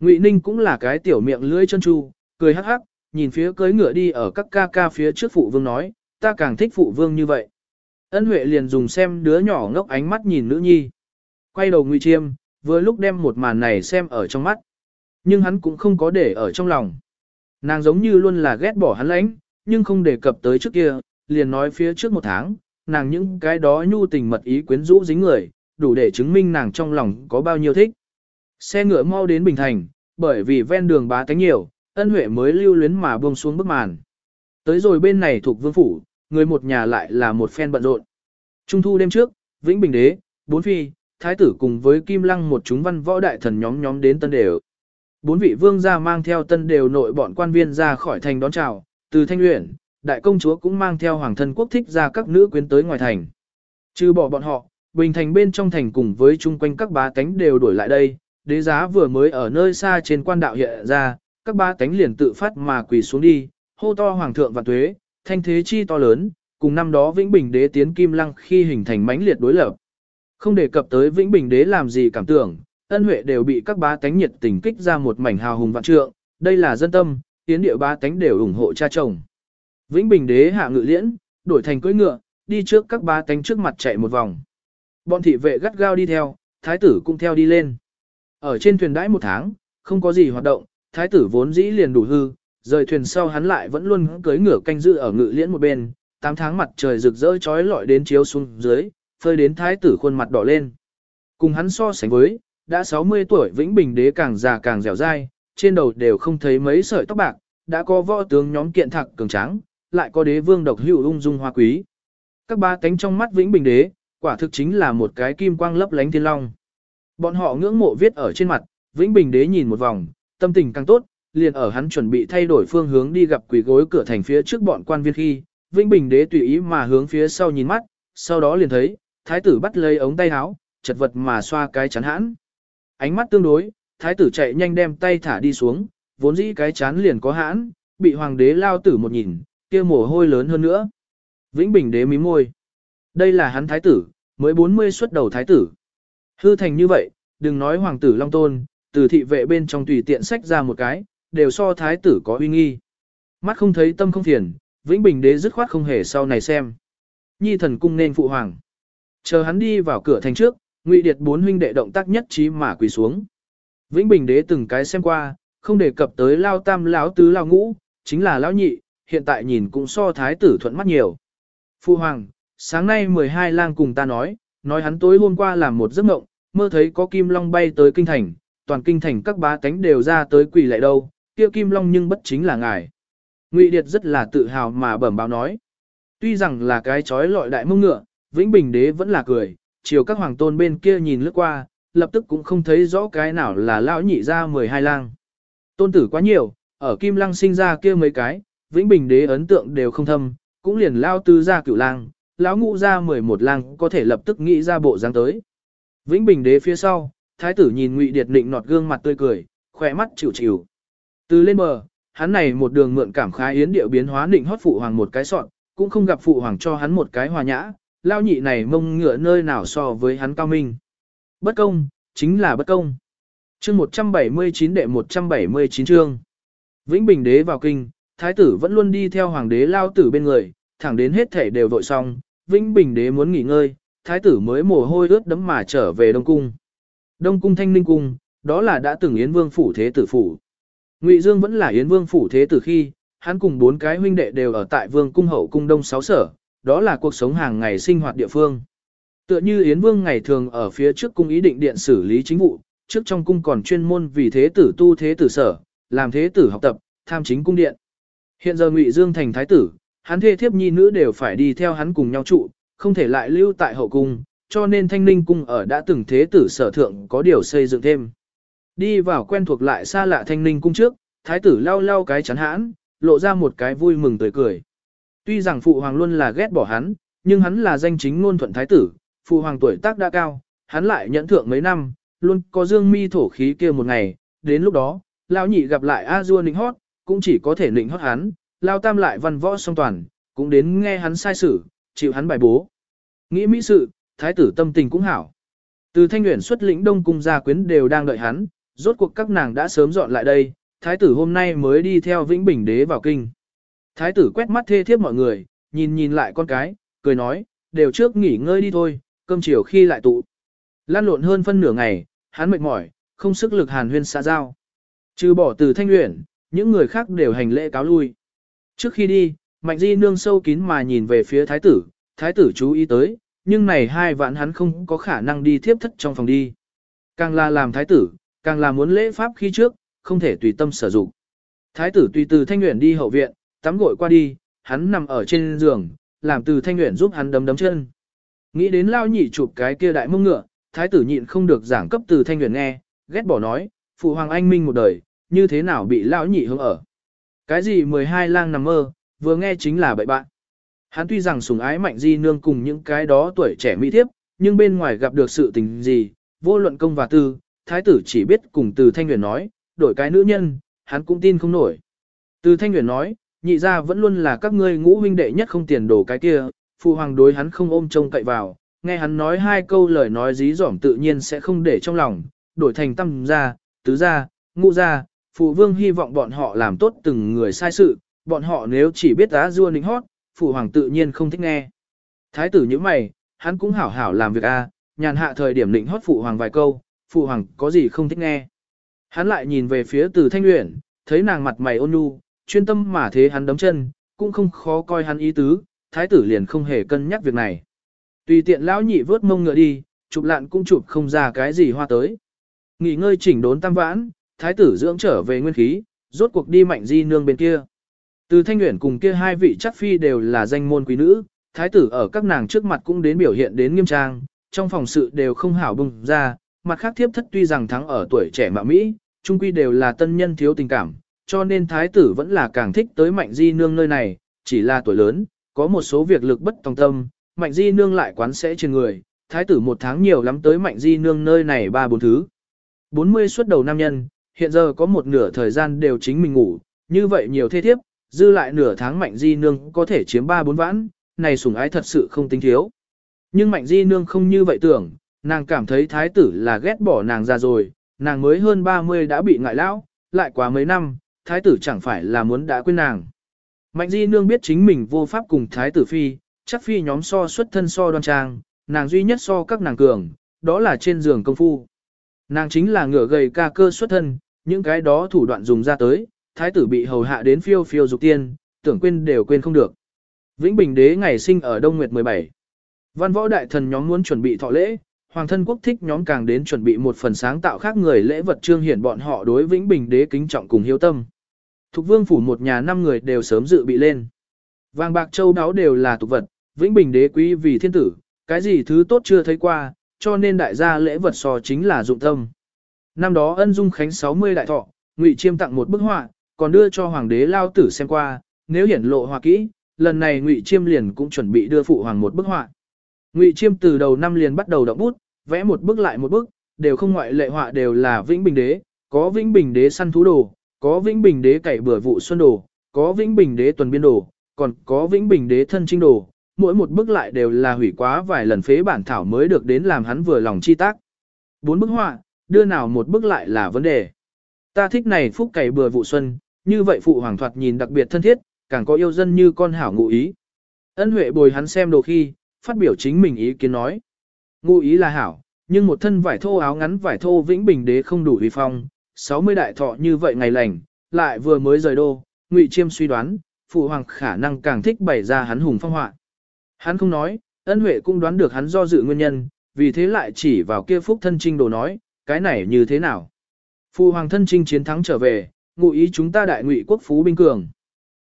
Ngụy Ninh cũng là cái tiểu miệng lưỡi chân chu, cười hắc hắc, nhìn phía cưới ngựa đi ở các ca ca phía trước phụ vương nói, ta càng thích phụ vương như vậy. Ân Huệ liền dùng xem đứa nhỏ ngốc ánh mắt nhìn nữ nhi. Quay đầu Ngụy Chiêm, vừa lúc đem một màn này xem ở trong mắt. Nhưng hắn cũng không có để ở trong lòng. Nàng giống như luôn là ghét bỏ hắn lãnh, nhưng không đề cập tới trước kia, liền nói phía trước một tháng, nàng những cái đó nhu tình mật ý quyến rũ dính người, đủ để chứng minh nàng trong lòng có bao nhiêu thích. Xe ngựa mau đến Bình Thành, bởi vì ven đường bá tánh nhiều, ân huệ mới lưu luyến mà buông xuống bức màn. Tới rồi bên này thuộc vương phủ, người một nhà lại là một phen bận rộn. Trung thu đêm trước, Vĩnh Bình Đế, Bốn Phi, Thái tử cùng với Kim Lăng một chúng văn võ đại thần nhóm nhóm đến tân đều. Bốn vị vương gia mang theo tân đều nội bọn quan viên ra khỏi thành đón chào, từ thanh luyện, đại công chúa cũng mang theo hoàng thân quốc thích ra các nữ quyến tới ngoài thành. Trừ bỏ bọn họ, bình thành bên trong thành cùng với chung quanh các bá tánh đều đổi lại đây, đế giá vừa mới ở nơi xa trên quan đạo hiện ra, các ba tánh liền tự phát mà quỳ xuống đi, hô to hoàng thượng và tuế, thanh thế chi to lớn, cùng năm đó Vĩnh Bình đế tiến Kim Lăng khi hình thành mãnh liệt đối lập. Không đề cập tới Vĩnh Bình đế làm gì cảm tưởng, ân huệ đều bị các bá tánh nhiệt tình kích ra một mảnh hào hùng vạn trượng, đây là dân tâm, tiến địa bá tánh đều ủng hộ cha chồng. Vĩnh Bình đế hạ ngự liễn, đổi thành cưỡi ngựa, đi trước các bá tánh trước mặt chạy một vòng. Bọn thị vệ gắt gao đi theo, thái tử cũng theo đi lên. Ở trên thuyền đãi một tháng, không có gì hoạt động, thái tử vốn dĩ liền đủ hư, rời thuyền sau hắn lại vẫn luôn cưỡi ngựa canh giữ ở ngự liễn một bên, 8 tháng mặt trời rực rỡ chói lọi đến chiếu xuống dưới, phơi đến thái tử khuôn mặt đỏ lên. Cùng hắn so sánh với, đã 60 tuổi Vĩnh Bình đế càng già càng dẻo dai, trên đầu đều không thấy mấy sợi tóc bạc, đã có võ tướng nhóm kiện thạc cường tráng, lại có đế vương độc hữu ung dung hoa quý. Các ba cánh trong mắt Vĩnh Bình đế, quả thực chính là một cái kim quang lấp lánh thiên long. Bọn họ ngưỡng mộ viết ở trên mặt, Vĩnh Bình đế nhìn một vòng, tâm tình càng tốt, liền ở hắn chuẩn bị thay đổi phương hướng đi gặp quỷ gối cửa thành phía trước bọn quan viên khi, Vĩnh Bình đế tùy ý mà hướng phía sau nhìn mắt, sau đó liền thấy, thái tử bắt lấy ống tay áo, chật vật mà xoa cái chắn hãn. Ánh mắt tương đối, thái tử chạy nhanh đem tay thả đi xuống, vốn dĩ cái chán liền có hãn, bị hoàng đế lao tử một nhìn, kia mồ hôi lớn hơn nữa. Vĩnh Bình đế mím môi. Đây là hắn thái tử, mới 40 xuất đầu thái tử. Hư thành như vậy, đừng nói hoàng tử Long Tôn, từ thị vệ bên trong tùy tiện sách ra một cái, đều so thái tử có uy nghi. Mắt không thấy tâm không phiền, Vĩnh Bình đế dứt khoát không hề sau này xem. Nhi thần cung nên phụ hoàng. Chờ hắn đi vào cửa thành trước, Ngụy Điệt bốn huynh đệ động tác nhất trí mà quỳ xuống. Vĩnh Bình đế từng cái xem qua, không đề cập tới lao tam lão tứ lao ngũ, chính là lão nhị, hiện tại nhìn cũng so thái tử thuận mắt nhiều. Phụ hoàng, sáng nay 12 lang cùng ta nói, nói hắn tối hôm qua làm một giấc mộng, mơ thấy có kim long bay tới kinh thành, toàn kinh thành các bá tánh đều ra tới quỳ lại đâu, kia kim long nhưng bất chính là ngài. Ngụy Điệt rất là tự hào mà bẩm báo nói. Tuy rằng là cái chói lọi đại mông ngựa, Vĩnh Bình đế vẫn là cười, chiều các hoàng tôn bên kia nhìn lướt qua, lập tức cũng không thấy rõ cái nào là lão nhị ra 12 lang. Tôn tử quá nhiều, ở Kim Lăng sinh ra kia mấy cái, Vĩnh Bình đế ấn tượng đều không thâm, cũng liền lao tư ra cửu lang, lão ngũ ra 11 lang có thể lập tức nghĩ ra bộ dáng tới. Vĩnh Bình đế phía sau, thái tử nhìn Ngụy Điệt định nọt gương mặt tươi cười, khỏe mắt chịu chịu. Từ lên bờ, hắn này một đường mượn cảm khái yến điệu biến hóa định hót phụ hoàng một cái sọn, cũng không gặp phụ hoàng cho hắn một cái hòa nhã, lao nhị này mông ngựa nơi nào so với hắn cao minh. Bất công, chính là bất công. Chương 179 đệ 179 chương. Vĩnh Bình đế vào kinh, thái tử vẫn luôn đi theo hoàng đế lao tử bên người, thẳng đến hết thể đều vội xong, Vĩnh Bình đế muốn nghỉ ngơi, thái tử mới mồ hôi ướt đấm mà trở về Đông Cung. Đông Cung Thanh Ninh Cung, đó là đã từng Yến Vương phủ thế tử phủ. Ngụy Dương vẫn là Yến Vương phủ thế tử khi, hắn cùng bốn cái huynh đệ đều ở tại Vương cung hậu cung Đông sáu sở, đó là cuộc sống hàng ngày sinh hoạt địa phương. Tựa như Yến Vương ngày thường ở phía trước cung ý định điện xử lý chính vụ, trước trong cung còn chuyên môn vì thế tử tu thế tử sở, làm thế tử học tập, tham chính cung điện. Hiện giờ Ngụy Dương thành thái tử, hắn thê thiếp nhi nữ đều phải đi theo hắn cùng nhau trụ, không thể lại lưu tại hậu cung, cho nên Thanh Ninh cung ở đã từng thế tử sở thượng có điều xây dựng thêm. Đi vào quen thuộc lại xa lạ Thanh Ninh cung trước, thái tử lau lau cái chắn hãn, lộ ra một cái vui mừng tươi cười. Tuy rằng phụ hoàng luôn là ghét bỏ hắn, nhưng hắn là danh chính ngôn thuận thái tử, phụ hoàng tuổi tác đã cao, hắn lại nhẫn thượng mấy năm, luôn có dương mi thổ khí kia một ngày, đến lúc đó, lão nhị gặp lại A Du nịnh hót, cũng chỉ có thể nịnh hót hắn, lao tam lại văn võ song toàn, cũng đến nghe hắn sai sử, chịu hắn bài bố. Nghĩ mỹ sự, thái tử tâm tình cũng hảo. Từ thanh nguyện xuất lĩnh đông cung gia quyến đều đang đợi hắn, rốt cuộc các nàng đã sớm dọn lại đây, thái tử hôm nay mới đi theo Vĩnh Bình đế vào kinh. Thái tử quét mắt thê thiếp mọi người, nhìn nhìn lại con cái, cười nói, đều trước nghỉ ngơi đi thôi, cơm chiều khi lại tụ. Lan lộn hơn phân nửa ngày, hắn mệt mỏi, không sức lực hàn huyên xã giao. Trừ bỏ từ thanh luyện, những người khác đều hành lễ cáo lui. Trước khi đi, Mạnh Di nương sâu kín mà nhìn về phía thái tử, thái tử chú ý tới, nhưng này hai vạn hắn không có khả năng đi thiếp thất trong phòng đi. Càng là làm thái tử, càng là muốn lễ pháp khi trước, không thể tùy tâm sử dụng. Thái tử tùy từ thanh nguyện đi hậu viện, tắm gội qua đi, hắn nằm ở trên giường, làm từ thanh nguyện giúp hắn đấm đấm chân. Nghĩ đến lao nhị chụp cái kia đại mông ngựa, thái tử nhịn không được giảng cấp từ thanh nguyện nghe, ghét bỏ nói, phụ hoàng anh minh một đời, như thế nào bị lão nhị hướng ở. Cái gì 12 lang nằm mơ, vừa nghe chính là bậy bạn. Hắn tuy rằng sùng ái mạnh di nương cùng những cái đó tuổi trẻ mỹ thiếp, nhưng bên ngoài gặp được sự tình gì, vô luận công và tư, thái tử chỉ biết cùng từ thanh nguyện nói, đổi cái nữ nhân, hắn cũng tin không nổi. Từ thanh nguyện nói, nhị ra vẫn luôn là các ngươi ngũ huynh đệ nhất không tiền đổ cái kia, phụ hoàng đối hắn không ôm trông cậy vào, nghe hắn nói hai câu lời nói dí dỏm tự nhiên sẽ không để trong lòng, đổi thành tam gia, tứ gia, ngũ gia, phụ vương hy vọng bọn họ làm tốt từng người sai sự, bọn họ nếu chỉ biết giá rua nịnh hót, phụ hoàng tự nhiên không thích nghe. Thái tử như mày, hắn cũng hảo hảo làm việc a, nhàn hạ thời điểm định hót phụ hoàng vài câu, phụ hoàng có gì không thích nghe. Hắn lại nhìn về phía từ thanh luyện, thấy nàng mặt mày ôn nhu, chuyên tâm mà thế hắn đấm chân, cũng không khó coi hắn ý tứ, thái tử liền không hề cân nhắc việc này. Tùy tiện lão nhị vớt mông ngựa đi, chụp lạn cũng chụp không ra cái gì hoa tới. Nghỉ ngơi chỉnh đốn tam vãn, thái tử dưỡng trở về nguyên khí, rốt cuộc đi mạnh di nương bên kia. Từ thanh nguyện cùng kia hai vị chắc phi đều là danh môn quý nữ, thái tử ở các nàng trước mặt cũng đến biểu hiện đến nghiêm trang, trong phòng sự đều không hảo bùng ra, mặt khác thiếp thất tuy rằng thắng ở tuổi trẻ mạo Mỹ, trung quy đều là tân nhân thiếu tình cảm, cho nên thái tử vẫn là càng thích tới mạnh di nương nơi này, chỉ là tuổi lớn, có một số việc lực bất tòng tâm, mạnh di nương lại quán sẽ trên người, thái tử một tháng nhiều lắm tới mạnh di nương nơi này ba bốn thứ. 40 xuất đầu nam nhân, hiện giờ có một nửa thời gian đều chính mình ngủ, như vậy nhiều thê thiếp, dư lại nửa tháng mạnh di nương có thể chiếm ba bốn vãn, này sủng ái thật sự không tính thiếu. Nhưng mạnh di nương không như vậy tưởng, nàng cảm thấy thái tử là ghét bỏ nàng ra rồi, nàng mới hơn 30 đã bị ngại lão, lại quá mấy năm, thái tử chẳng phải là muốn đã quên nàng. Mạnh di nương biết chính mình vô pháp cùng thái tử phi, chắc phi nhóm so xuất thân so đoan trang, nàng duy nhất so các nàng cường, đó là trên giường công phu. Nàng chính là ngựa gầy ca cơ xuất thân, những cái đó thủ đoạn dùng ra tới, thái tử bị hầu hạ đến phiêu phiêu dục tiên, tưởng quên đều quên không được. Vĩnh Bình đế ngày sinh ở Đông Nguyệt 17. Văn võ đại thần nhóm muốn chuẩn bị thọ lễ, hoàng thân quốc thích nhóm càng đến chuẩn bị một phần sáng tạo khác người lễ vật trương hiển bọn họ đối Vĩnh Bình đế kính trọng cùng hiếu tâm. Thục vương phủ một nhà năm người đều sớm dự bị lên. Vàng bạc châu đáo đều là tục vật, Vĩnh Bình đế quý vì thiên tử, cái gì thứ tốt chưa thấy qua, cho nên đại gia lễ vật so chính là dụng tâm. Năm đó ân dung khánh 60 đại thọ, Ngụy Chiêm tặng một bức họa, còn đưa cho hoàng đế lao tử xem qua, nếu hiển lộ hòa kỹ, lần này Ngụy Chiêm liền cũng chuẩn bị đưa phụ hoàng một bức họa. Ngụy Chiêm từ đầu năm liền bắt đầu động bút, vẽ một bức lại một bức, đều không ngoại lệ họa đều là Vĩnh Bình đế, có Vĩnh Bình đế săn thú đồ, có Vĩnh Bình đế cày bừa vụ xuân đồ, có Vĩnh Bình đế tuần biên đồ, còn có Vĩnh Bình đế thân trinh đồ, mỗi một bức lại đều là hủy quá vài lần phế bản thảo mới được đến làm hắn vừa lòng chi tác. Bốn bức họa, đưa nào một bức lại là vấn đề. Ta thích này phúc cày bừa vụ xuân, như vậy phụ hoàng thoạt nhìn đặc biệt thân thiết, càng có yêu dân như con hảo ngụ ý. Ân Huệ bồi hắn xem đồ khi, phát biểu chính mình ý kiến nói. Ngụ ý là hảo, nhưng một thân vải thô áo ngắn vải thô vĩnh bình đế không đủ uy phong, 60 đại thọ như vậy ngày lành, lại vừa mới rời đô, Ngụy Chiêm suy đoán, phụ hoàng khả năng càng thích bày ra hắn hùng phong họa. Hắn không nói, ân huệ cũng đoán được hắn do dự nguyên nhân, vì thế lại chỉ vào kia phúc thân trinh đồ nói, cái này như thế nào. Phụ hoàng thân trinh chiến thắng trở về, ngụ ý chúng ta đại ngụy quốc phú binh cường.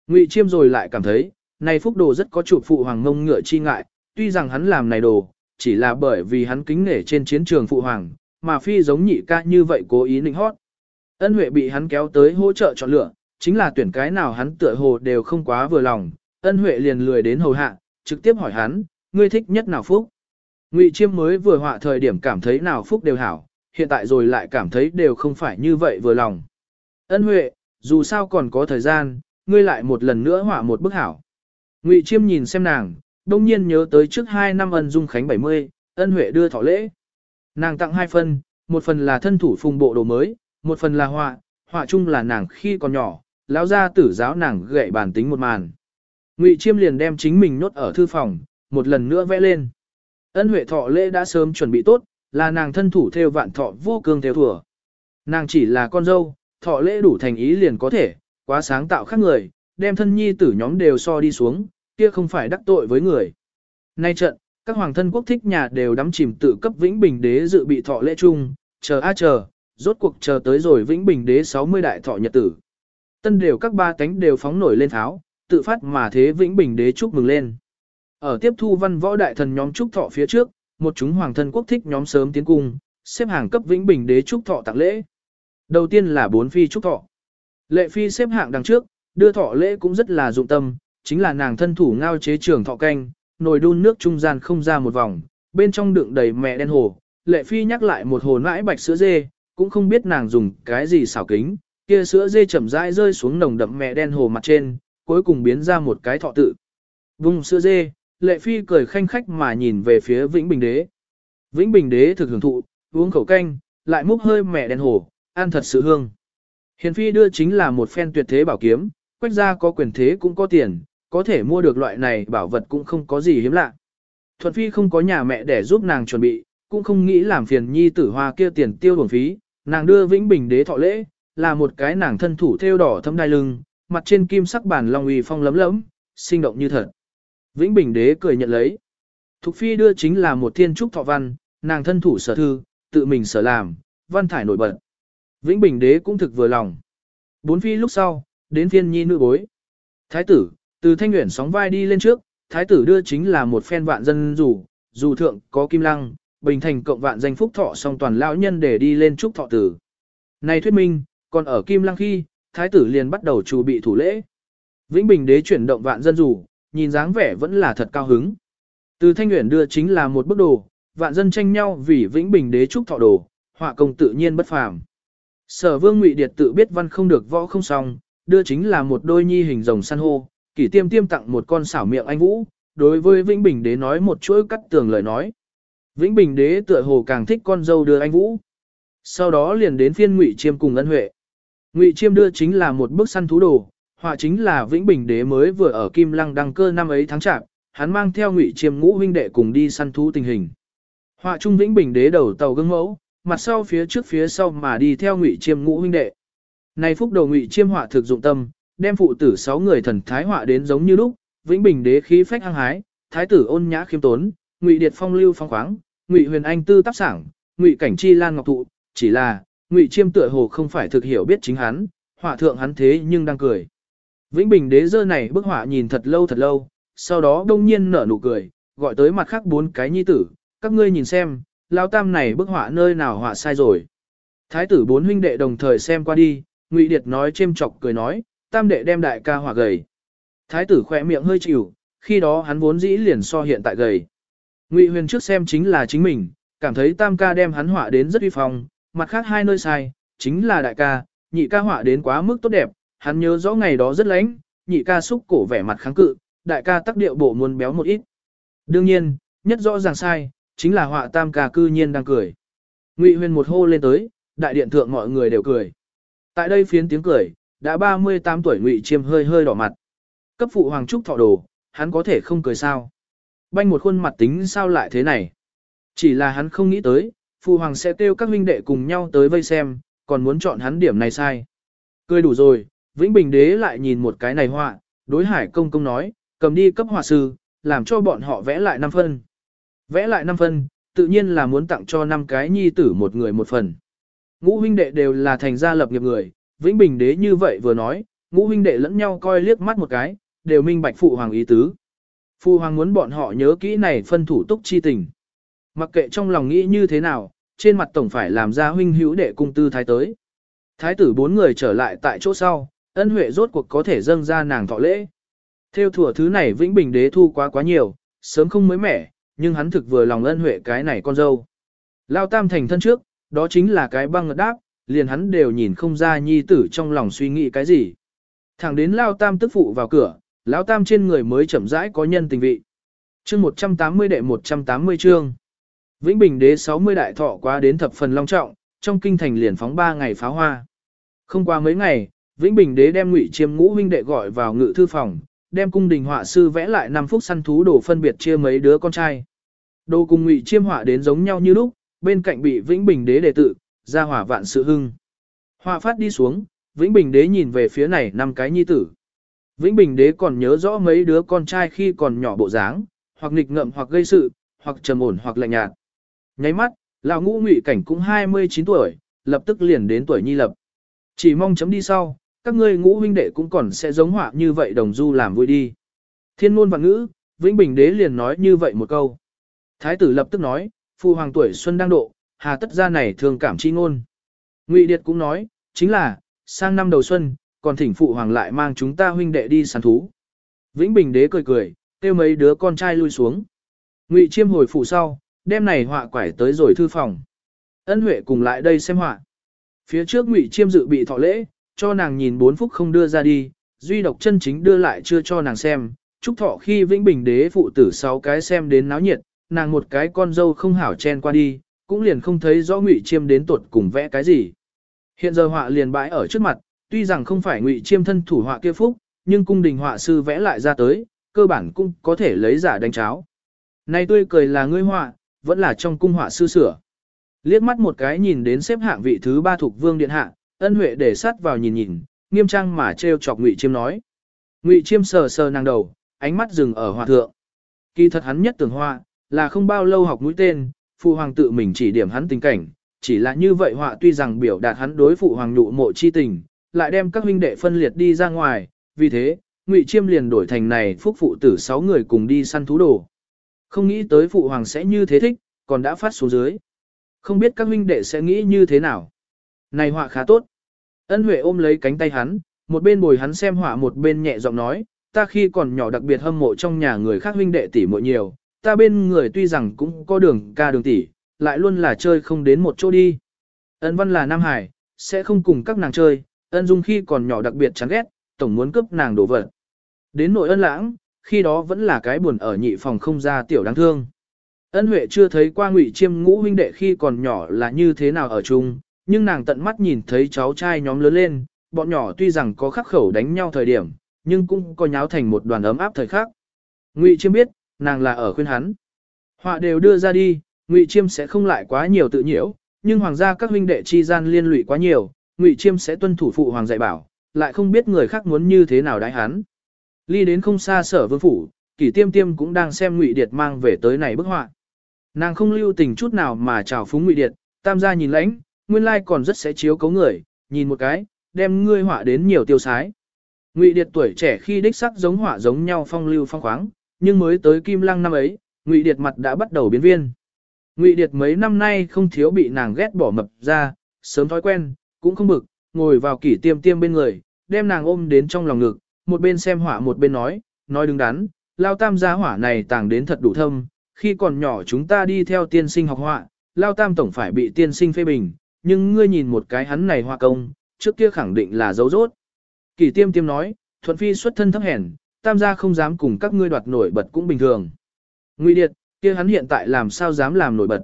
Ngụy chiêm rồi lại cảm thấy, này phúc đồ rất có chủ phụ hoàng ngông ngựa chi ngại, tuy rằng hắn làm này đồ, chỉ là bởi vì hắn kính nể trên chiến trường phụ hoàng, mà phi giống nhị ca như vậy cố ý nịnh hót. Ân huệ bị hắn kéo tới hỗ trợ chọn lựa, chính là tuyển cái nào hắn tựa hồ đều không quá vừa lòng, ân huệ liền lười đến hầu hạ, trực tiếp hỏi hắn, ngươi thích nhất nào phúc? Ngụy Chiêm mới vừa họa thời điểm cảm thấy nào phúc đều hảo, hiện tại rồi lại cảm thấy đều không phải như vậy vừa lòng. Ân Huệ, dù sao còn có thời gian, ngươi lại một lần nữa họa một bức hảo. Ngụy Chiêm nhìn xem nàng, đông nhiên nhớ tới trước hai năm ân dung khánh 70, ân Huệ đưa thọ lễ. Nàng tặng hai phần, một phần là thân thủ phùng bộ đồ mới, một phần là họa, họa chung là nàng khi còn nhỏ, lão gia tử giáo nàng gậy bản tính một màn. Ngụy Chiêm liền đem chính mình nốt ở thư phòng, một lần nữa vẽ lên. Ân Huệ thọ lễ đã sớm chuẩn bị tốt, là nàng thân thủ theo vạn thọ vô cương theo thừa. Nàng chỉ là con dâu, thọ lễ đủ thành ý liền có thể, quá sáng tạo khác người, đem thân nhi tử nhóm đều so đi xuống, kia không phải đắc tội với người. Nay trận, các hoàng thân quốc thích nhà đều đắm chìm tự cấp Vĩnh Bình Đế dự bị thọ lễ chung, chờ a chờ, rốt cuộc chờ tới rồi Vĩnh Bình Đế 60 đại thọ nhật tử. Tân đều các ba cánh đều phóng nổi lên tháo, tự phát mà thế vĩnh bình đế chúc mừng lên. Ở tiếp thu văn võ đại thần nhóm chúc thọ phía trước, một chúng hoàng thân quốc thích nhóm sớm tiến cung, xếp hàng cấp vĩnh bình đế chúc thọ tặng lễ. Đầu tiên là bốn phi trúc thọ. Lệ phi xếp hạng đằng trước, đưa thọ lễ cũng rất là dụng tâm, chính là nàng thân thủ ngao chế trường thọ canh, nồi đun nước trung gian không ra một vòng, bên trong đựng đầy mẹ đen hồ. Lệ phi nhắc lại một hồ nãi bạch sữa dê, cũng không biết nàng dùng cái gì xảo kính, kia sữa dê chậm rãi rơi xuống nồng đậm mẹ đen hồ mặt trên, cuối cùng biến ra một cái thọ tự. Vùng sữa dê, lệ phi cười khanh khách mà nhìn về phía Vĩnh Bình Đế. Vĩnh Bình Đế thực hưởng thụ, uống khẩu canh, lại múc hơi mẹ đen hồ, ăn thật sự hương. Hiền phi đưa chính là một phen tuyệt thế bảo kiếm, quách gia có quyền thế cũng có tiền, có thể mua được loại này bảo vật cũng không có gì hiếm lạ. Thuận phi không có nhà mẹ để giúp nàng chuẩn bị, cũng không nghĩ làm phiền nhi tử hoa kia tiền tiêu bổng phí, nàng đưa vĩnh bình đế thọ lễ, là một cái nàng thân thủ thêu đỏ thâm đai lưng, mặt trên kim sắc bản long uy phong lấm lấm, sinh động như thật. Vĩnh bình đế cười nhận lấy. Thục phi đưa chính là một thiên trúc thọ văn, nàng thân thủ sở thư, tự mình sở làm, văn thải nổi bật. Vĩnh bình đế cũng thực vừa lòng. Bốn phi lúc sau, đến phiên nhi nữ bối. Thái tử, từ thanh nguyện sóng vai đi lên trước, thái tử đưa chính là một phen vạn dân dù, dù thượng có kim lăng, bình thành cộng vạn danh phúc thọ song toàn lão nhân để đi lên chúc thọ tử. Này thuyết minh, còn ở kim lăng khi, thái tử liền bắt đầu chuẩn bị thủ lễ. Vĩnh Bình đế chuyển động vạn dân dù, nhìn dáng vẻ vẫn là thật cao hứng. Từ thanh nguyện đưa chính là một bức đồ, vạn dân tranh nhau vì Vĩnh Bình đế chúc thọ đồ, họa công tự nhiên bất phàm. Sở Vương Ngụy Điệt tự biết văn không được võ không xong, đưa chính là một đôi nhi hình rồng san hô, kỷ tiêm tiêm tặng một con xảo miệng anh vũ, đối với Vĩnh Bình đế nói một chuỗi cắt tường lời nói. Vĩnh Bình đế tựa hồ càng thích con dâu đưa anh vũ. Sau đó liền đến phiên Ngụy Chiêm cùng Ân Huệ. Ngụy Chiêm đưa chính là một bức săn thú đồ, họa chính là Vĩnh Bình đế mới vừa ở Kim Lăng đăng cơ năm ấy tháng chạp, hắn mang theo Ngụy Chiêm ngũ huynh đệ cùng đi săn thú tình hình. Họa trung Vĩnh Bình đế đầu tàu gương mẫu, mặt sau phía trước phía sau mà đi theo Ngụy Chiêm ngũ huynh đệ. Này phúc đầu Ngụy Chiêm họa thực dụng tâm, đem phụ tử sáu người thần thái họa đến giống như lúc, Vĩnh Bình đế khí phách hăng hái, thái tử ôn nhã khiêm tốn, Ngụy Điệt phong lưu phong khoáng, Ngụy Huyền Anh tư tác sảng, Ngụy Cảnh Chi lan ngọc thụ, chỉ là, Ngụy Chiêm tựa hồ không phải thực hiểu biết chính hắn, họa thượng hắn thế nhưng đang cười. Vĩnh Bình đế dơ này bức họa nhìn thật lâu thật lâu, sau đó đông nhiên nở nụ cười, gọi tới mặt khác bốn cái nhi tử, các ngươi nhìn xem, lao tam này bức họa nơi nào họa sai rồi. Thái tử bốn huynh đệ đồng thời xem qua đi, Ngụy Điệt nói chêm chọc cười nói, tam đệ đem đại ca họa gầy. Thái tử khỏe miệng hơi chịu, khi đó hắn vốn dĩ liền so hiện tại gầy. Ngụy Huyền trước xem chính là chính mình, cảm thấy tam ca đem hắn họa đến rất uy phong, mặt khác hai nơi sai, chính là đại ca, nhị ca họa đến quá mức tốt đẹp, hắn nhớ rõ ngày đó rất lánh, nhị ca xúc cổ vẻ mặt kháng cự, đại ca tắc điệu bộ muốn béo một ít. Đương nhiên, nhất rõ ràng sai, chính là họa tam ca cư nhiên đang cười. Ngụy Huyền một hô lên tới, đại điện thượng mọi người đều cười. Tại đây phiến tiếng cười, đã 38 tuổi Ngụy Chiêm hơi hơi đỏ mặt. Cấp phụ hoàng trúc thọ đồ, hắn có thể không cười sao? Banh một khuôn mặt tính sao lại thế này? Chỉ là hắn không nghĩ tới, phụ hoàng sẽ kêu các huynh đệ cùng nhau tới vây xem, còn muốn chọn hắn điểm này sai. Cười đủ rồi, Vĩnh Bình đế lại nhìn một cái này họa, đối hải công công nói, cầm đi cấp họa sư, làm cho bọn họ vẽ lại năm phân. Vẽ lại 5 phân, tự nhiên là muốn tặng cho 5 cái nhi tử một người một phần. Ngũ huynh đệ đều là thành gia lập nghiệp người, Vĩnh Bình đế như vậy vừa nói, ngũ huynh đệ lẫn nhau coi liếc mắt một cái, đều minh bạch phụ hoàng ý tứ. Phụ hoàng muốn bọn họ nhớ kỹ này phân thủ túc chi tình. Mặc kệ trong lòng nghĩ như thế nào, trên mặt tổng phải làm ra huynh hữu đệ cung tư thái tới. Thái tử bốn người trở lại tại chỗ sau, ân huệ rốt cuộc có thể dâng ra nàng thọ lễ. Theo thủa thứ này vĩnh bình đế thu quá quá nhiều, sớm không mới mẻ, nhưng hắn thực vừa lòng ân huệ cái này con dâu. Lao tam thành thân trước, đó chính là cái băng ngật đáp, liền hắn đều nhìn không ra nhi tử trong lòng suy nghĩ cái gì. Thẳng đến Lao tam tức phụ vào cửa, Lão tam trên người mới chậm rãi có nhân tình vị. Chương 180 đệ 180 chương. Vĩnh Bình đế 60 đại thọ qua đến thập phần long trọng, trong kinh thành liền phóng 3 ngày pháo hoa. Không qua mấy ngày, Vĩnh Bình đế đem Ngụy Chiêm Ngũ huynh đệ gọi vào ngự thư phòng, đem cung đình họa sư vẽ lại 5 phút săn thú đồ phân biệt chia mấy đứa con trai. Đồ cùng Ngụy Chiêm họa đến giống nhau như lúc, bên cạnh bị Vĩnh Bình đế đề tự, ra hỏa vạn sự hưng. Họa phát đi xuống, Vĩnh Bình đế nhìn về phía này năm cái nhi tử. Vĩnh Bình đế còn nhớ rõ mấy đứa con trai khi còn nhỏ bộ dáng, hoặc nghịch ngợm hoặc gây sự, hoặc trầm ổn hoặc lạnh nhạt. Nháy mắt, lão ngũ ngụy cảnh cũng 29 tuổi, lập tức liền đến tuổi nhi lập. Chỉ mong chấm đi sau, các ngươi ngũ huynh đệ cũng còn sẽ giống họa như vậy đồng du làm vui đi. Thiên ngôn và ngữ, Vĩnh Bình đế liền nói như vậy một câu. Thái tử lập tức nói, phu hoàng tuổi xuân đang độ, hà tất ra này thường cảm chi ngôn. Ngụy Điệt cũng nói, chính là, sang năm đầu xuân, còn thỉnh phụ hoàng lại mang chúng ta huynh đệ đi săn thú. Vĩnh Bình đế cười cười, kêu mấy đứa con trai lui xuống. Ngụy Chiêm hồi phủ sau, đêm này họa quải tới rồi thư phòng. Ân Huệ cùng lại đây xem họa. Phía trước Ngụy Chiêm dự bị thọ lễ, cho nàng nhìn bốn phút không đưa ra đi, duy độc chân chính đưa lại chưa cho nàng xem. trúc thọ khi Vĩnh Bình đế phụ tử sáu cái xem đến náo nhiệt, nàng một cái con dâu không hảo chen qua đi, cũng liền không thấy rõ Ngụy Chiêm đến tuột cùng vẽ cái gì. Hiện giờ họa liền bãi ở trước mặt, tuy rằng không phải Ngụy Chiêm thân thủ họa kia phúc, nhưng cung đình họa sư vẽ lại ra tới, cơ bản cũng có thể lấy giả đánh cháo. nay tươi cười là ngươi họa, vẫn là trong cung họa sư sửa. Liếc mắt một cái nhìn đến xếp hạng vị thứ ba thuộc vương điện hạ, ân huệ để sát vào nhìn nhìn, nghiêm trang mà trêu chọc Ngụy Chiêm nói. Ngụy Chiêm sờ sờ nàng đầu, ánh mắt dừng ở hòa thượng. Kỳ thật hắn nhất tưởng hoa là không bao lâu học mũi tên, phụ hoàng tự mình chỉ điểm hắn tình cảnh, chỉ là như vậy họa tuy rằng biểu đạt hắn đối phụ hoàng nhụ mộ chi tình, lại đem các huynh đệ phân liệt đi ra ngoài, vì thế, Ngụy Chiêm liền đổi thành này phúc phụ tử sáu người cùng đi săn thú đồ. Không nghĩ tới phụ hoàng sẽ như thế thích, còn đã phát xuống dưới. Không biết các huynh đệ sẽ nghĩ như thế nào. Này họa khá tốt. Ân Huệ ôm lấy cánh tay hắn, một bên bồi hắn xem họa một bên nhẹ giọng nói, ta khi còn nhỏ đặc biệt hâm mộ trong nhà người khác huynh đệ tỷ muội nhiều, ta bên người tuy rằng cũng có đường ca đường tỷ, lại luôn là chơi không đến một chỗ đi. Ân Văn là Nam Hải, sẽ không cùng các nàng chơi, ân Dung khi còn nhỏ đặc biệt chán ghét, tổng muốn cướp nàng đổ vật. Đến nội ân lãng, khi đó vẫn là cái buồn ở nhị phòng không ra tiểu đáng thương. Ân Huệ chưa thấy qua Ngụy Chiêm ngũ huynh đệ khi còn nhỏ là như thế nào ở chung, nhưng nàng tận mắt nhìn thấy cháu trai nhóm lớn lên, bọn nhỏ tuy rằng có khắc khẩu đánh nhau thời điểm, nhưng cũng có nháo thành một đoàn ấm áp thời khắc. Ngụy Chiêm biết, nàng là ở khuyên hắn. Họa đều đưa ra đi, Ngụy Chiêm sẽ không lại quá nhiều tự nhiễu, nhưng hoàng gia các huynh đệ chi gian liên lụy quá nhiều, Ngụy Chiêm sẽ tuân thủ phụ hoàng dạy bảo, lại không biết người khác muốn như thế nào đãi hắn. Ly đến không xa sở vương phủ, kỷ tiêm tiêm cũng đang xem Ngụy Điệt mang về tới này bức họa. Nàng không lưu tình chút nào mà chào phúng Ngụy Điệt, tam gia nhìn lãnh, nguyên lai còn rất sẽ chiếu cấu người, nhìn một cái, đem ngươi họa đến nhiều tiêu sái. Ngụy Điệt tuổi trẻ khi đích sắc giống họa giống nhau phong lưu phong khoáng, nhưng mới tới Kim Lăng năm ấy, Ngụy Điệt mặt đã bắt đầu biến viên. Ngụy Điệt mấy năm nay không thiếu bị nàng ghét bỏ mập ra, sớm thói quen, cũng không bực, ngồi vào kỷ tiêm tiêm bên người, đem nàng ôm đến trong lòng ngực, một bên xem họa một bên nói, nói đứng đắn, lao tam gia hỏa này tàng đến thật đủ thâm, khi còn nhỏ chúng ta đi theo tiên sinh học họa, lao tam tổng phải bị tiên sinh phê bình, nhưng ngươi nhìn một cái hắn này hoa công, trước kia khẳng định là dấu rốt. kỳ tiêm tiêm nói, thuận phi xuất thân thấp hèn, tam gia không dám cùng các ngươi đoạt nổi bật cũng bình thường. Ngụy Điệt, kia hắn hiện tại làm sao dám làm nổi bật.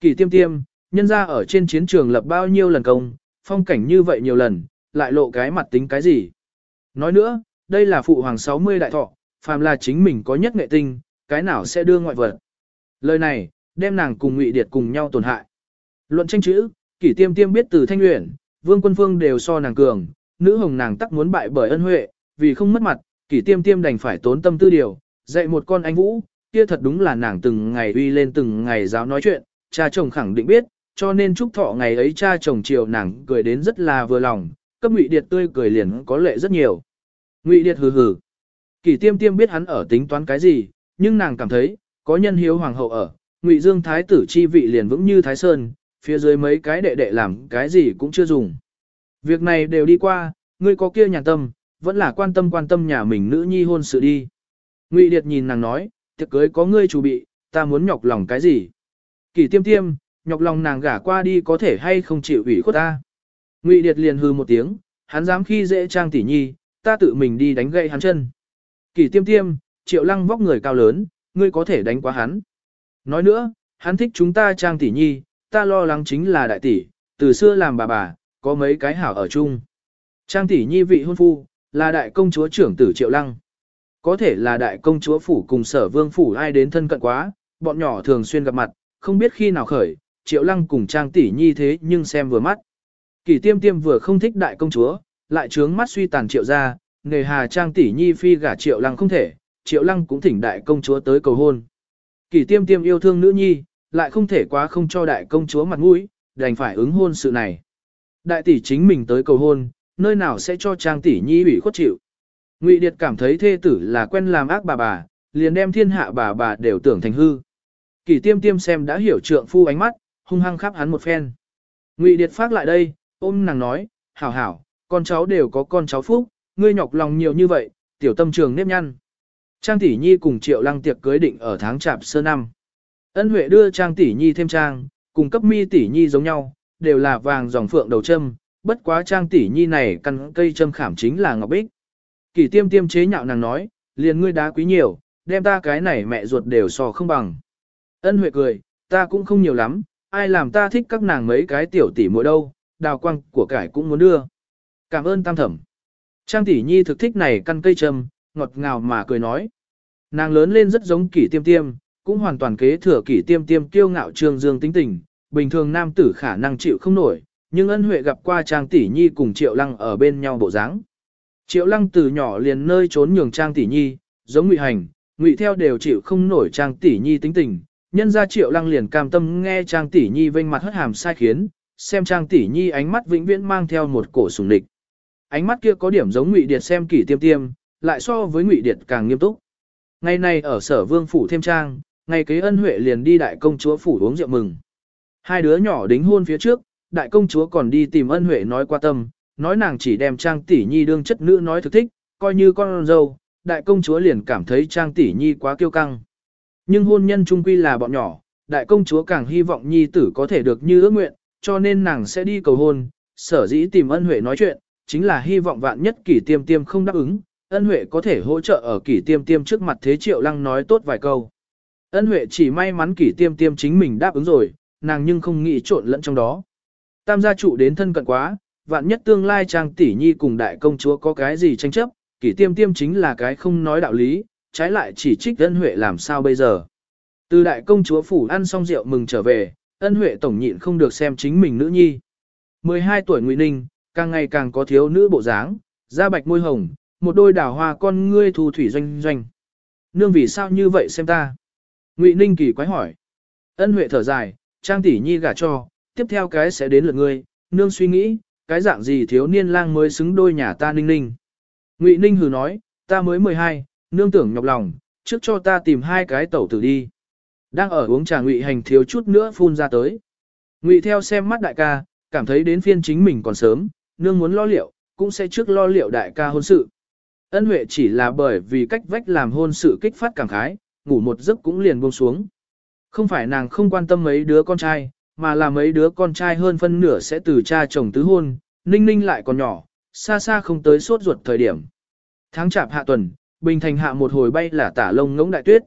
kỳ tiêm tiêm, nhân ra ở trên chiến trường lập bao nhiêu lần công, phong cảnh như vậy nhiều lần, lại lộ cái mặt tính cái gì. Nói nữa, đây là phụ hoàng 60 đại thọ, phàm là chính mình có nhất nghệ tinh, cái nào sẽ đưa ngoại vật. Lời này, đem nàng cùng Ngụy Điệt cùng nhau tổn hại. Luận tranh chữ, kỷ tiêm tiêm biết từ thanh luyện, vương quân phương đều so nàng cường, nữ hồng nàng tắc muốn bại bởi ân huệ, vì không mất mặt, kỷ tiêm tiêm đành phải tốn tâm tư điều, dạy một con anh vũ, kia thật đúng là nàng từng ngày uy lên từng ngày giáo nói chuyện, cha chồng khẳng định biết, cho nên chúc thọ ngày ấy cha chồng chiều nàng cười đến rất là vừa lòng, cấp ngụy điệt tươi cười liền có lệ rất nhiều. Ngụy điệt hừ hừ. Kỷ tiêm tiêm biết hắn ở tính toán cái gì, nhưng nàng cảm thấy, có nhân hiếu hoàng hậu ở, ngụy dương thái tử chi vị liền vững như thái sơn, phía dưới mấy cái đệ đệ làm cái gì cũng chưa dùng. Việc này đều đi qua, ngươi có kia nhàn tâm, vẫn là quan tâm quan tâm nhà mình nữ nhi hôn sự đi. Ngụy Điệt nhìn nàng nói, tiệc cưới có ngươi chủ bị, ta muốn nhọc lòng cái gì? Kỳ tiêm tiêm, nhọc lòng nàng gả qua đi có thể hay không chịu ủy khuất ta? Ngụy Điệt liền hư một tiếng, hắn dám khi dễ trang tỷ nhi, ta tự mình đi đánh gậy hắn chân. Kỳ tiêm tiêm, triệu lăng vóc người cao lớn, ngươi có thể đánh quá hắn. Nói nữa, hắn thích chúng ta trang tỷ nhi, ta lo lắng chính là đại tỷ, từ xưa làm bà bà, có mấy cái hảo ở chung. Trang tỷ nhi vị hôn phu, là đại công chúa trưởng tử Triệu Lăng. Có thể là đại công chúa phủ cùng sở vương phủ ai đến thân cận quá, bọn nhỏ thường xuyên gặp mặt, không biết khi nào khởi, Triệu Lăng cùng Trang tỷ nhi thế nhưng xem vừa mắt. Kỳ tiêm tiêm vừa không thích đại công chúa, lại trướng mắt suy tàn Triệu ra, nghề hà Trang tỷ nhi phi gả Triệu Lăng không thể, Triệu Lăng cũng thỉnh đại công chúa tới cầu hôn. Kỳ tiêm tiêm yêu thương nữ nhi, lại không thể quá không cho đại công chúa mặt mũi, đành phải ứng hôn sự này. Đại tỷ chính mình tới cầu hôn, nơi nào sẽ cho trang tỷ nhi ủy khuất chịu. Ngụy Điệt cảm thấy thê tử là quen làm ác bà bà, liền đem thiên hạ bà bà đều tưởng thành hư. Kỷ tiêm tiêm xem đã hiểu trượng phu ánh mắt, hung hăng khắp hắn một phen. Ngụy Điệt phát lại đây, ôm nàng nói, hảo hảo, con cháu đều có con cháu phúc, ngươi nhọc lòng nhiều như vậy, tiểu tâm trường nếp nhăn. Trang tỷ nhi cùng triệu lăng tiệc cưới định ở tháng chạp sơ năm. Ân Huệ đưa Trang tỷ nhi thêm trang, cùng cấp mi tỷ nhi giống nhau, đều là vàng dòng phượng đầu châm, bất quá trang tỷ nhi này căn cây châm khảm chính là ngọc bích. Kỷ tiêm tiêm chế nhạo nàng nói, liền ngươi đá quý nhiều, đem ta cái này mẹ ruột đều so không bằng. Ân Huệ cười, ta cũng không nhiều lắm, ai làm ta thích các nàng mấy cái tiểu tỷ muội đâu, đào quang của cải cũng muốn đưa. Cảm ơn tam thẩm. Trang tỷ nhi thực thích này căn cây châm, ngọt ngào mà cười nói. Nàng lớn lên rất giống kỷ tiêm tiêm, cũng hoàn toàn kế thừa kỷ tiêm tiêm kiêu ngạo trương dương tính tình, bình thường nam tử khả năng chịu không nổi, nhưng ân huệ gặp qua trang tỷ nhi cùng triệu lăng ở bên nhau bộ dáng. Triệu lăng từ nhỏ liền nơi trốn nhường trang tỷ nhi, giống ngụy hành, ngụy theo đều chịu không nổi trang tỷ nhi tính tình, nhân ra triệu lăng liền cam tâm nghe trang tỷ nhi vênh mặt hất hàm sai khiến, xem trang tỷ nhi ánh mắt vĩnh viễn mang theo một cổ sùng địch. Ánh mắt kia có điểm giống ngụy điệt xem kỷ tiêm tiêm, lại so với ngụy điệt càng nghiêm túc. Ngày nay ở sở vương phủ thêm trang, ngày kế ân huệ liền đi đại công chúa phủ uống rượu mừng. Hai đứa nhỏ đính hôn phía trước, đại công chúa còn đi tìm ân huệ nói qua tâm, nói nàng chỉ đem trang tỷ nhi đương chất nữ nói thực thích, coi như con dâu, đại công chúa liền cảm thấy trang tỷ nhi quá kiêu căng. Nhưng hôn nhân trung quy là bọn nhỏ, đại công chúa càng hy vọng nhi tử có thể được như ước nguyện, cho nên nàng sẽ đi cầu hôn, sở dĩ tìm ân huệ nói chuyện, chính là hy vọng vạn nhất kỷ tiêm tiêm không đáp ứng, ân huệ có thể hỗ trợ ở kỷ tiêm tiêm trước mặt thế triệu lăng nói tốt vài câu. Ân huệ chỉ may mắn kỷ tiêm tiêm chính mình đáp ứng rồi, nàng nhưng không nghĩ trộn lẫn trong đó. Tam gia trụ đến thân cận quá, vạn nhất tương lai trang tỷ nhi cùng đại công chúa có cái gì tranh chấp, kỷ tiêm tiêm chính là cái không nói đạo lý, trái lại chỉ trích ân huệ làm sao bây giờ. Từ đại công chúa phủ ăn xong rượu mừng trở về, ân huệ tổng nhịn không được xem chính mình nữ nhi. 12 tuổi Ngụy Ninh, càng ngày càng có thiếu nữ bộ dáng, da bạch môi hồng, một đôi đào hoa con ngươi thu thủy doanh doanh. Nương vì sao như vậy xem ta? Ngụy Ninh kỳ quái hỏi. Ân Huệ thở dài, Trang tỷ nhi gả cho, tiếp theo cái sẽ đến lượt ngươi, nương suy nghĩ, cái dạng gì thiếu niên lang mới xứng đôi nhà ta Ninh Ninh. Ngụy Ninh hừ nói, ta mới 12, nương tưởng nhọc lòng, trước cho ta tìm hai cái tẩu tử đi. Đang ở uống trà Ngụy Hành thiếu chút nữa phun ra tới. Ngụy theo xem mắt đại ca, cảm thấy đến phiên chính mình còn sớm, nương muốn lo liệu, cũng sẽ trước lo liệu đại ca hôn sự. Ân Huệ chỉ là bởi vì cách vách làm hôn sự kích phát cảm khái, ngủ một giấc cũng liền buông xuống. Không phải nàng không quan tâm mấy đứa con trai, mà là mấy đứa con trai hơn phân nửa sẽ từ cha chồng tứ hôn, ninh ninh lại còn nhỏ, xa xa không tới sốt ruột thời điểm. Tháng chạp hạ tuần, Bình Thành hạ một hồi bay là tả lông ngỗng đại tuyết.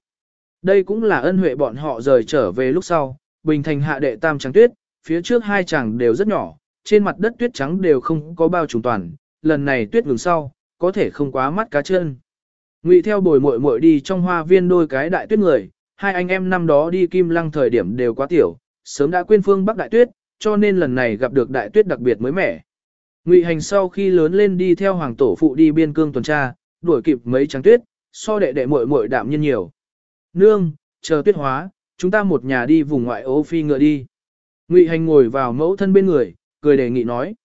Đây cũng là ân huệ bọn họ rời trở về lúc sau, Bình Thành hạ đệ tam trắng tuyết, phía trước hai chàng đều rất nhỏ, trên mặt đất tuyết trắng đều không có bao trùm toàn, lần này tuyết ngừng sau, có thể không quá mắt cá chân. Ngụy theo bồi muội muội đi trong hoa viên đôi cái đại tuyết người, hai anh em năm đó đi kim lăng thời điểm đều quá tiểu, sớm đã quên phương Bắc đại tuyết, cho nên lần này gặp được đại tuyết đặc biệt mới mẻ. Ngụy hành sau khi lớn lên đi theo hoàng tổ phụ đi biên cương tuần tra, đuổi kịp mấy trắng tuyết, so đệ đệ muội muội đạm nhiên nhiều. Nương, chờ tuyết hóa, chúng ta một nhà đi vùng ngoại ô phi ngựa đi. Ngụy hành ngồi vào mẫu thân bên người, cười đề nghị nói.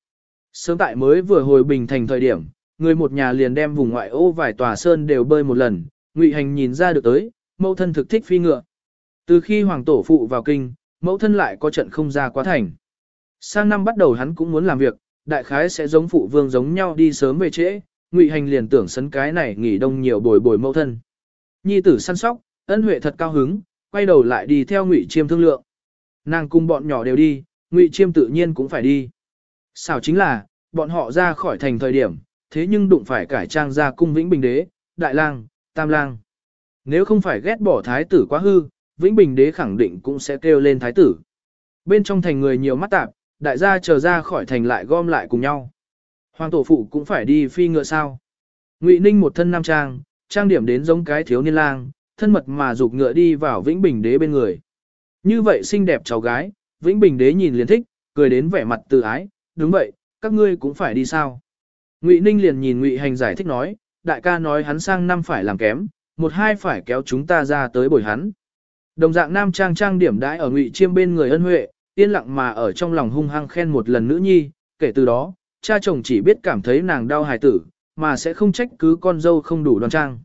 Sớm tại mới vừa hồi bình thành thời điểm, người một nhà liền đem vùng ngoại ô vài tòa sơn đều bơi một lần, Ngụy hành nhìn ra được tới, mẫu thân thực thích phi ngựa. Từ khi hoàng tổ phụ vào kinh, mẫu thân lại có trận không ra quá thành. Sang năm bắt đầu hắn cũng muốn làm việc, đại khái sẽ giống phụ vương giống nhau đi sớm về trễ, ngụy hành liền tưởng sấn cái này nghỉ đông nhiều bồi bồi mẫu thân. Nhi tử săn sóc, ân huệ thật cao hứng, quay đầu lại đi theo ngụy chiêm thương lượng. Nàng cùng bọn nhỏ đều đi, ngụy chiêm tự nhiên cũng phải đi. Xảo chính là, bọn họ ra khỏi thành thời điểm, thế nhưng đụng phải cải trang ra cung vĩnh bình đế, đại lang, tam lang. Nếu không phải ghét bỏ thái tử quá hư, Vĩnh Bình đế khẳng định cũng sẽ kêu lên thái tử. Bên trong thành người nhiều mắt tạp, đại gia chờ ra khỏi thành lại gom lại cùng nhau. Hoàng tổ phụ cũng phải đi phi ngựa sao. Ngụy Ninh một thân nam trang, trang điểm đến giống cái thiếu niên lang, thân mật mà dục ngựa đi vào Vĩnh Bình đế bên người. Như vậy xinh đẹp cháu gái, Vĩnh Bình đế nhìn liền thích, cười đến vẻ mặt tự ái, đúng vậy, các ngươi cũng phải đi sao. Ngụy Ninh liền nhìn Ngụy Hành giải thích nói, đại ca nói hắn sang năm phải làm kém, một hai phải kéo chúng ta ra tới bồi hắn. Đồng dạng nam trang trang điểm đãi ở ngụy chiêm bên người ân huệ, yên lặng mà ở trong lòng hung hăng khen một lần nữ nhi, kể từ đó, cha chồng chỉ biết cảm thấy nàng đau hài tử, mà sẽ không trách cứ con dâu không đủ đoan trang.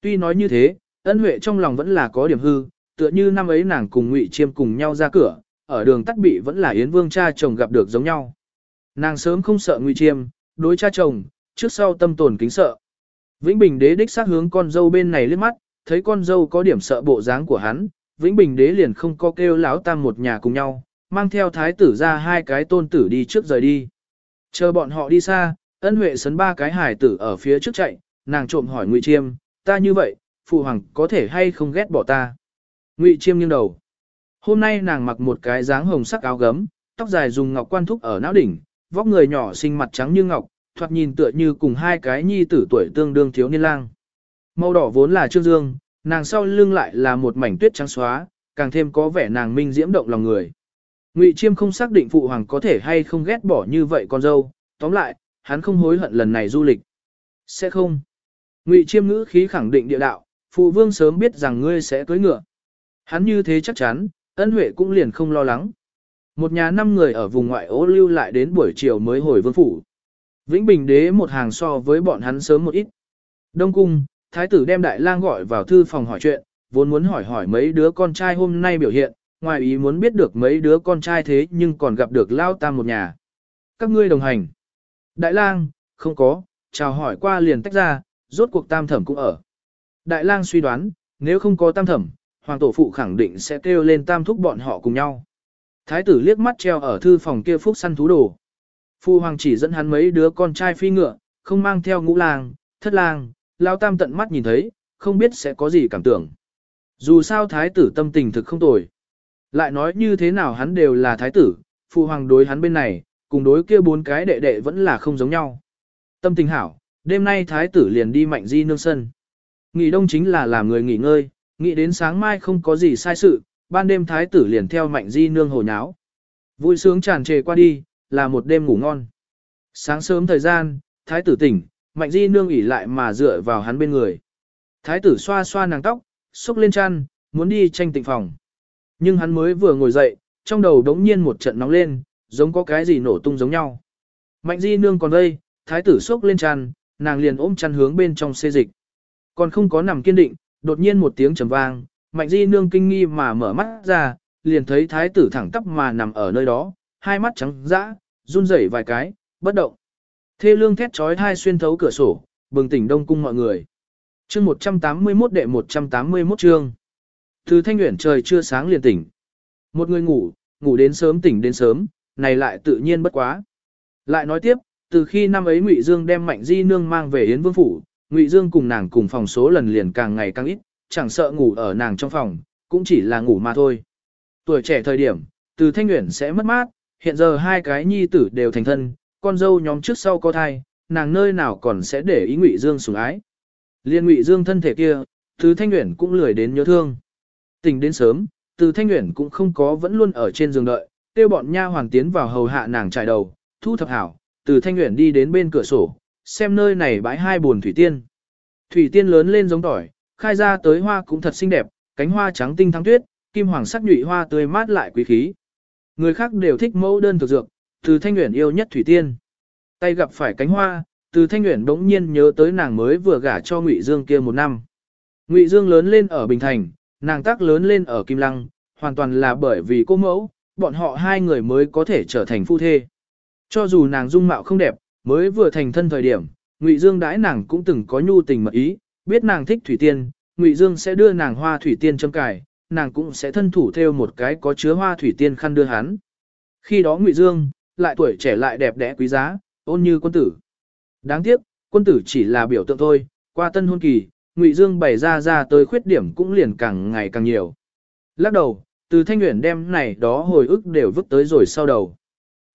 Tuy nói như thế, ân huệ trong lòng vẫn là có điểm hư, tựa như năm ấy nàng cùng ngụy chiêm cùng nhau ra cửa, ở đường tắt bị vẫn là Yến Vương cha chồng gặp được giống nhau. Nàng sớm không sợ ngụy chiêm, đối cha chồng, trước sau tâm tồn kính sợ. Vĩnh Bình đế đích sát hướng con dâu bên này liếc mắt, thấy con dâu có điểm sợ bộ dáng của hắn, Vĩnh Bình đế liền không có kêu lão tam một nhà cùng nhau, mang theo thái tử ra hai cái tôn tử đi trước rời đi. Chờ bọn họ đi xa, ân huệ sấn ba cái hải tử ở phía trước chạy, nàng trộm hỏi Ngụy Chiêm, ta như vậy, phụ hoàng có thể hay không ghét bỏ ta. Ngụy Chiêm nghiêng đầu. Hôm nay nàng mặc một cái dáng hồng sắc áo gấm, tóc dài dùng ngọc quan thúc ở não đỉnh, vóc người nhỏ xinh mặt trắng như ngọc, thoạt nhìn tựa như cùng hai cái nhi tử tuổi tương đương thiếu niên lang. Màu đỏ vốn là trương dương, nàng sau lưng lại là một mảnh tuyết trắng xóa, càng thêm có vẻ nàng minh diễm động lòng người. Ngụy Chiêm không xác định phụ hoàng có thể hay không ghét bỏ như vậy con dâu, tóm lại, hắn không hối hận lần này du lịch. Sẽ không. Ngụy Chiêm ngữ khí khẳng định địa đạo, phụ vương sớm biết rằng ngươi sẽ cưới ngựa. Hắn như thế chắc chắn, ân huệ cũng liền không lo lắng. Một nhà năm người ở vùng ngoại ô lưu lại đến buổi chiều mới hồi vương phủ. Vĩnh Bình đế một hàng so với bọn hắn sớm một ít. Đông cung, thái tử đem đại lang gọi vào thư phòng hỏi chuyện, vốn muốn hỏi hỏi mấy đứa con trai hôm nay biểu hiện, ngoài ý muốn biết được mấy đứa con trai thế nhưng còn gặp được lao tam một nhà. Các ngươi đồng hành. Đại lang, không có, chào hỏi qua liền tách ra, rốt cuộc tam thẩm cũng ở. Đại lang suy đoán, nếu không có tam thẩm, hoàng tổ phụ khẳng định sẽ kêu lên tam thúc bọn họ cùng nhau. Thái tử liếc mắt treo ở thư phòng kia phúc săn thú đồ. Phu hoàng chỉ dẫn hắn mấy đứa con trai phi ngựa, không mang theo ngũ lang, thất lang, lao tam tận mắt nhìn thấy, không biết sẽ có gì cảm tưởng. Dù sao thái tử tâm tình thực không tồi. Lại nói như thế nào hắn đều là thái tử, phụ hoàng đối hắn bên này, cùng đối kia bốn cái đệ đệ vẫn là không giống nhau. Tâm tình hảo, đêm nay thái tử liền đi mạnh di nương sân. Nghỉ đông chính là làm người nghỉ ngơi, nghĩ đến sáng mai không có gì sai sự, ban đêm thái tử liền theo mạnh di nương hồ nháo. Vui sướng tràn trề qua đi, là một đêm ngủ ngon. Sáng sớm thời gian, thái tử tỉnh, mạnh di nương ỉ lại mà dựa vào hắn bên người. Thái tử xoa xoa nàng tóc, xúc lên chăn, muốn đi tranh tịnh phòng. Nhưng hắn mới vừa ngồi dậy, trong đầu đống nhiên một trận nóng lên, giống có cái gì nổ tung giống nhau. Mạnh di nương còn đây, thái tử xúc lên chăn, nàng liền ôm chăn hướng bên trong xê dịch. Còn không có nằm kiên định, đột nhiên một tiếng trầm vang, mạnh di nương kinh nghi mà mở mắt ra, liền thấy thái tử thẳng tắp mà nằm ở nơi đó, hai mắt trắng dã, run rẩy vài cái, bất động. Thê lương thét trói hai xuyên thấu cửa sổ, bừng tỉnh đông cung mọi người. chương 181 đệ 181 chương. Từ thanh nguyện trời chưa sáng liền tỉnh. Một người ngủ, ngủ đến sớm tỉnh đến sớm, này lại tự nhiên bất quá. Lại nói tiếp, từ khi năm ấy Ngụy Dương đem Mạnh Di nương mang về Yến Vương phủ, Ngụy Dương cùng nàng cùng phòng số lần liền càng ngày càng ít, chẳng sợ ngủ ở nàng trong phòng, cũng chỉ là ngủ mà thôi. Tuổi trẻ thời điểm, từ Thanh nguyện sẽ mất mát, hiện giờ hai cái nhi tử đều thành thân, con dâu nhóm trước sau có thai, nàng nơi nào còn sẽ để ý Ngụy Dương sủng ái. Liên Ngụy Dương thân thể kia, từ Thanh nguyện cũng lười đến nhớ thương. tình đến sớm, từ Thanh nguyện cũng không có vẫn luôn ở trên giường đợi, tiêu bọn nha hoàng tiến vào hầu hạ nàng trải đầu, thu thập hảo, từ Thanh nguyện đi đến bên cửa sổ, xem nơi này bãi hai buồn thủy tiên. Thủy tiên lớn lên giống tỏi, khai ra tới hoa cũng thật xinh đẹp, cánh hoa trắng tinh thắng tuyết, kim hoàng sắc nhụy hoa tươi mát lại quý khí. Người khác đều thích mẫu đơn thực dược, từ thanh nguyện yêu nhất thủy tiên. Tay gặp phải cánh hoa, từ thanh nguyện đống nhiên nhớ tới nàng mới vừa gả cho ngụy Dương kia một năm. Ngụy Dương lớn lên ở Bình Thành, nàng tác lớn lên ở Kim Lăng, hoàn toàn là bởi vì cô mẫu, bọn họ hai người mới có thể trở thành phu thê. Cho dù nàng dung mạo không đẹp, mới vừa thành thân thời điểm, Ngụy Dương đãi nàng cũng từng có nhu tình mật ý, biết nàng thích thủy tiên, Ngụy Dương sẽ đưa nàng hoa thủy tiên châm cài, nàng cũng sẽ thân thủ theo một cái có chứa hoa thủy tiên khăn đưa hắn. Khi đó Ngụy Dương, lại tuổi trẻ lại đẹp đẽ quý giá, ôn như quân tử. Đáng tiếc, quân tử chỉ là biểu tượng thôi, qua tân hôn kỳ, Ngụy Dương bày ra ra tới khuyết điểm cũng liền càng ngày càng nhiều. Lắc đầu, từ thanh nguyện đem này đó hồi ức đều vứt tới rồi sau đầu.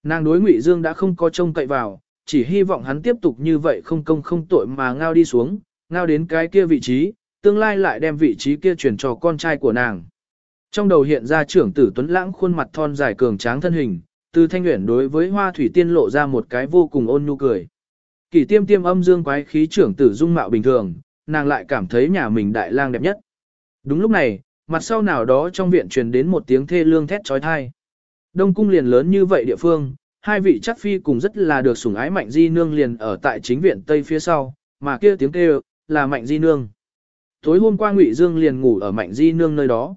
Nàng đối Ngụy Dương đã không có trông cậy vào, chỉ hy vọng hắn tiếp tục như vậy không công không tội mà ngao đi xuống, ngao đến cái kia vị trí, tương lai lại đem vị trí kia chuyển cho con trai của nàng. Trong đầu hiện ra trưởng tử Tuấn Lãng khuôn mặt thon dài cường tráng thân hình, từ thanh nguyện đối với hoa thủy tiên lộ ra một cái vô cùng ôn nhu cười. Kỳ tiêm tiêm âm dương quái khí trưởng tử dung mạo bình thường, nàng lại cảm thấy nhà mình đại lang đẹp nhất. Đúng lúc này, mặt sau nào đó trong viện truyền đến một tiếng thê lương thét trói thai. Đông cung liền lớn như vậy địa phương, hai vị chắc phi cùng rất là được sủng ái mạnh di nương liền ở tại chính viện tây phía sau, mà kia tiếng kêu là mạnh di nương. Tối hôm qua Ngụy Dương liền ngủ ở mạnh di nương nơi đó.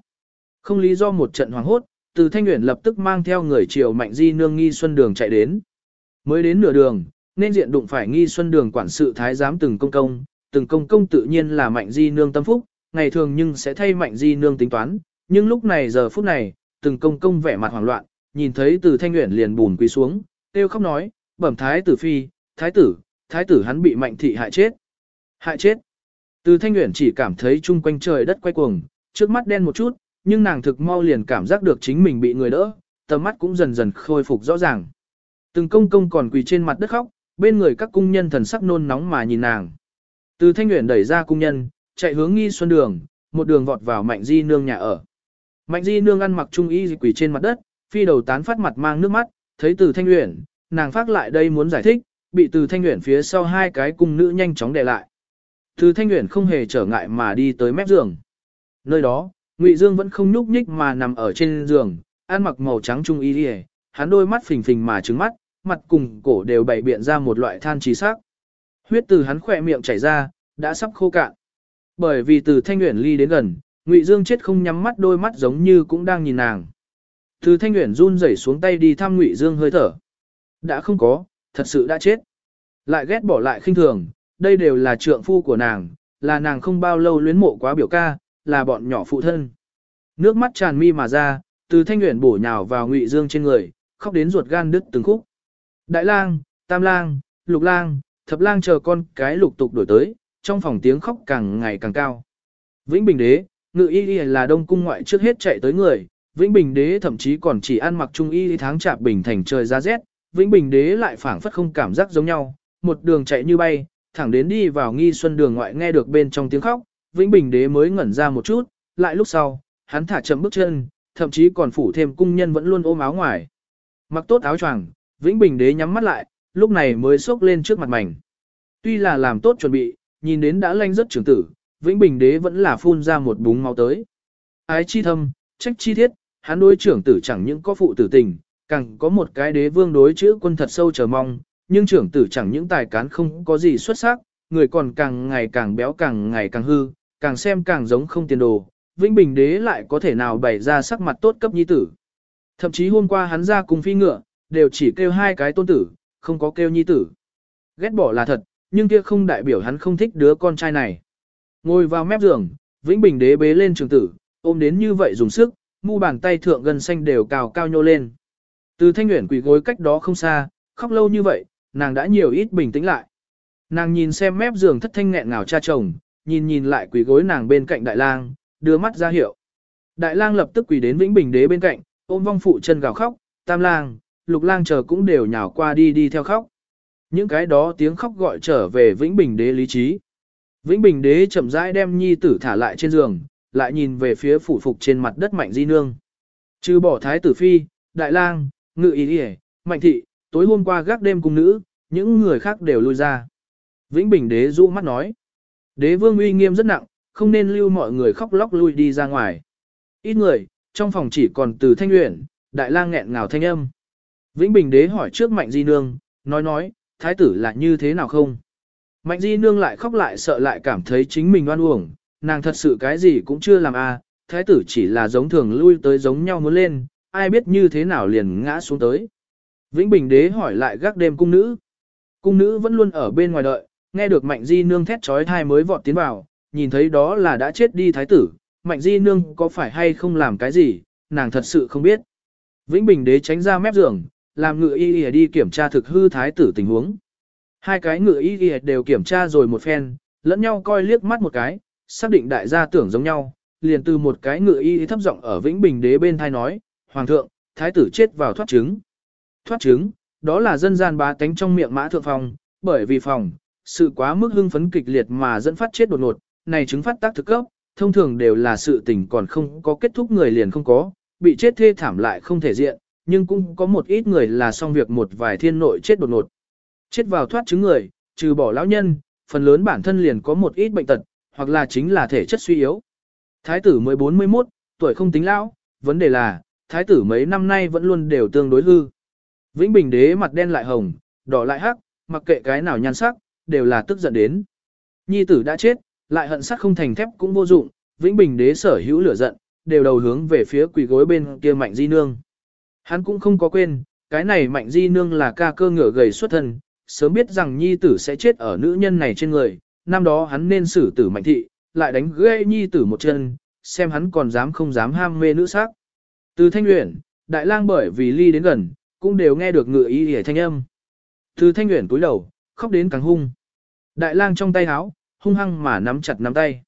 Không lý do một trận hoảng hốt, từ thanh Uyển lập tức mang theo người triều mạnh di nương nghi xuân đường chạy đến. Mới đến nửa đường, nên diện đụng phải nghi xuân đường quản sự thái giám từng công công, từng công công tự nhiên là mạnh di nương tâm phúc, ngày thường nhưng sẽ thay mạnh di nương tính toán, nhưng lúc này giờ phút này, từng công công vẻ mặt hoảng loạn, nhìn thấy từ thanh Uyển liền bùn quỳ xuống, kêu khóc nói, bẩm thái tử phi, thái tử, thái tử hắn bị mạnh thị hại chết. Hại chết. Từ thanh nguyện chỉ cảm thấy chung quanh trời đất quay cuồng, trước mắt đen một chút, nhưng nàng thực mau liền cảm giác được chính mình bị người đỡ, tầm mắt cũng dần dần khôi phục rõ ràng. Từng công công còn quỳ trên mặt đất khóc, bên người các cung nhân thần sắc nôn nóng mà nhìn nàng. Từ thanh nguyện đẩy ra cung nhân, chạy hướng nghi xuân đường, một đường vọt vào mạnh di nương nhà ở. Mạnh di nương ăn mặc trung y quỳ trên mặt đất, phi đầu tán phát mặt mang nước mắt, thấy từ thanh nguyện, nàng phát lại đây muốn giải thích, bị từ thanh nguyện phía sau hai cái cung nữ nhanh chóng đè lại. Từ thanh Uyển không hề trở ngại mà đi tới mép giường. Nơi đó, Ngụy Dương vẫn không nhúc nhích mà nằm ở trên giường, ăn mặc màu trắng trung y liề, hắn đôi mắt phình phình mà trứng mắt, mặt cùng cổ đều bày biện ra một loại than trí sắc. Huyết từ hắn khỏe miệng chảy ra, đã sắp khô cạn. Bởi vì từ thanh Uyển ly đến gần, Ngụy Dương chết không nhắm mắt đôi mắt giống như cũng đang nhìn nàng. Từ thanh Uyển run rẩy xuống tay đi thăm Ngụy Dương hơi thở. Đã không có, thật sự đã chết. Lại ghét bỏ lại khinh thường, đây đều là trượng phu của nàng, là nàng không bao lâu luyến mộ quá biểu ca, là bọn nhỏ phụ thân. Nước mắt tràn mi mà ra, từ thanh nguyện bổ nhào vào Ngụy Dương trên người, khóc đến ruột gan đứt từng khúc. Đại lang, tam lang, lục lang, thập lang chờ con cái lục tục đổi tới, trong phòng tiếng khóc càng ngày càng cao. Vĩnh Bình Đế, ngự y y là đông cung ngoại trước hết chạy tới người, Vĩnh Bình Đế thậm chí còn chỉ ăn mặc trung y tháng chạp bình thành trời ra rét, Vĩnh Bình Đế lại phảng phất không cảm giác giống nhau, một đường chạy như bay, thẳng đến đi vào nghi xuân đường ngoại nghe được bên trong tiếng khóc, Vĩnh Bình Đế mới ngẩn ra một chút, lại lúc sau, hắn thả chậm bước chân, thậm chí còn phủ thêm cung nhân vẫn luôn ôm áo ngoài. Mặc tốt áo choàng, Vĩnh Bình Đế nhắm mắt lại, lúc này mới xốc lên trước mặt mảnh. Tuy là làm tốt chuẩn bị, nhìn đến đã lanh rất trưởng tử, Vĩnh Bình Đế vẫn là phun ra một búng máu tới. Ái chi thâm, trách chi thiết, hắn đối trưởng tử chẳng những có phụ tử tình, càng có một cái đế vương đối chữ quân thật sâu chờ mong, nhưng trưởng tử chẳng những tài cán không có gì xuất sắc, người còn càng ngày càng béo càng ngày càng hư, càng xem càng giống không tiền đồ, Vĩnh Bình Đế lại có thể nào bày ra sắc mặt tốt cấp nhi tử. Thậm chí hôm qua hắn ra cùng phi ngựa, đều chỉ kêu hai cái tôn tử, không có kêu nhi tử. Ghét bỏ là thật, nhưng kia không đại biểu hắn không thích đứa con trai này. Ngồi vào mép giường, Vĩnh Bình đế bế lên trường tử, ôm đến như vậy dùng sức, mu bàn tay thượng gần xanh đều cào cao nhô lên. Từ thanh nguyện quỷ gối cách đó không xa, khóc lâu như vậy, nàng đã nhiều ít bình tĩnh lại. Nàng nhìn xem mép giường thất thanh nghẹn ngào cha chồng, nhìn nhìn lại quỳ gối nàng bên cạnh đại lang, đưa mắt ra hiệu. Đại lang lập tức quỳ đến Vĩnh Bình đế bên cạnh, ôm vong phụ chân gào khóc, tam lang, lục lang chờ cũng đều nhào qua đi đi theo khóc. Những cái đó tiếng khóc gọi trở về Vĩnh Bình đế lý trí. Vĩnh Bình đế chậm rãi đem nhi tử thả lại trên giường, lại nhìn về phía phủ phục trên mặt đất mạnh di nương. Trừ bỏ thái tử phi, đại lang, ngự ý ý mạnh thị, tối hôm qua gác đêm cung nữ, những người khác đều lui ra. Vĩnh Bình đế rũ mắt nói. Đế vương uy nghiêm rất nặng, không nên lưu mọi người khóc lóc lui đi ra ngoài. Ít người, trong phòng chỉ còn từ thanh luyện, đại lang nghẹn ngào thanh âm. Vĩnh Bình đế hỏi trước Mạnh Di Nương, nói nói, thái tử là như thế nào không? Mạnh Di Nương lại khóc lại sợ lại cảm thấy chính mình oan uổng, nàng thật sự cái gì cũng chưa làm a, à, thái tử chỉ là giống thường lui tới giống nhau muốn lên, ai biết như thế nào liền ngã xuống tới. Vĩnh Bình đế hỏi lại gác đêm cung nữ. Cung nữ vẫn luôn ở bên ngoài đợi, nghe được Mạnh Di Nương thét trói thai mới vọt tiến vào, nhìn thấy đó là đã chết đi thái tử, Mạnh Di Nương có phải hay không làm cái gì, nàng thật sự không biết. Vĩnh Bình đế tránh ra mép giường, làm ngựa y y đi kiểm tra thực hư thái tử tình huống. Hai cái ngựa y y đều kiểm tra rồi một phen, lẫn nhau coi liếc mắt một cái, xác định đại gia tưởng giống nhau, liền từ một cái ngựa y thấp giọng ở Vĩnh Bình đế bên thai nói, Hoàng thượng, thái tử chết vào thoát trứng. Thoát trứng, đó là dân gian bá tánh trong miệng mã thượng phòng, bởi vì phòng, sự quá mức hưng phấn kịch liệt mà dẫn phát chết đột ngột, này chứng phát tác thực cấp, thông thường đều là sự tình còn không có kết thúc người liền không có, bị chết thê thảm lại không thể diện, nhưng cũng có một ít người là xong việc một vài thiên nội chết đột ngột. Chết vào thoát chứng người, trừ bỏ lão nhân, phần lớn bản thân liền có một ít bệnh tật, hoặc là chính là thể chất suy yếu. Thái tử mới 41, tuổi không tính lão, vấn đề là, thái tử mấy năm nay vẫn luôn đều tương đối hư. Vĩnh Bình đế mặt đen lại hồng, đỏ lại hắc, mặc kệ cái nào nhan sắc, đều là tức giận đến. Nhi tử đã chết, lại hận sắc không thành thép cũng vô dụng, Vĩnh Bình đế sở hữu lửa giận, đều đầu hướng về phía quỷ gối bên kia mạnh di nương. Hắn cũng không có quên, cái này mạnh di nương là ca cơ ngựa gầy xuất thân, sớm biết rằng nhi tử sẽ chết ở nữ nhân này trên người, năm đó hắn nên xử tử mạnh thị, lại đánh gãy nhi tử một chân, xem hắn còn dám không dám ham mê nữ sắc. Từ thanh luyện, đại lang bởi vì ly đến gần, cũng đều nghe được ngựa ý hề thanh âm. Từ thanh nguyện cúi đầu, khóc đến càng hung. Đại lang trong tay háo, hung hăng mà nắm chặt nắm tay.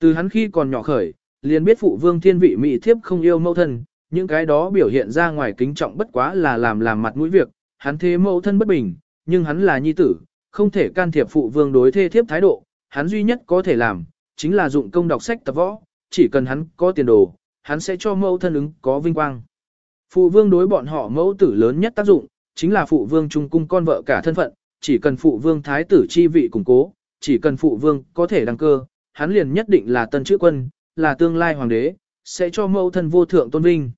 Từ hắn khi còn nhỏ khởi, liền biết phụ vương thiên vị mỹ thiếp không yêu mẫu thân, những cái đó biểu hiện ra ngoài kính trọng bất quá là làm làm mặt mũi việc, hắn thế mẫu thân bất bình, nhưng hắn là nhi tử, không thể can thiệp phụ vương đối thê thiếp thái độ, hắn duy nhất có thể làm, chính là dụng công đọc sách tập võ, chỉ cần hắn có tiền đồ, hắn sẽ cho mẫu thân ứng có vinh quang. Phụ vương đối bọn họ mẫu tử lớn nhất tác dụng, chính là phụ vương trung cung con vợ cả thân phận, chỉ cần phụ vương thái tử chi vị củng cố, chỉ cần phụ vương có thể đăng cơ, hắn liền nhất định là tân chữ quân, là tương lai hoàng đế, sẽ cho mẫu thân vô thượng tôn vinh.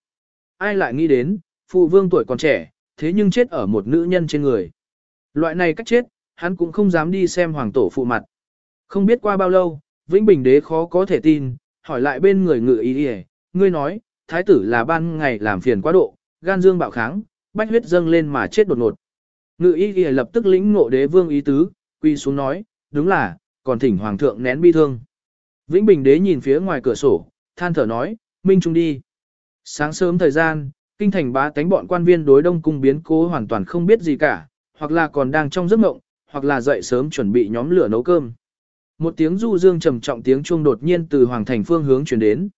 Ai lại nghĩ đến, phụ vương tuổi còn trẻ, thế nhưng chết ở một nữ nhân trên người. Loại này cách chết, hắn cũng không dám đi xem hoàng tổ phụ mặt. Không biết qua bao lâu, Vĩnh Bình đế khó có thể tin, hỏi lại bên người ngự ý đi ngươi nói, thái tử là ban ngày làm phiền quá độ, gan dương bạo kháng, bách huyết dâng lên mà chết đột ngột. Ngự y y lập tức lĩnh ngộ đế vương ý tứ, quy xuống nói, đúng là, còn thỉnh hoàng thượng nén bi thương. Vĩnh Bình đế nhìn phía ngoài cửa sổ, than thở nói, minh trung đi. Sáng sớm thời gian, kinh thành bá tánh bọn quan viên đối đông cung biến cố hoàn toàn không biết gì cả, hoặc là còn đang trong giấc mộng, hoặc là dậy sớm chuẩn bị nhóm lửa nấu cơm. Một tiếng du dương trầm trọng tiếng chuông đột nhiên từ hoàng thành phương hướng truyền đến.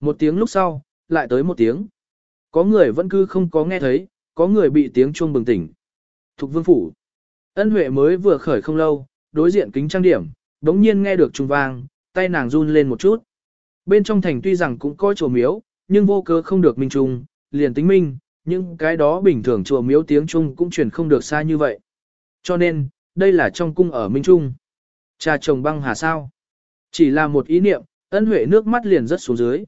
Một tiếng lúc sau, lại tới một tiếng. Có người vẫn cứ không có nghe thấy, có người bị tiếng chuông bừng tỉnh. Thục vương phủ. Ân Huệ mới vừa khởi không lâu, đối diện kính trang điểm, đống nhiên nghe được trùng vang, tay nàng run lên một chút. Bên trong thành tuy rằng cũng có chùa miếu, nhưng vô cớ không được minh trung, liền tính minh, nhưng cái đó bình thường chùa miếu tiếng Trung cũng truyền không được xa như vậy. Cho nên, đây là trong cung ở Minh Trung. Cha chồng băng hà sao? Chỉ là một ý niệm, ân huệ nước mắt liền rất xuống dưới.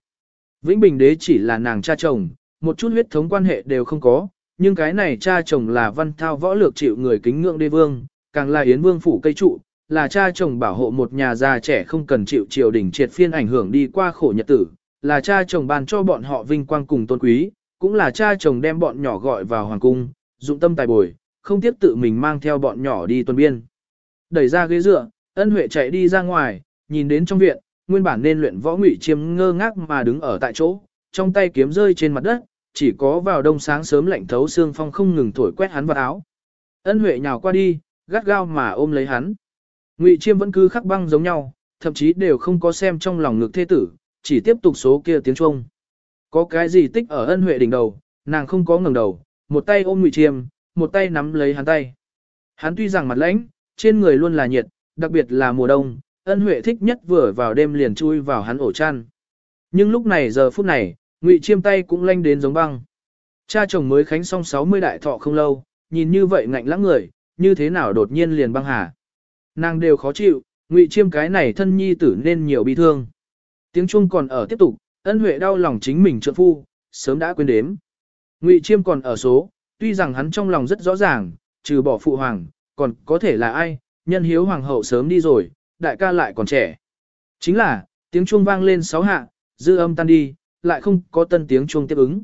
Vĩnh Bình đế chỉ là nàng cha chồng, một chút huyết thống quan hệ đều không có, nhưng cái này cha chồng là văn thao võ lược chịu người kính ngưỡng đế vương, càng là yến vương phủ cây trụ, là cha chồng bảo hộ một nhà già trẻ không cần chịu triều đình triệt phiên ảnh hưởng đi qua khổ nhật tử, là cha chồng ban cho bọn họ vinh quang cùng tôn quý, cũng là cha chồng đem bọn nhỏ gọi vào hoàng cung, dụng tâm tài bồi, không tiếp tự mình mang theo bọn nhỏ đi tuần biên. Đẩy ra ghế dựa, ân huệ chạy đi ra ngoài, nhìn đến trong viện, nguyên bản nên luyện võ ngụy chiêm ngơ ngác mà đứng ở tại chỗ, trong tay kiếm rơi trên mặt đất, chỉ có vào đông sáng sớm lạnh thấu xương phong không ngừng thổi quét hắn vào áo. Ân huệ nhào qua đi, gắt gao mà ôm lấy hắn. Ngụy chiêm vẫn cứ khắc băng giống nhau, thậm chí đều không có xem trong lòng ngực thê tử, chỉ tiếp tục số kia tiếng chuông. Có cái gì tích ở ân huệ đỉnh đầu, nàng không có ngẩng đầu, một tay ôm ngụy chiêm, một tay nắm lấy hắn tay. Hắn tuy rằng mặt lãnh, trên người luôn là nhiệt, đặc biệt là mùa đông, ân huệ thích nhất vừa vào đêm liền chui vào hắn ổ chăn. Nhưng lúc này giờ phút này, ngụy chiêm tay cũng lanh đến giống băng. Cha chồng mới khánh xong 60 đại thọ không lâu, nhìn như vậy ngạnh lãng người, như thế nào đột nhiên liền băng hà. Nàng đều khó chịu, ngụy chiêm cái này thân nhi tử nên nhiều bi thương. Tiếng chuông còn ở tiếp tục, ân huệ đau lòng chính mình trợ phu, sớm đã quên đếm. Ngụy chiêm còn ở số, tuy rằng hắn trong lòng rất rõ ràng, trừ bỏ phụ hoàng, còn có thể là ai, nhân hiếu hoàng hậu sớm đi rồi, đại ca lại còn trẻ. Chính là, tiếng chuông vang lên sáu hạ, dư âm tan đi, lại không có tân tiếng chuông tiếp ứng.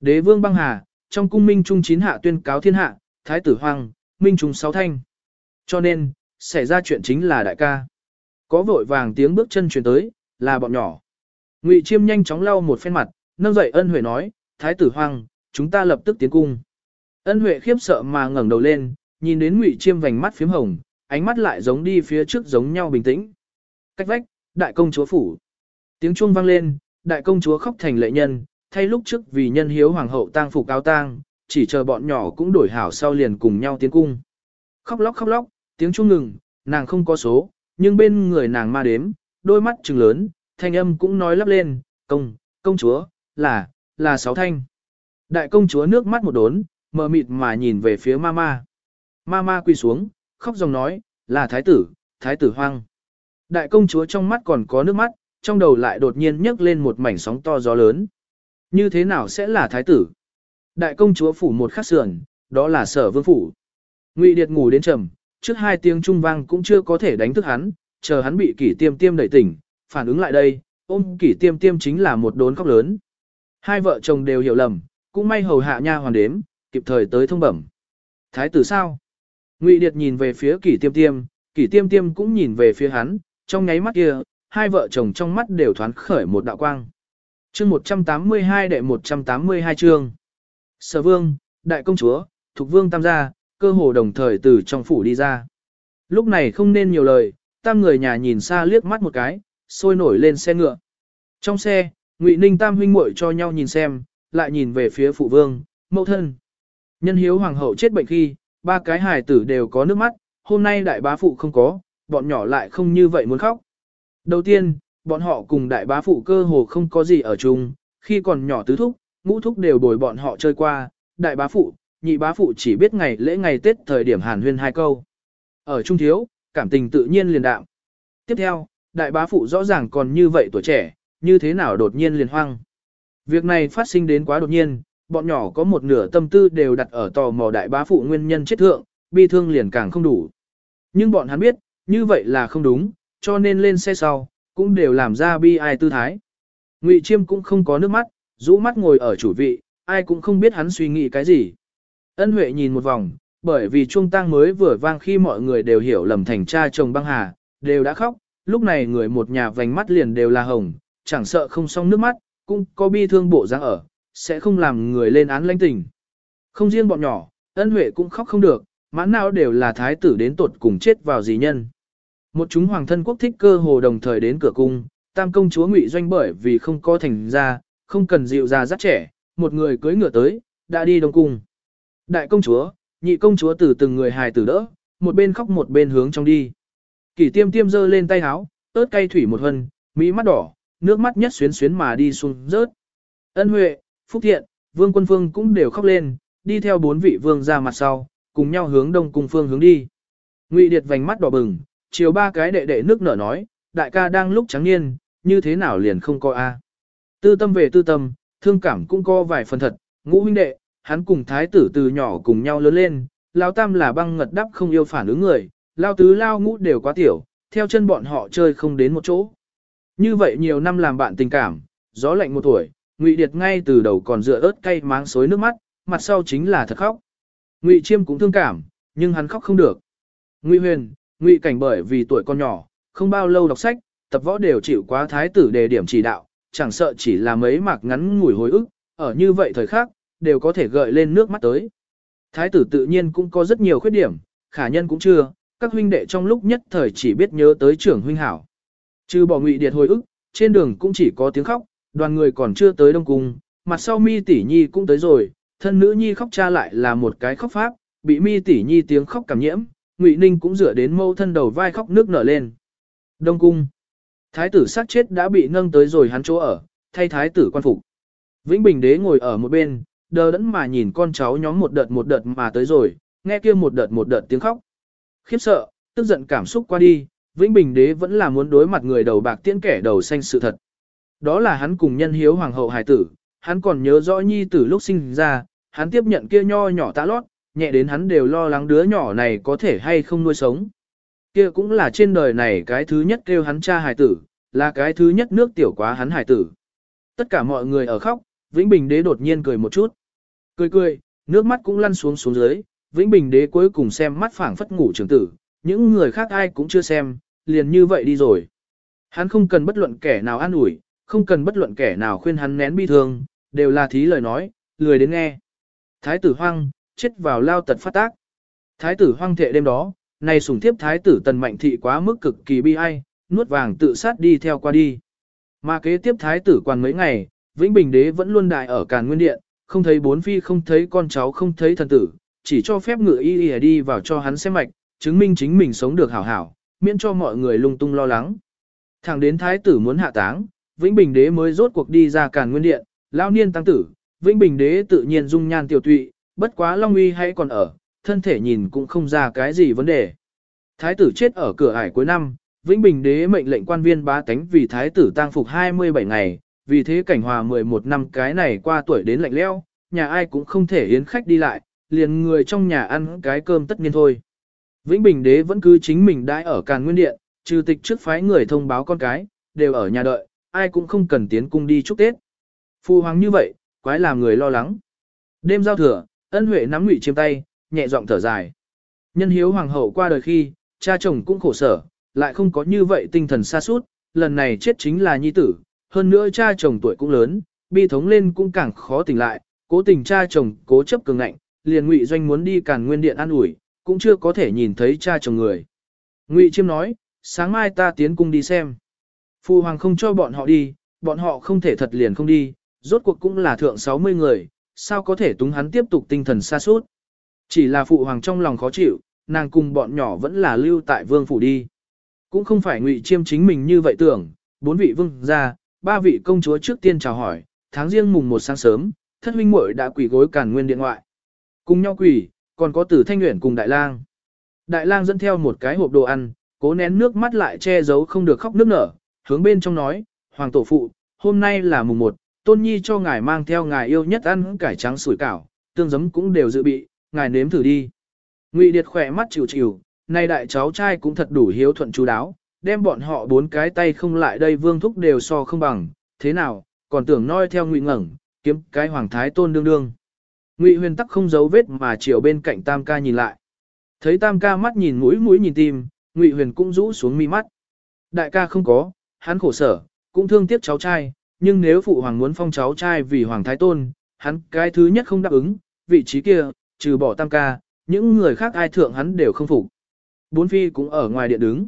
Đế vương băng hà, trong cung minh trung chín hạ tuyên cáo thiên hạ, thái tử hoàng, minh trung sáu thanh. Cho nên, xảy ra chuyện chính là đại ca. Có vội vàng tiếng bước chân truyền tới, là bọn nhỏ. Ngụy Chiêm nhanh chóng lau một phen mặt, nâng dậy ân huệ nói, thái tử hoàng, chúng ta lập tức tiến cung. Ân huệ khiếp sợ mà ngẩng đầu lên, nhìn đến Ngụy Chiêm vành mắt phím hồng, ánh mắt lại giống đi phía trước giống nhau bình tĩnh. Cách vách, đại công chúa phủ. Tiếng chuông vang lên, đại công chúa khóc thành lệ nhân, thay lúc trước vì nhân hiếu hoàng hậu tang phục áo tang, chỉ chờ bọn nhỏ cũng đổi hảo sau liền cùng nhau tiến cung. Khóc lóc khóc lóc, tiếng chuông ngừng, nàng không có số, nhưng bên người nàng ma đếm, đôi mắt trừng lớn, thanh âm cũng nói lắp lên, công, công chúa, là, là sáu thanh. Đại công chúa nước mắt một đốn, mờ mịt mà nhìn về phía mama. Mama quỳ xuống, khóc dòng nói, là thái tử, thái tử hoang. Đại công chúa trong mắt còn có nước mắt, trong đầu lại đột nhiên nhấc lên một mảnh sóng to gió lớn. Như thế nào sẽ là thái tử? Đại công chúa phủ một khắc sườn, đó là sở vương phủ. Ngụy Điệt ngủ đến trầm, trước hai tiếng trung vang cũng chưa có thể đánh thức hắn, chờ hắn bị kỷ tiêm tiêm đẩy tỉnh, phản ứng lại đây, ôm kỷ tiêm tiêm chính là một đốn khóc lớn. Hai vợ chồng đều hiểu lầm, cũng may hầu hạ nha hoàn đếm, kịp thời tới thông bẩm. Thái tử sao? Ngụy Điệt nhìn về phía kỷ tiêm tiêm, kỷ tiêm tiêm cũng nhìn về phía hắn, trong nháy mắt kia, hai vợ chồng trong mắt đều thoáng khởi một đạo quang. chương 182 đệ 182 chương. Sở vương, đại công chúa, thuộc vương tam gia, cơ hồ đồng thời từ trong phủ đi ra. Lúc này không nên nhiều lời, tam người nhà nhìn xa liếc mắt một cái, sôi nổi lên xe ngựa. Trong xe, Ngụy Ninh Tam huynh muội cho nhau nhìn xem, lại nhìn về phía phụ vương, mẫu thân. Nhân hiếu hoàng hậu chết bệnh khi, ba cái hài tử đều có nước mắt, hôm nay đại bá phụ không có, bọn nhỏ lại không như vậy muốn khóc. Đầu tiên, bọn họ cùng đại bá phụ cơ hồ không có gì ở chung, khi còn nhỏ tứ thúc, ngũ thúc đều bồi bọn họ chơi qua, đại bá phụ, nhị bá phụ chỉ biết ngày lễ ngày Tết thời điểm hàn huyên hai câu. Ở trung thiếu, cảm tình tự nhiên liền đạm. Tiếp theo, đại bá phụ rõ ràng còn như vậy tuổi trẻ, như thế nào đột nhiên liền hoang. Việc này phát sinh đến quá đột nhiên, bọn nhỏ có một nửa tâm tư đều đặt ở tò mò đại bá phụ nguyên nhân chết thượng, bi thương liền càng không đủ. Nhưng bọn hắn biết, như vậy là không đúng, cho nên lên xe sau, cũng đều làm ra bi ai tư thái. Ngụy Chiêm cũng không có nước mắt, rũ mắt ngồi ở chủ vị, ai cũng không biết hắn suy nghĩ cái gì. Ân Huệ nhìn một vòng, bởi vì chuông tang mới vừa vang khi mọi người đều hiểu lầm thành cha chồng băng hà, đều đã khóc, lúc này người một nhà vành mắt liền đều là hồng, chẳng sợ không xong nước mắt, cũng có bi thương bộ dáng ở, sẽ không làm người lên án lãnh tình. Không riêng bọn nhỏ, ân huệ cũng khóc không được, mãn nào đều là thái tử đến tuột cùng chết vào gì nhân. Một chúng hoàng thân quốc thích cơ hồ đồng thời đến cửa cung, tam công chúa ngụy doanh bởi vì không có thành ra, không cần dịu ra rất trẻ, một người cưới ngựa tới, đã đi đông cung. Đại công chúa, nhị công chúa từ từng người hài tử đỡ, một bên khóc một bên hướng trong đi. Kỷ tiêm tiêm giơ lên tay háo, ớt cay thủy một hân, mỹ mắt đỏ, nước mắt nhất xuyến xuyến mà đi xuống rớt. Ân Huệ, Phúc Thiện, Vương Quân Phương cũng đều khóc lên, đi theo bốn vị vương ra mặt sau, cùng nhau hướng đông cung phương hướng đi. Ngụy Điệt vành mắt đỏ bừng, chiều ba cái đệ đệ nước nở nói, đại ca đang lúc trắng niên, như thế nào liền không coi a. Tư tâm về tư tâm, thương cảm cũng có vài phần thật, ngũ huynh đệ, hắn cùng thái tử từ nhỏ cùng nhau lớn lên, lao tam là băng ngật đắp không yêu phản ứng người, lao tứ lao ngũ đều quá tiểu, theo chân bọn họ chơi không đến một chỗ. Như vậy nhiều năm làm bạn tình cảm, gió lạnh một tuổi, Ngụy Điệt ngay từ đầu còn dựa ớt cay máng xối nước mắt, mặt sau chính là thật khóc. Ngụy Chiêm cũng thương cảm, nhưng hắn khóc không được. Ngụy Huyền, Ngụy Cảnh bởi vì tuổi còn nhỏ, không bao lâu đọc sách, tập võ đều chịu quá thái tử đề điểm chỉ đạo, chẳng sợ chỉ là mấy mạc ngắn ngủi hồi ức, ở như vậy thời khắc, đều có thể gợi lên nước mắt tới. Thái tử tự nhiên cũng có rất nhiều khuyết điểm, khả nhân cũng chưa, các huynh đệ trong lúc nhất thời chỉ biết nhớ tới trưởng huynh hảo. Trừ bỏ ngụy điệt hồi ức, trên đường cũng chỉ có tiếng khóc, đoàn người còn chưa tới Đông Cung, mặt sau mi tỷ nhi cũng tới rồi, thân nữ nhi khóc cha lại là một cái khóc pháp, bị mi tỷ nhi tiếng khóc cảm nhiễm, ngụy ninh cũng dựa đến mâu thân đầu vai khóc nước nở lên. Đông Cung Thái tử sát chết đã bị nâng tới rồi hắn chỗ ở, thay thái tử quan phục. Vĩnh Bình đế ngồi ở một bên, đờ đẫn mà nhìn con cháu nhóm một đợt một đợt mà tới rồi, nghe kia một đợt một đợt tiếng khóc. Khiếp sợ, tức giận cảm xúc qua đi, Vĩnh Bình đế vẫn là muốn đối mặt người đầu bạc tiễn kẻ đầu xanh sự thật. Đó là hắn cùng nhân hiếu hoàng hậu hải tử, hắn còn nhớ rõ nhi tử lúc sinh ra, hắn tiếp nhận kia nho nhỏ tã lót, nhẹ đến hắn đều lo lắng đứa nhỏ này có thể hay không nuôi sống. Kia cũng là trên đời này cái thứ nhất kêu hắn cha hải tử, là cái thứ nhất nước tiểu quá hắn hải tử. Tất cả mọi người ở khóc, Vĩnh Bình đế đột nhiên cười một chút. Cười cười, nước mắt cũng lăn xuống xuống dưới, Vĩnh Bình đế cuối cùng xem mắt phảng phất ngủ trường tử, những người khác ai cũng chưa xem, liền như vậy đi rồi. Hắn không cần bất luận kẻ nào an ủi, không cần bất luận kẻ nào khuyên hắn nén bi thương, đều là thí lời nói, lười đến nghe. Thái tử hoang, chết vào lao tật phát tác. Thái tử hoang thệ đêm đó, này sủng thiếp thái tử tần mạnh thị quá mức cực kỳ bi ai, nuốt vàng tự sát đi theo qua đi. Mà kế tiếp thái tử quan mấy ngày, Vĩnh Bình đế vẫn luôn đại ở Càn Nguyên Điện, không thấy bốn phi không thấy con cháu không thấy thần tử, chỉ cho phép ngựa y y đi vào cho hắn xem mạch, chứng minh chính mình sống được hảo hảo, miễn cho mọi người lung tung lo lắng. Thẳng đến thái tử muốn hạ táng, Vĩnh Bình đế mới rốt cuộc đi ra Càn Nguyên Điện, lão niên tăng tử, Vĩnh Bình đế tự nhiên dung nhan tiểu tụy, bất quá Long Uy hay còn ở, thân thể nhìn cũng không ra cái gì vấn đề. Thái tử chết ở cửa ải cuối năm, Vĩnh Bình đế mệnh lệnh quan viên bá tánh vì thái tử tang phục 27 ngày, vì thế cảnh hòa 11 năm cái này qua tuổi đến lạnh lẽo, nhà ai cũng không thể yến khách đi lại, liền người trong nhà ăn cái cơm tất nhiên thôi. Vĩnh Bình đế vẫn cứ chính mình đãi ở Càn Nguyên Điện, trừ tịch trước phái người thông báo con cái, đều ở nhà đợi, ai cũng không cần tiến cung đi chúc Tết. Phu hoàng như vậy, quái làm người lo lắng. Đêm giao thừa, ân huệ nắm ngụy chiêm tay, nhẹ giọng thở dài. Nhân hiếu hoàng hậu qua đời khi, cha chồng cũng khổ sở, lại không có như vậy tinh thần xa suốt, lần này chết chính là nhi tử, hơn nữa cha chồng tuổi cũng lớn, bi thống lên cũng càng khó tỉnh lại, cố tình cha chồng cố chấp cường ngạnh, liền ngụy doanh muốn đi càn nguyên điện an ủi, cũng chưa có thể nhìn thấy cha chồng người. Ngụy chiêm nói, sáng mai ta tiến cung đi xem. Phu hoàng không cho bọn họ đi, bọn họ không thể thật liền không đi, rốt cuộc cũng là thượng 60 người, sao có thể túng hắn tiếp tục tinh thần xa suốt. Chỉ là phụ hoàng trong lòng khó chịu, nàng cùng bọn nhỏ vẫn là lưu tại vương phủ đi. Cũng không phải ngụy chiêm chính mình như vậy tưởng, bốn vị vương ra, ba vị công chúa trước tiên chào hỏi, tháng riêng mùng một sáng sớm, thất huynh muội đã quỳ gối càn nguyên điện ngoại. Cùng nhau quỳ, còn có tử thanh nguyện cùng đại lang. Đại lang dẫn theo một cái hộp đồ ăn, cố nén nước mắt lại che giấu không được khóc nước nở, hướng bên trong nói, Hoàng tổ phụ, hôm nay là mùng một, tôn nhi cho ngài mang theo ngài yêu nhất ăn cải trắng sủi cảo, tương giấm cũng đều dự bị, ngài nếm thử đi. Ngụy Điệt khỏe mắt chịu chịu, nay đại cháu trai cũng thật đủ hiếu thuận chú đáo, đem bọn họ bốn cái tay không lại đây vương thúc đều so không bằng, thế nào, còn tưởng noi theo Ngụy ngẩng, kiếm cái hoàng thái tôn đương đương. Ngụy huyền tắc không giấu vết mà chiều bên cạnh tam ca nhìn lại. Thấy tam ca mắt nhìn mũi mũi nhìn tim, Ngụy huyền cũng rũ xuống mi mắt. Đại ca không có, hắn khổ sở, cũng thương tiếc cháu trai, nhưng nếu phụ hoàng muốn phong cháu trai vì hoàng thái tôn, hắn cái thứ nhất không đáp ứng, vị trí kia, trừ bỏ tam ca, những người khác ai thượng hắn đều không phục. Bốn phi cũng ở ngoài điện đứng.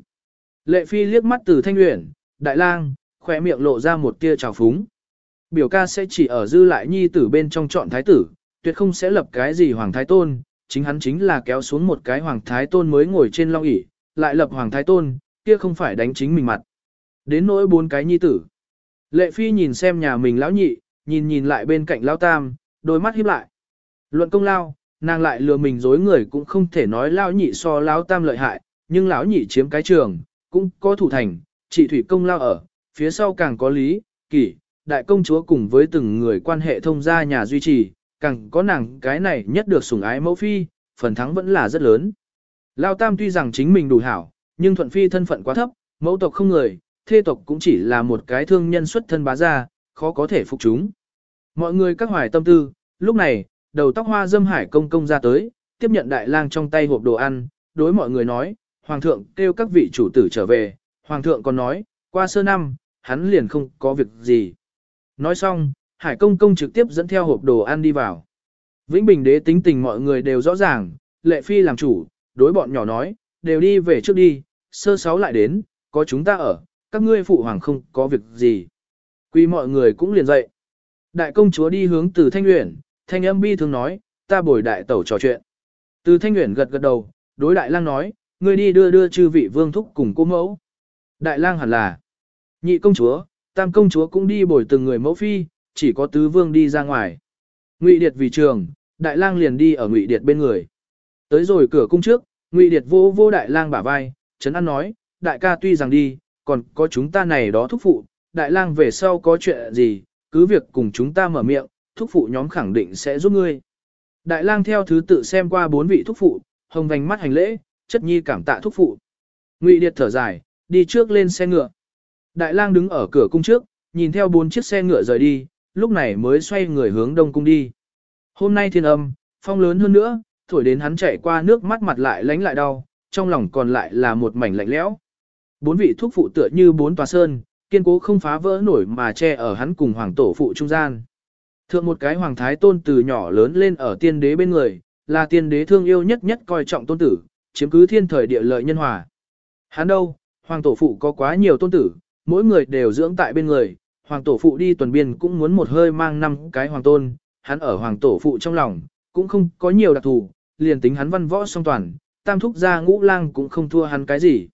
Lệ phi liếc mắt từ thanh nguyện, đại lang, khỏe miệng lộ ra một tia trào phúng. Biểu ca sẽ chỉ ở dư lại nhi tử bên trong chọn thái tử, tuyệt không sẽ lập cái gì hoàng thái tôn, chính hắn chính là kéo xuống một cái hoàng thái tôn mới ngồi trên long ỷ lại lập hoàng thái tôn, kia không phải đánh chính mình mặt. Đến nỗi bốn cái nhi tử. Lệ phi nhìn xem nhà mình lão nhị, nhìn nhìn lại bên cạnh lão tam, đôi mắt híp lại. Luận công lao, nàng lại lừa mình dối người cũng không thể nói lão nhị so lão tam lợi hại, nhưng lão nhị chiếm cái trường, cũng có thủ thành, chỉ thủy công lao ở, phía sau càng có lý, kỷ, đại công chúa cùng với từng người quan hệ thông gia nhà duy trì, càng có nàng cái này nhất được sủng ái mẫu phi, phần thắng vẫn là rất lớn. Lao Tam tuy rằng chính mình đủ hảo, nhưng thuận phi thân phận quá thấp, mẫu tộc không người, thê tộc cũng chỉ là một cái thương nhân xuất thân bá gia, khó có thể phục chúng. Mọi người các hoài tâm tư, lúc này, đầu tóc hoa dâm hải công công ra tới, tiếp nhận đại lang trong tay hộp đồ ăn, đối mọi người nói, Hoàng thượng kêu các vị chủ tử trở về, Hoàng thượng còn nói, qua sơ năm, hắn liền không có việc gì. Nói xong, hải công công trực tiếp dẫn theo hộp đồ ăn đi vào. Vĩnh Bình đế tính tình mọi người đều rõ ràng, lệ phi làm chủ, đối bọn nhỏ nói, đều đi về trước đi, sơ sáu lại đến, có chúng ta ở, các ngươi phụ hoàng không có việc gì. Quy mọi người cũng liền dậy. Đại công chúa đi hướng từ thanh luyện, thanh âm bi thường nói, ta bồi đại tẩu trò chuyện. Từ thanh luyện gật gật đầu, đối đại lang nói, ngươi đi đưa đưa chư vị vương thúc cùng cô mẫu. Đại lang hẳn là, nhị công chúa, tam công chúa cũng đi bồi từng người mẫu phi, chỉ có tứ vương đi ra ngoài. Ngụy Điệt vì trường, đại lang liền đi ở Ngụy Điệt bên người. Tới rồi cửa cung trước, Ngụy Điệt vô vô đại lang bả vai, chấn an nói, đại ca tuy rằng đi, còn có chúng ta này đó thúc phụ, đại lang về sau có chuyện gì, cứ việc cùng chúng ta mở miệng, thúc phụ nhóm khẳng định sẽ giúp ngươi. Đại lang theo thứ tự xem qua bốn vị thúc phụ, hồng vành mắt hành lễ, chất nhi cảm tạ thúc phụ. Ngụy Điệt thở dài, đi trước lên xe ngựa. Đại lang đứng ở cửa cung trước, nhìn theo bốn chiếc xe ngựa rời đi, lúc này mới xoay người hướng đông cung đi. Hôm nay thiên âm, phong lớn hơn nữa, thổi đến hắn chạy qua nước mắt mặt lại lánh lại đau, trong lòng còn lại là một mảnh lạnh lẽo. Bốn vị thuốc phụ tựa như bốn tòa sơn, kiên cố không phá vỡ nổi mà che ở hắn cùng hoàng tổ phụ trung gian. Thượng một cái hoàng thái tôn từ nhỏ lớn lên ở tiên đế bên người, là tiên đế thương yêu nhất nhất coi trọng tôn tử, chiếm cứ thiên thời địa lợi nhân hòa. Hắn đâu, hoàng tổ phụ có quá nhiều tôn tử, mỗi người đều dưỡng tại bên người, hoàng tổ phụ đi tuần biên cũng muốn một hơi mang năm cái hoàng tôn, hắn ở hoàng tổ phụ trong lòng, cũng không có nhiều đặc thù, liền tính hắn văn võ song toàn, tam thúc gia ngũ lang cũng không thua hắn cái gì.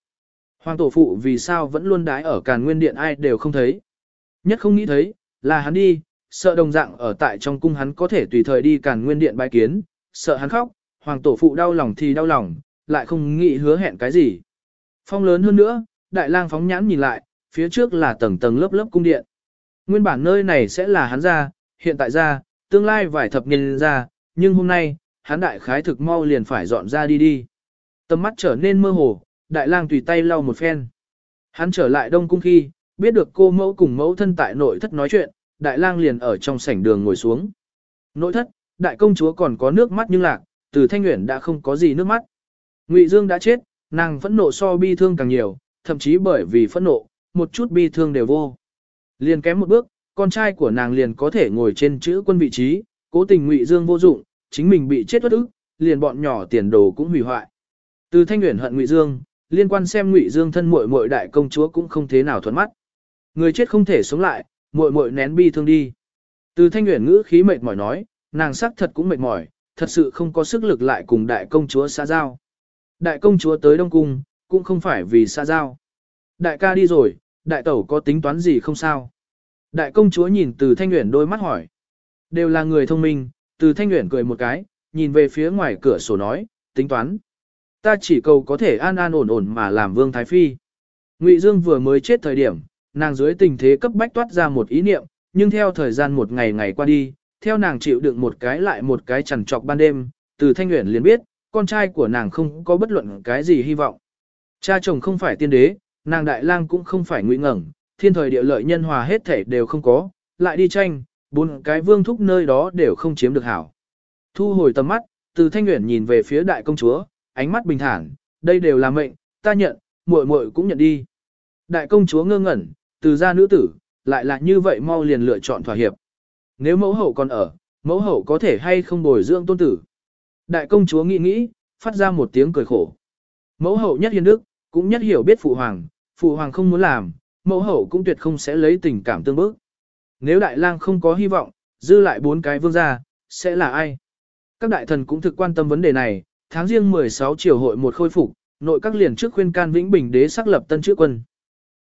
Hoàng tổ phụ vì sao vẫn luôn đái ở càn nguyên điện ai đều không thấy. Nhất không nghĩ thấy, là hắn đi, sợ đồng dạng ở tại trong cung hắn có thể tùy thời đi càn nguyên điện bái kiến, sợ hắn khóc, hoàng tổ phụ đau lòng thì đau lòng, lại không nghĩ hứa hẹn cái gì. Phong lớn hơn nữa, đại lang phóng nhãn nhìn lại, phía trước là tầng tầng lớp lớp cung điện. Nguyên bản nơi này sẽ là hắn ra, hiện tại ra, tương lai vài thập niên ra, nhưng hôm nay, hắn đại khái thực mau liền phải dọn ra đi đi. Tầm mắt trở nên mơ hồ, đại lang tùy tay lau một phen. Hắn trở lại đông cung khi, biết được cô mẫu cùng mẫu thân tại nội thất nói chuyện, đại lang liền ở trong sảnh đường ngồi xuống. Nội thất, đại công chúa còn có nước mắt nhưng lạc, từ thanh nguyện đã không có gì nước mắt. Ngụy Dương đã chết, nàng phẫn nộ so bi thương càng nhiều, thậm chí bởi vì phẫn nộ, một chút bi thương đều vô. Liền kém một bước, con trai của nàng liền có thể ngồi trên chữ quân vị trí, cố tình Ngụy Dương vô dụng, chính mình bị chết bất ức, liền bọn nhỏ tiền đồ cũng hủy hoại. Từ Thanh Uyển hận Ngụy Dương, liên quan xem Ngụy Dương thân muội muội đại công chúa cũng không thế nào thuận mắt. Người chết không thể sống lại, muội muội nén bi thương đi. Từ thanh Uyển ngữ khí mệt mỏi nói, nàng sắc thật cũng mệt mỏi, thật sự không có sức lực lại cùng đại công chúa xã giao. Đại công chúa tới Đông Cung, cũng không phải vì xã giao. Đại ca đi rồi, đại tẩu có tính toán gì không sao? Đại công chúa nhìn từ thanh Uyển đôi mắt hỏi. Đều là người thông minh, từ thanh Uyển cười một cái, nhìn về phía ngoài cửa sổ nói, tính toán. Ta chỉ cầu có thể an an ổn ổn mà làm vương thái phi. Ngụy Dương vừa mới chết thời điểm, nàng dưới tình thế cấp bách toát ra một ý niệm, nhưng theo thời gian một ngày ngày qua đi, theo nàng chịu đựng một cái lại một cái chằn trọc ban đêm, từ thanh nguyện liền biết, con trai của nàng không có bất luận cái gì hy vọng. Cha chồng không phải tiên đế, nàng đại lang cũng không phải ngụy ngẩn, thiên thời địa lợi nhân hòa hết thể đều không có, lại đi tranh, bốn cái vương thúc nơi đó đều không chiếm được hảo. Thu hồi tầm mắt, từ thanh nguyện nhìn về phía đại công chúa, ánh mắt bình thản, đây đều là mệnh, ta nhận, muội muội cũng nhận đi. Đại công chúa ngơ ngẩn, từ gia nữ tử, lại là như vậy mau liền lựa chọn thỏa hiệp. Nếu mẫu hậu còn ở, mẫu hậu có thể hay không bồi dưỡng tôn tử. Đại công chúa nghĩ nghĩ, phát ra một tiếng cười khổ. Mẫu hậu nhất hiền đức, cũng nhất hiểu biết phụ hoàng, phụ hoàng không muốn làm, mẫu hậu cũng tuyệt không sẽ lấy tình cảm tương bức. Nếu đại lang không có hy vọng, dư lại bốn cái vương gia, sẽ là ai? Các đại thần cũng thực quan tâm vấn đề này, tháng riêng 16 triều hội một khôi phục, nội các liền trước khuyên can Vĩnh Bình đế xác lập tân chữ quân.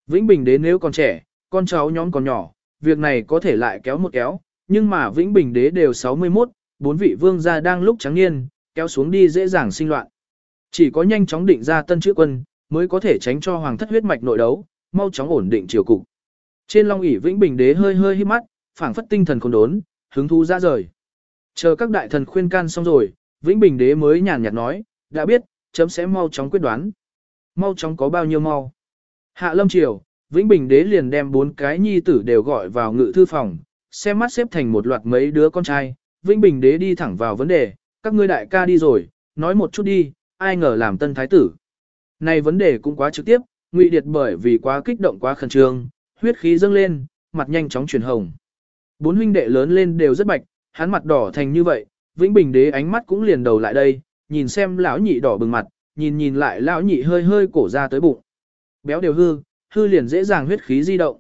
Vĩnh Bình đế nếu còn trẻ, con cháu nhóm còn nhỏ, việc này có thể lại kéo một kéo, nhưng mà Vĩnh Bình đế đều 61, bốn vị vương gia đang lúc trắng niên, kéo xuống đi dễ dàng sinh loạn. Chỉ có nhanh chóng định ra tân chữ quân, mới có thể tránh cho hoàng thất huyết mạch nội đấu, mau chóng ổn định triều cục. Trên Long ỷ Vĩnh Bình đế hơi hơi hít mắt, phảng phất tinh thần còn đốn, hứng thú ra rời. Chờ các đại thần khuyên can xong rồi, Vĩnh Bình đế mới nhàn nhạt nói, đã biết, chấm sẽ mau chóng quyết đoán. Mau chóng có bao nhiêu mau. Hạ lâm triều, Vĩnh Bình đế liền đem bốn cái nhi tử đều gọi vào ngự thư phòng, xem mắt xếp thành một loạt mấy đứa con trai. Vĩnh Bình đế đi thẳng vào vấn đề, các ngươi đại ca đi rồi, nói một chút đi, ai ngờ làm tân thái tử. Này vấn đề cũng quá trực tiếp, Ngụy Điệt bởi vì quá kích động quá khẩn trương, huyết khí dâng lên, mặt nhanh chóng chuyển hồng. Bốn huynh đệ lớn lên đều rất bạch, hắn mặt đỏ thành như vậy, Vĩnh Bình đế ánh mắt cũng liền đầu lại đây, nhìn xem lão nhị đỏ bừng mặt, nhìn nhìn lại lão nhị hơi hơi cổ ra tới bụng. Béo đều hư, hư liền dễ dàng huyết khí di động.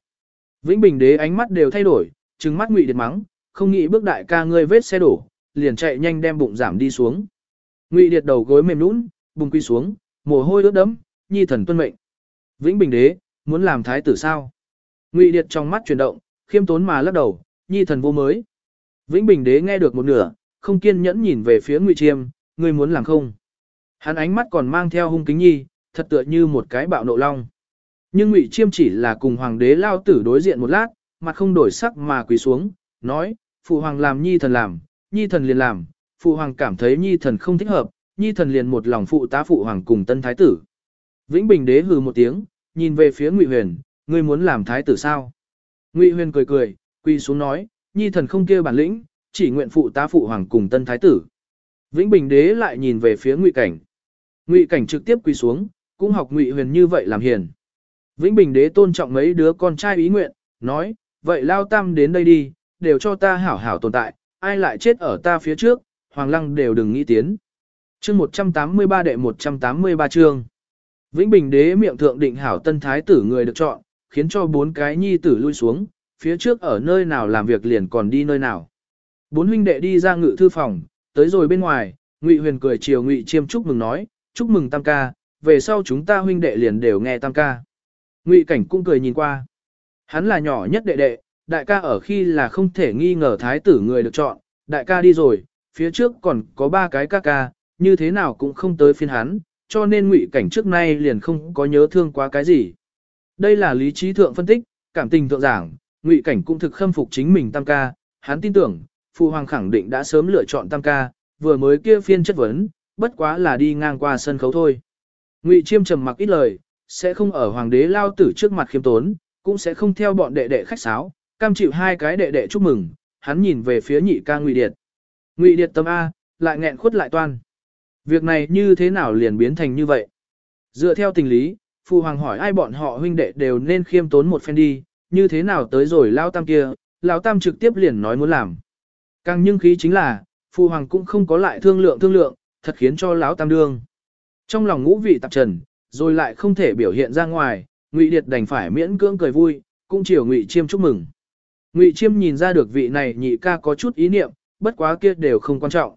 Vĩnh Bình đế ánh mắt đều thay đổi, trừng mắt Ngụy Điệt mắng, không nghĩ bước đại ca ngươi vết xe đổ, liền chạy nhanh đem bụng giảm đi xuống. Ngụy Điệt đầu gối mềm nhũn, bùng quy xuống, mồ hôi ướt đẫm, nhi thần tuân mệnh. Vĩnh Bình đế, muốn làm thái tử sao? Ngụy Điệt trong mắt chuyển động, khiêm tốn mà lắc đầu, nhi thần vô mới. Vĩnh Bình đế nghe được một nửa, không kiên nhẫn nhìn về phía Ngụy Chiêm, ngươi muốn làm không? Hắn ánh mắt còn mang theo hung kính nhi, thật tựa như một cái bạo nộ long. Nhưng Ngụy Chiêm chỉ là cùng hoàng đế lao tử đối diện một lát, mặt không đổi sắc mà quỳ xuống, nói, phụ hoàng làm nhi thần làm, nhi thần liền làm, phụ hoàng cảm thấy nhi thần không thích hợp, nhi thần liền một lòng phụ tá phụ hoàng cùng tân thái tử. Vĩnh Bình đế hừ một tiếng, nhìn về phía Ngụy Huyền, ngươi muốn làm thái tử sao? Ngụy Huyền cười cười, quỳ xuống nói, nhi thần không kêu bản lĩnh, chỉ nguyện phụ tá phụ hoàng cùng tân thái tử. Vĩnh Bình đế lại nhìn về phía Ngụy Cảnh. Ngụy Cảnh trực tiếp quỳ xuống, cũng học Ngụy Huyền như vậy làm hiền. Vĩnh Bình đế tôn trọng mấy đứa con trai ý nguyện, nói, vậy lao tam đến đây đi, đều cho ta hảo hảo tồn tại, ai lại chết ở ta phía trước, hoàng lăng đều đừng nghĩ tiến. chương 183 đệ 183 chương. Vĩnh Bình đế miệng thượng định hảo tân thái tử người được chọn, khiến cho bốn cái nhi tử lui xuống, phía trước ở nơi nào làm việc liền còn đi nơi nào. Bốn huynh đệ đi ra ngự thư phòng, tới rồi bên ngoài, Ngụy Huyền cười chiều Ngụy Chiêm chúc mừng nói, chúc mừng tam ca, về sau chúng ta huynh đệ liền đều nghe tam ca. Ngụy Cảnh cũng cười nhìn qua. Hắn là nhỏ nhất đệ đệ, đại ca ở khi là không thể nghi ngờ thái tử người được chọn, đại ca đi rồi, phía trước còn có ba cái ca ca, như thế nào cũng không tới phiên hắn, cho nên Ngụy Cảnh trước nay liền không có nhớ thương quá cái gì. Đây là lý trí thượng phân tích, cảm tình thượng giảng, Ngụy Cảnh cũng thực khâm phục chính mình tam ca, hắn tin tưởng, Phu Hoàng khẳng định đã sớm lựa chọn tam ca, vừa mới kia phiên chất vấn, bất quá là đi ngang qua sân khấu thôi. Ngụy Chiêm trầm mặc ít lời, sẽ không ở hoàng đế lao tử trước mặt khiêm tốn, cũng sẽ không theo bọn đệ đệ khách sáo, cam chịu hai cái đệ đệ chúc mừng, hắn nhìn về phía nhị ca Ngụy Điệt. Ngụy Điệt tâm A, lại nghẹn khuất lại toan. Việc này như thế nào liền biến thành như vậy? Dựa theo tình lý, Phu Hoàng hỏi ai bọn họ huynh đệ đều nên khiêm tốn một phen đi, như thế nào tới rồi lao tam kia, lao tam trực tiếp liền nói muốn làm. Càng nhưng khí chính là, phụ Hoàng cũng không có lại thương lượng thương lượng, thật khiến cho lão tam đương. Trong lòng ngũ vị tạp trần, rồi lại không thể biểu hiện ra ngoài, Ngụy Điệt đành phải miễn cưỡng cười vui, cũng chiều Ngụy Chiêm chúc mừng. Ngụy Chiêm nhìn ra được vị này nhị ca có chút ý niệm, bất quá kia đều không quan trọng.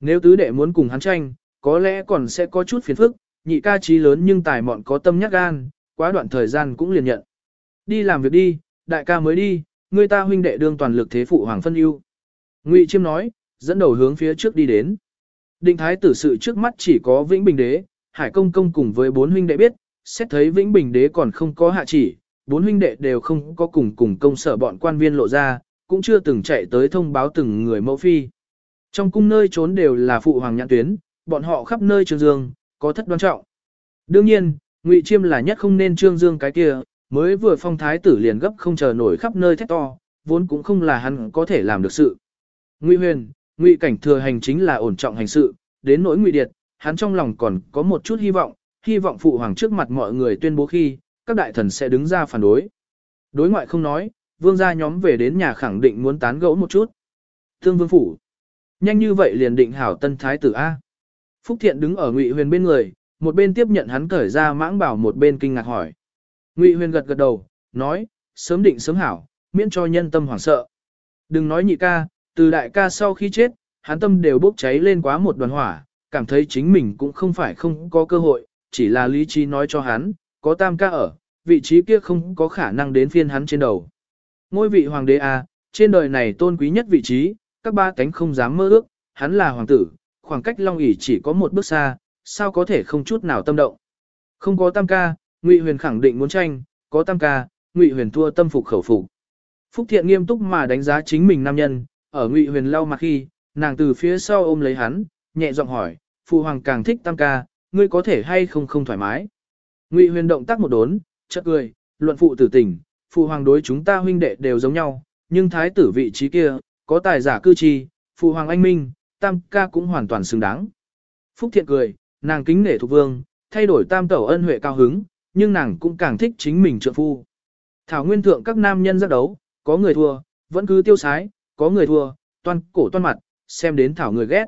Nếu tứ đệ muốn cùng hắn tranh, có lẽ còn sẽ có chút phiền phức, nhị ca trí lớn nhưng tài mọn có tâm nhắc gan, quá đoạn thời gian cũng liền nhận. Đi làm việc đi, đại ca mới đi, người ta huynh đệ đương toàn lực thế phụ hoàng phân ưu. Ngụy Chiêm nói, dẫn đầu hướng phía trước đi đến. Định thái tử sự trước mắt chỉ có Vĩnh Bình Đế, Hải Công Công cùng với bốn huynh đệ biết, xét thấy Vĩnh Bình Đế còn không có hạ chỉ, bốn huynh đệ đều không có cùng cùng công sở bọn quan viên lộ ra, cũng chưa từng chạy tới thông báo từng người mẫu phi. Trong cung nơi trốn đều là phụ hoàng nhãn tuyến, bọn họ khắp nơi trường dương, có thất đoan trọng. Đương nhiên, Ngụy Chiêm là nhất không nên trương dương cái kia, mới vừa phong thái tử liền gấp không chờ nổi khắp nơi thét to, vốn cũng không là hắn có thể làm được sự. Ngụy Huyền, Ngụy Cảnh thừa hành chính là ổn trọng hành sự, đến nỗi Ngụy Điệt, hắn trong lòng còn có một chút hy vọng, hy vọng phụ hoàng trước mặt mọi người tuyên bố khi, các đại thần sẽ đứng ra phản đối. Đối ngoại không nói, vương gia nhóm về đến nhà khẳng định muốn tán gẫu một chút. Thương vương phủ. Nhanh như vậy liền định hảo tân thái tử A. Phúc Thiện đứng ở Ngụy Huyền bên người, một bên tiếp nhận hắn cởi ra mãng bảo một bên kinh ngạc hỏi. Ngụy Huyền gật gật đầu, nói, sớm định sớm hảo, miễn cho nhân tâm hoảng sợ. Đừng nói nhị ca, từ đại ca sau khi chết, hắn tâm đều bốc cháy lên quá một đoàn hỏa, cảm thấy chính mình cũng không phải không có cơ hội, chỉ là lý trí nói cho hắn, có tam ca ở, vị trí kia không có khả năng đến phiên hắn trên đầu. Ngôi vị hoàng đế A, trên đời này tôn quý nhất vị trí, các ba cánh không dám mơ ước, hắn là hoàng tử, khoảng cách Long ỷ chỉ có một bước xa, sao có thể không chút nào tâm động. Không có tam ca, Ngụy Huyền khẳng định muốn tranh, có tam ca, Ngụy Huyền thua tâm phục khẩu phục. Phúc Thiện nghiêm túc mà đánh giá chính mình nam nhân, ở Ngụy Huyền lau mặt khi, nàng từ phía sau ôm lấy hắn, nhẹ giọng hỏi, phụ hoàng càng thích tam ca, ngươi có thể hay không không thoải mái. Ngụy Huyền động tác một đốn, chợt cười, luận phụ tử tình, phụ hoàng đối chúng ta huynh đệ đều giống nhau, nhưng thái tử vị trí kia, có tài giả cư trì, phụ hoàng anh minh, tam ca cũng hoàn toàn xứng đáng. Phúc Thiện cười, nàng kính nể thuộc vương, thay đổi tam tẩu ân huệ cao hứng, nhưng nàng cũng càng thích chính mình trợ phu. Thảo nguyên thượng các nam nhân giác đấu, có người thua, vẫn cứ tiêu sái, có người thua, toan cổ toan mặt, xem đến Thảo người ghét.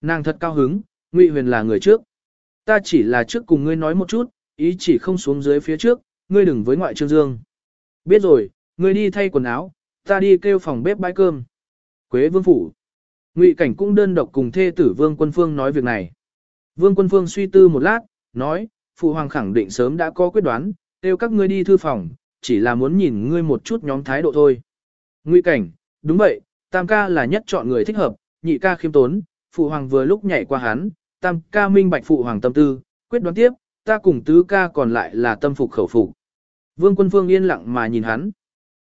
Nàng thật cao hứng, Ngụy Huyền là người trước. Ta chỉ là trước cùng ngươi nói một chút, ý chỉ không xuống dưới phía trước, ngươi đừng với ngoại trương dương. Biết rồi, ngươi đi thay quần áo, ta đi kêu phòng bếp bãi cơm. Quế vương phủ. Ngụy cảnh cũng đơn độc cùng thê tử vương quân phương nói việc này. Vương quân phương suy tư một lát, nói, phụ hoàng khẳng định sớm đã có quyết đoán, kêu các ngươi đi thư phòng, chỉ là muốn nhìn ngươi một chút nhóm thái độ thôi. Ngụy cảnh, đúng vậy, tam ca là nhất chọn người thích hợp, nhị ca khiêm tốn, phụ hoàng vừa lúc nhảy qua hắn, tam ca minh bạch phụ hoàng tâm tư, quyết đoán tiếp, ta cùng tứ ca còn lại là tâm phục khẩu phục. Vương quân phương yên lặng mà nhìn hắn.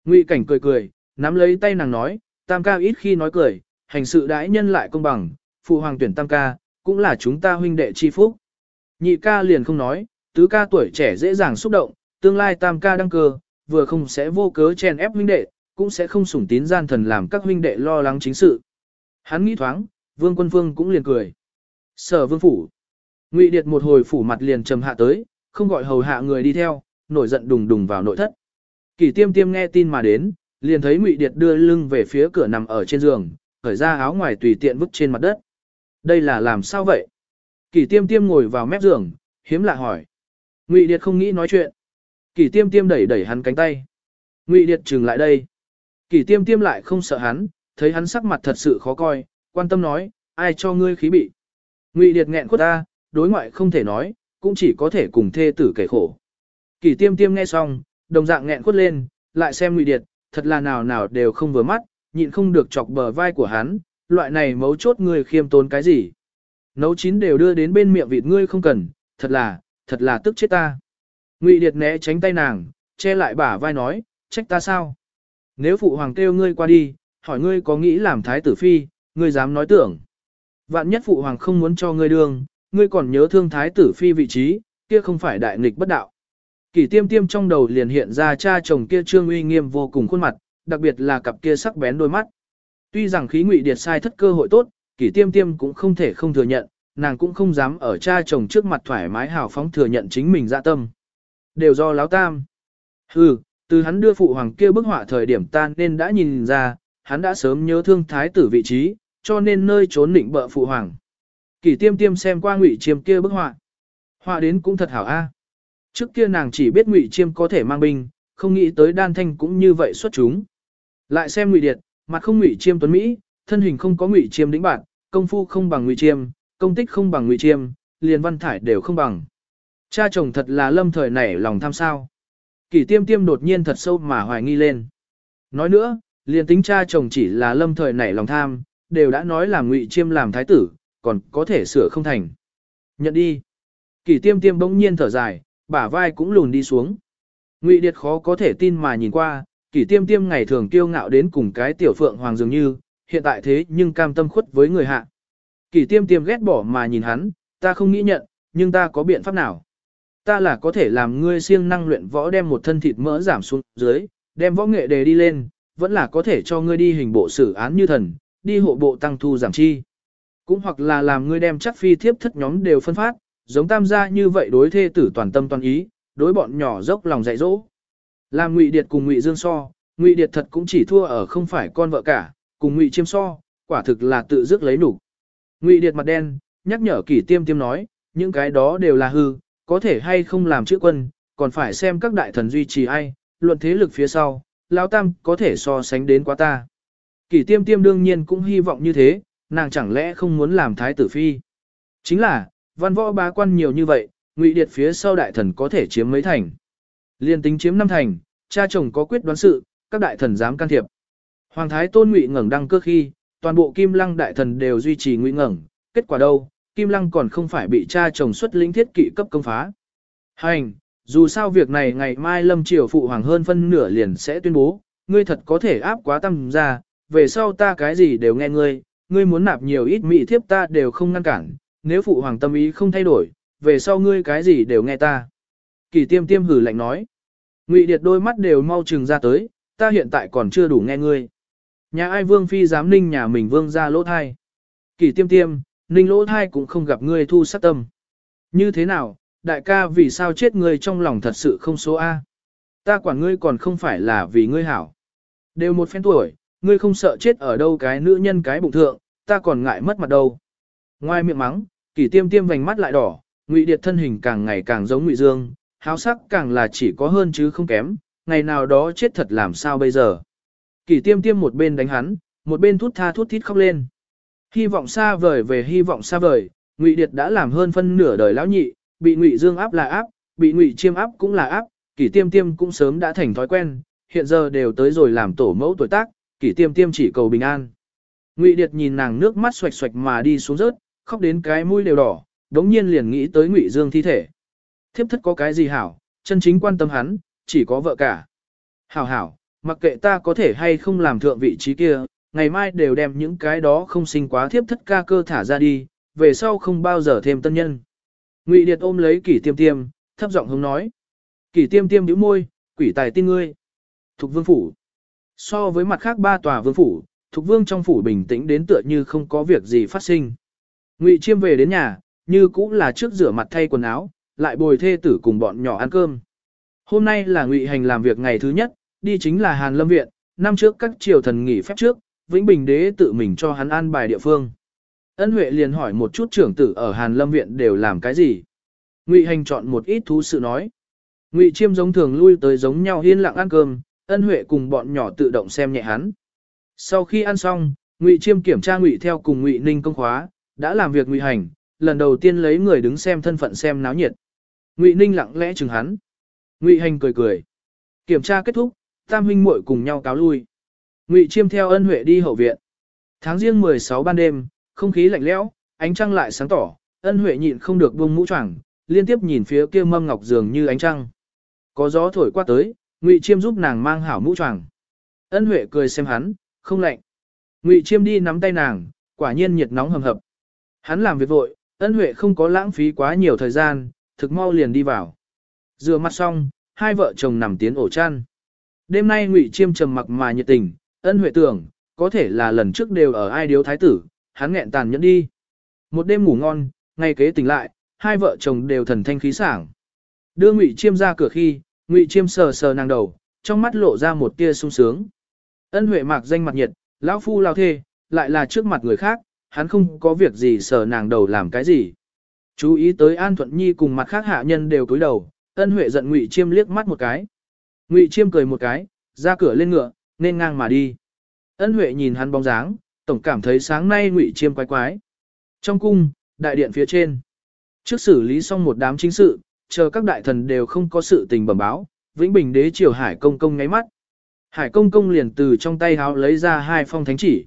Ngụy cảnh cười cười, nắm lấy tay nàng nói, tam ca ít khi nói cười, hành sự đãi nhân lại công bằng, phụ hoàng tuyển tam ca, cũng là chúng ta huynh đệ chi phúc. Nhị ca liền không nói, tứ ca tuổi trẻ dễ dàng xúc động, tương lai tam ca đăng cơ, vừa không sẽ vô cớ chen ép huynh đệ, cũng sẽ không sủng tín gian thần làm các huynh đệ lo lắng chính sự. Hắn nghĩ thoáng, vương quân vương cũng liền cười. Sở vương phủ. Ngụy Điệt một hồi phủ mặt liền trầm hạ tới, không gọi hầu hạ người đi theo, nổi giận đùng đùng vào nội thất. Kỷ tiêm tiêm nghe tin mà đến, liền thấy Ngụy Điệt đưa lưng về phía cửa nằm ở trên giường, khởi ra áo ngoài tùy tiện vứt trên mặt đất. Đây là làm sao vậy? Kỷ tiêm tiêm ngồi vào mép giường, hiếm lạ hỏi. Ngụy Điệt không nghĩ nói chuyện. Kỷ tiêm tiêm đẩy đẩy hắn cánh tay. Ngụy Điệt trừng lại đây. Kỷ tiêm tiêm lại không sợ hắn, thấy hắn sắc mặt thật sự khó coi, quan tâm nói, ai cho ngươi khí bị. Ngụy Điệt nghẹn khuất ta, đối ngoại không thể nói, cũng chỉ có thể cùng thê tử kể khổ. Kỷ tiêm tiêm nghe xong, đồng dạng nghẹn khuất lên, lại xem Ngụy Điệt, thật là nào nào đều không vừa mắt, nhịn không được chọc bờ vai của hắn, loại này mấu chốt người khiêm tốn cái gì. Nấu chín đều đưa đến bên miệng vịt ngươi không cần, thật là, thật là tức chết ta. Ngụy Điệt né tránh tay nàng, che lại bả vai nói, trách ta sao? Nếu phụ hoàng kêu ngươi qua đi, hỏi ngươi có nghĩ làm thái tử phi, ngươi dám nói tưởng. Vạn nhất phụ hoàng không muốn cho ngươi đương, ngươi còn nhớ thương thái tử phi vị trí, kia không phải đại nghịch bất đạo. Kỷ tiêm tiêm trong đầu liền hiện ra cha chồng kia trương uy nghiêm vô cùng khuôn mặt, đặc biệt là cặp kia sắc bén đôi mắt. Tuy rằng khí ngụy điệt sai thất cơ hội tốt, kỷ tiêm tiêm cũng không thể không thừa nhận, nàng cũng không dám ở cha chồng trước mặt thoải mái hào phóng thừa nhận chính mình dạ tâm. Đều do láo tam. Hừ, từ hắn đưa phụ hoàng kia bức họa thời điểm tan nên đã nhìn ra, hắn đã sớm nhớ thương thái tử vị trí, cho nên nơi trốn định bợ phụ hoàng. Kỷ tiêm tiêm xem qua ngụy chiêm kia bức họa. Họa đến cũng thật hảo a. Trước kia nàng chỉ biết ngụy chiêm có thể mang binh, không nghĩ tới đan thanh cũng như vậy xuất chúng. Lại xem Ngụy Điệt, mặt không Ngụy Chiêm tuấn mỹ, thân hình không có Ngụy Chiêm đĩnh bạn, công phu không bằng Ngụy Chiêm, công tích không bằng Ngụy Chiêm, liền văn thải đều không bằng. Cha chồng thật là lâm thời nảy lòng tham sao. Kỷ tiêm tiêm đột nhiên thật sâu mà hoài nghi lên. Nói nữa, liền tính cha chồng chỉ là lâm thời nảy lòng tham, đều đã nói là ngụy chiêm làm thái tử, còn có thể sửa không thành. Nhận đi. Kỷ tiêm tiêm bỗng nhiên thở dài, bả vai cũng lùn đi xuống. Ngụy Điệt khó có thể tin mà nhìn qua, kỷ tiêm tiêm ngày thường kiêu ngạo đến cùng cái tiểu phượng hoàng dường như, hiện tại thế nhưng cam tâm khuất với người hạ. Kỷ tiêm tiêm ghét bỏ mà nhìn hắn, ta không nghĩ nhận, nhưng ta có biện pháp nào? Ta là có thể làm ngươi siêng năng luyện võ đem một thân thịt mỡ giảm xuống dưới, đem võ nghệ đề đi lên, vẫn là có thể cho ngươi đi hình bộ xử án như thần, đi hộ bộ tăng thu giảm chi. Cũng hoặc là làm ngươi đem chắc phi thiếp thất nhóm đều phân phát, giống tam gia như vậy đối thê tử toàn tâm toàn ý, đối bọn nhỏ dốc lòng dạy dỗ. Làm Ngụy Điệt cùng Ngụy Dương so, Ngụy Điệt thật cũng chỉ thua ở không phải con vợ cả, cùng Ngụy Chiêm so, quả thực là tự dứt lấy đủ. Ngụy Điệt mặt đen, nhắc nhở Kỷ Tiêm Tiêm nói, những cái đó đều là hư, có thể hay không làm chữ quân, còn phải xem các đại thần duy trì ai, luận thế lực phía sau, lão tam có thể so sánh đến quá ta. Kỷ tiêm tiêm đương nhiên cũng hy vọng như thế, nàng chẳng lẽ không muốn làm thái tử phi. Chính là, văn võ bá quan nhiều như vậy, ngụy điệt phía sau đại thần có thể chiếm mấy thành. Liên tính chiếm năm thành, cha chồng có quyết đoán sự, các đại thần dám can thiệp. Hoàng thái tôn ngụy ngẩng đăng cơ khi, toàn bộ kim lăng đại thần đều duy trì ngụy ngẩng, kết quả đâu, kim lăng còn không phải bị cha chồng xuất lĩnh thiết kỵ cấp công phá. Hành, dù sao việc này ngày mai lâm triều phụ hoàng hơn phân nửa liền sẽ tuyên bố, ngươi thật có thể áp quá tâm ra, về sau ta cái gì đều nghe ngươi, ngươi muốn nạp nhiều ít mỹ thiếp ta đều không ngăn cản, nếu phụ hoàng tâm ý không thay đổi, về sau ngươi cái gì đều nghe ta. Kỳ tiêm tiêm hử lạnh nói. Ngụy Điệt đôi mắt đều mau chừng ra tới, ta hiện tại còn chưa đủ nghe ngươi. Nhà ai vương phi dám ninh nhà mình vương ra lỗ thai. Kỳ tiêm tiêm, ninh lỗ thai cũng không gặp ngươi thu sát tâm. Như thế nào, đại ca vì sao chết ngươi trong lòng thật sự không số A. Ta quản ngươi còn không phải là vì ngươi hảo. Đều một phen tuổi, ngươi không sợ chết ở đâu cái nữ nhân cái bụng thượng, ta còn ngại mất mặt đâu. Ngoài miệng mắng, kỷ tiêm tiêm vành mắt lại đỏ, ngụy điệt thân hình càng ngày càng giống ngụy dương, háo sắc càng là chỉ có hơn chứ không kém, ngày nào đó chết thật làm sao bây giờ. Kỷ tiêm tiêm một bên đánh hắn, một bên thút tha thút thít khóc lên. Hy vọng xa vời về hy vọng xa vời, ngụy điệt đã làm hơn phân nửa đời lão nhị, bị ngụy dương áp là áp, bị ngụy chiêm áp cũng là áp, kỷ tiêm tiêm cũng sớm đã thành thói quen, hiện giờ đều tới rồi làm tổ mẫu tuổi tác, kỷ tiêm tiêm chỉ cầu bình an. Ngụy Điệt nhìn nàng nước mắt xoạch xoạch mà đi xuống rớt, khóc đến cái mũi đều đỏ, đống nhiên liền nghĩ tới Ngụy Dương thi thể. Thiếp thất có cái gì hảo, chân chính quan tâm hắn, chỉ có vợ cả. Hảo hảo, mặc kệ ta có thể hay không làm thượng vị trí kia, ngày mai đều đem những cái đó không sinh quá thiếp thất ca cơ thả ra đi, về sau không bao giờ thêm tân nhân. Ngụy Điệt ôm lấy kỷ tiêm tiêm, thấp giọng hướng nói. Kỷ tiêm tiêm nhíu môi, quỷ tài tin ngươi. Thục vương phủ. So với mặt khác ba tòa vương phủ, Thục Vương trong phủ bình tĩnh đến tựa như không có việc gì phát sinh. Ngụy Chiêm về đến nhà, như cũng là trước rửa mặt thay quần áo, lại bồi thê tử cùng bọn nhỏ ăn cơm. Hôm nay là Ngụy Hành làm việc ngày thứ nhất, đi chính là Hàn Lâm Viện, năm trước các triều thần nghỉ phép trước, Vĩnh Bình Đế tự mình cho hắn an bài địa phương. Ân Huệ liền hỏi một chút trưởng tử ở Hàn Lâm Viện đều làm cái gì. Ngụy Hành chọn một ít thú sự nói. Ngụy Chiêm giống thường lui tới giống nhau yên lặng ăn cơm, ân huệ cùng bọn nhỏ tự động xem nhẹ hắn. Sau khi ăn xong, Ngụy Chiêm kiểm tra Ngụy theo cùng Ngụy Ninh công khóa, đã làm việc Ngụy hành, lần đầu tiên lấy người đứng xem thân phận xem náo nhiệt. Ngụy Ninh lặng lẽ chừng hắn. Ngụy hành cười cười. Kiểm tra kết thúc, tam huynh muội cùng nhau cáo lui. Ngụy Chiêm theo ân huệ đi hậu viện. Tháng riêng 16 ban đêm, không khí lạnh lẽo, ánh trăng lại sáng tỏ, ân huệ nhịn không được buông mũ choàng, liên tiếp nhìn phía kia mâm ngọc dường như ánh trăng. Có gió thổi qua tới, Ngụy Chiêm giúp nàng mang hảo mũ choàng. Ân Huệ cười xem hắn, không lạnh. Ngụy Chiêm đi nắm tay nàng, quả nhiên nhiệt nóng hầm hập. Hắn làm việc vội, Ân Huệ không có lãng phí quá nhiều thời gian, thực mau liền đi vào. Rửa mặt xong, hai vợ chồng nằm tiến ổ chăn. Đêm nay Ngụy Chiêm trầm mặc mà nhiệt tình, Ân Huệ tưởng, có thể là lần trước đều ở ai điếu thái tử, hắn nghẹn tàn nhẫn đi. Một đêm ngủ ngon, ngay kế tỉnh lại, hai vợ chồng đều thần thanh khí sảng. Đưa Ngụy Chiêm ra cửa khi, Ngụy Chiêm sờ sờ nàng đầu, trong mắt lộ ra một tia sung sướng. Ân Huệ mạc danh mặt nhiệt, lão phu lao thê, lại là trước mặt người khác, hắn không có việc gì sờ nàng đầu làm cái gì. Chú ý tới An Thuận Nhi cùng mặt khác hạ nhân đều cúi đầu, Ân Huệ giận Ngụy Chiêm liếc mắt một cái. Ngụy Chiêm cười một cái, ra cửa lên ngựa, nên ngang mà đi. Ân Huệ nhìn hắn bóng dáng, tổng cảm thấy sáng nay ngụy chiêm quái quái. Trong cung, đại điện phía trên. Trước xử lý xong một đám chính sự, chờ các đại thần đều không có sự tình bẩm báo, Vĩnh Bình đế triều Hải Công Công ngáy mắt. Hải Công Công liền từ trong tay háo lấy ra hai phong thánh chỉ.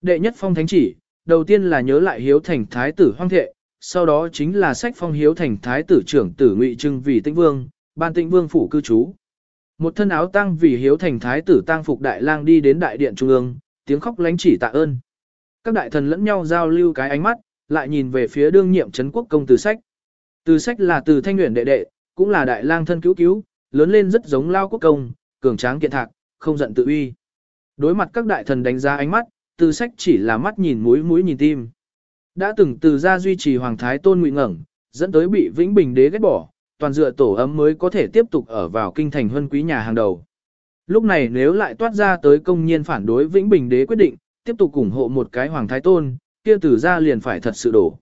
Đệ nhất phong thánh chỉ, đầu tiên là nhớ lại hiếu thành thái tử hoang thệ, sau đó chính là sách phong hiếu thành thái tử trưởng tử ngụy trưng vì tĩnh vương, ban tĩnh vương phủ cư trú. Một thân áo tăng vì hiếu thành thái tử tăng phục đại lang đi đến đại điện trung ương, tiếng khóc lánh chỉ tạ ơn. Các đại thần lẫn nhau giao lưu cái ánh mắt, lại nhìn về phía đương nhiệm trấn quốc công từ sách. Từ sách là từ thanh nguyện đệ đệ, cũng là đại lang thân cứu cứu, lớn lên rất giống lao quốc công, cường tráng kiện thạc, không giận tự uy. Đối mặt các đại thần đánh giá ánh mắt, từ sách chỉ là mắt nhìn mũi mũi nhìn tim. Đã từng từ ra duy trì hoàng thái tôn ngụy ngẩng, dẫn tới bị vĩnh bình đế ghét bỏ, toàn dựa tổ ấm mới có thể tiếp tục ở vào kinh thành huân quý nhà hàng đầu. Lúc này nếu lại toát ra tới công nhiên phản đối vĩnh bình đế quyết định, tiếp tục ủng hộ một cái hoàng thái tôn, kia tử ra liền phải thật sự đổ.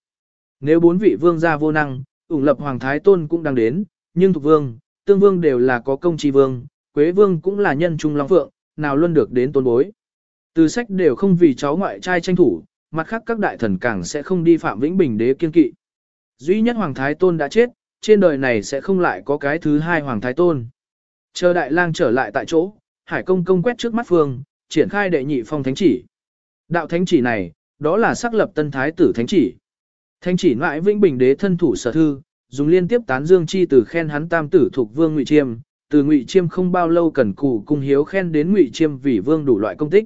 Nếu bốn vị vương gia vô năng, ủng lập hoàng thái tôn cũng đang đến, nhưng thuộc vương, tương vương đều là có công tri vương, quế vương cũng là nhân trung long phượng, nào luôn được đến tôn bối. Từ sách đều không vì cháu ngoại trai tranh thủ, mặt khác các đại thần càng sẽ không đi phạm vĩnh bình đế kiên kỵ. Duy nhất hoàng thái tôn đã chết, trên đời này sẽ không lại có cái thứ hai hoàng thái tôn. Chờ đại lang trở lại tại chỗ, hải công công quét trước mắt phương, triển khai đệ nhị phong thánh chỉ. Đạo thánh chỉ này, đó là xác lập tân thái tử thánh chỉ. Thánh chỉ ngoại vĩnh bình đế thân thủ sở thư, dùng liên tiếp tán dương chi từ khen hắn tam tử thuộc vương ngụy chiêm, từ ngụy chiêm không bao lâu cần cù cung hiếu khen đến ngụy chiêm vì vương đủ loại công tích.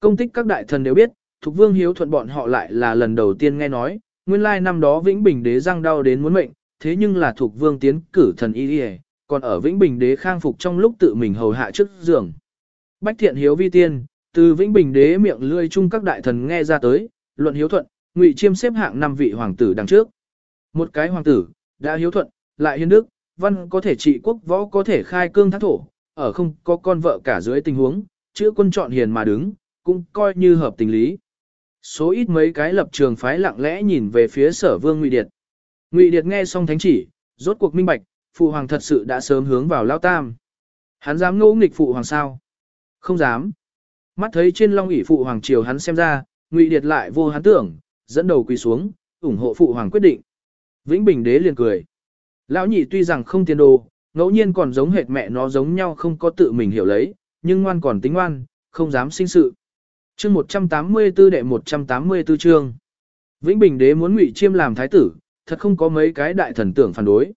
Công tích các đại thần đều biết, thuộc vương hiếu thuận bọn họ lại là lần đầu tiên nghe nói, nguyên lai năm đó vĩnh bình đế răng đau đến muốn mệnh, thế nhưng là thuộc vương tiến cử thần y đi còn ở vĩnh bình đế khang phục trong lúc tự mình hầu hạ trước giường. Bách thiện hiếu vi tiên, từ vĩnh bình đế miệng lươi chung các đại thần nghe ra tới, luận hiếu thuận, ngụy chiêm xếp hạng năm vị hoàng tử đằng trước. Một cái hoàng tử, đã hiếu thuận, lại hiên đức, văn có thể trị quốc võ có thể khai cương thác thổ, ở không có con vợ cả dưới tình huống, chữa quân chọn hiền mà đứng, cũng coi như hợp tình lý. Số ít mấy cái lập trường phái lặng lẽ nhìn về phía sở vương Ngụy Điệt. Ngụy Điệt nghe xong thánh chỉ, rốt cuộc minh bạch, phụ hoàng thật sự đã sớm hướng vào lao tam. Hắn dám ngỗ nghịch phụ hoàng sao? Không dám. Mắt thấy trên long ỷ phụ hoàng triều hắn xem ra, Ngụy Điệt lại vô hắn tưởng, dẫn đầu quỳ xuống, ủng hộ phụ hoàng quyết định. Vĩnh Bình đế liền cười. Lão nhị tuy rằng không tiền đồ, ngẫu nhiên còn giống hệt mẹ nó giống nhau không có tự mình hiểu lấy, nhưng ngoan còn tính ngoan, không dám sinh sự. Chương 184 đệ 184 chương. Vĩnh Bình đế muốn Ngụy Chiêm làm thái tử, thật không có mấy cái đại thần tưởng phản đối.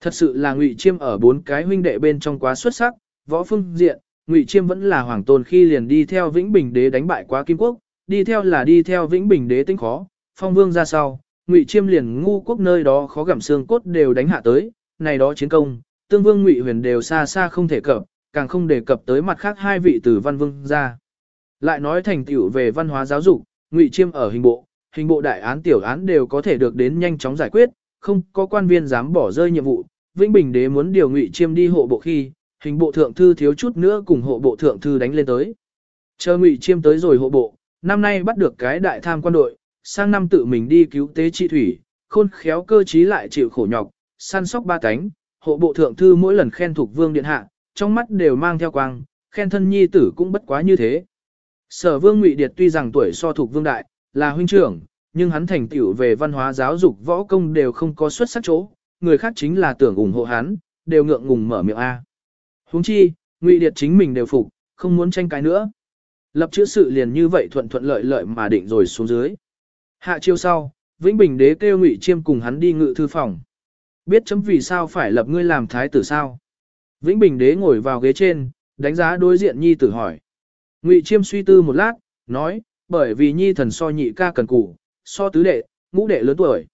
Thật sự là Ngụy Chiêm ở bốn cái huynh đệ bên trong quá xuất sắc, võ phương diện, Ngụy Chiêm vẫn là hoàng tôn khi liền đi theo Vĩnh Bình đế đánh bại quá Kim Quốc, đi theo là đi theo Vĩnh Bình đế tính khó, phong vương ra sau, Ngụy Chiêm liền ngu quốc nơi đó khó gặm xương cốt đều đánh hạ tới, này đó chiến công, tương vương Ngụy Huyền đều xa xa không thể cập, càng không đề cập tới mặt khác hai vị từ văn vương ra. Lại nói thành tựu về văn hóa giáo dục, Ngụy Chiêm ở hình bộ, hình bộ đại án tiểu án đều có thể được đến nhanh chóng giải quyết, không có quan viên dám bỏ rơi nhiệm vụ. Vĩnh Bình đế muốn điều Ngụy Chiêm đi hộ bộ khi, hình bộ thượng thư thiếu chút nữa cùng hộ bộ thượng thư đánh lên tới. Chờ Ngụy Chiêm tới rồi hộ bộ, năm nay bắt được cái đại tham quan đội, sang năm tự mình đi cứu tế trị thủy, khôn khéo cơ trí lại chịu khổ nhọc, săn sóc ba cánh, hộ bộ thượng thư mỗi lần khen thuộc vương điện hạ, trong mắt đều mang theo quang, khen thân nhi tử cũng bất quá như thế. Sở vương Ngụy Điệt tuy rằng tuổi so thuộc vương đại, là huynh trưởng, nhưng hắn thành tựu về văn hóa giáo dục võ công đều không có xuất sắc chỗ, người khác chính là tưởng ủng hộ hắn, đều ngượng ngùng mở miệng A. Huống chi, Ngụy Điệt chính mình đều phục, không muốn tranh cái nữa. Lập chữ sự liền như vậy thuận thuận lợi lợi mà định rồi xuống dưới. Hạ chiêu sau, Vĩnh Bình đế kêu Ngụy Chiêm cùng hắn đi ngự thư phòng. Biết chấm vì sao phải lập ngươi làm thái tử sao? Vĩnh Bình đế ngồi vào ghế trên, đánh giá đối diện nhi tử hỏi. Ngụy Chiêm suy tư một lát, nói, bởi vì nhi thần so nhị ca cần cù, so tứ đệ, ngũ đệ lớn tuổi.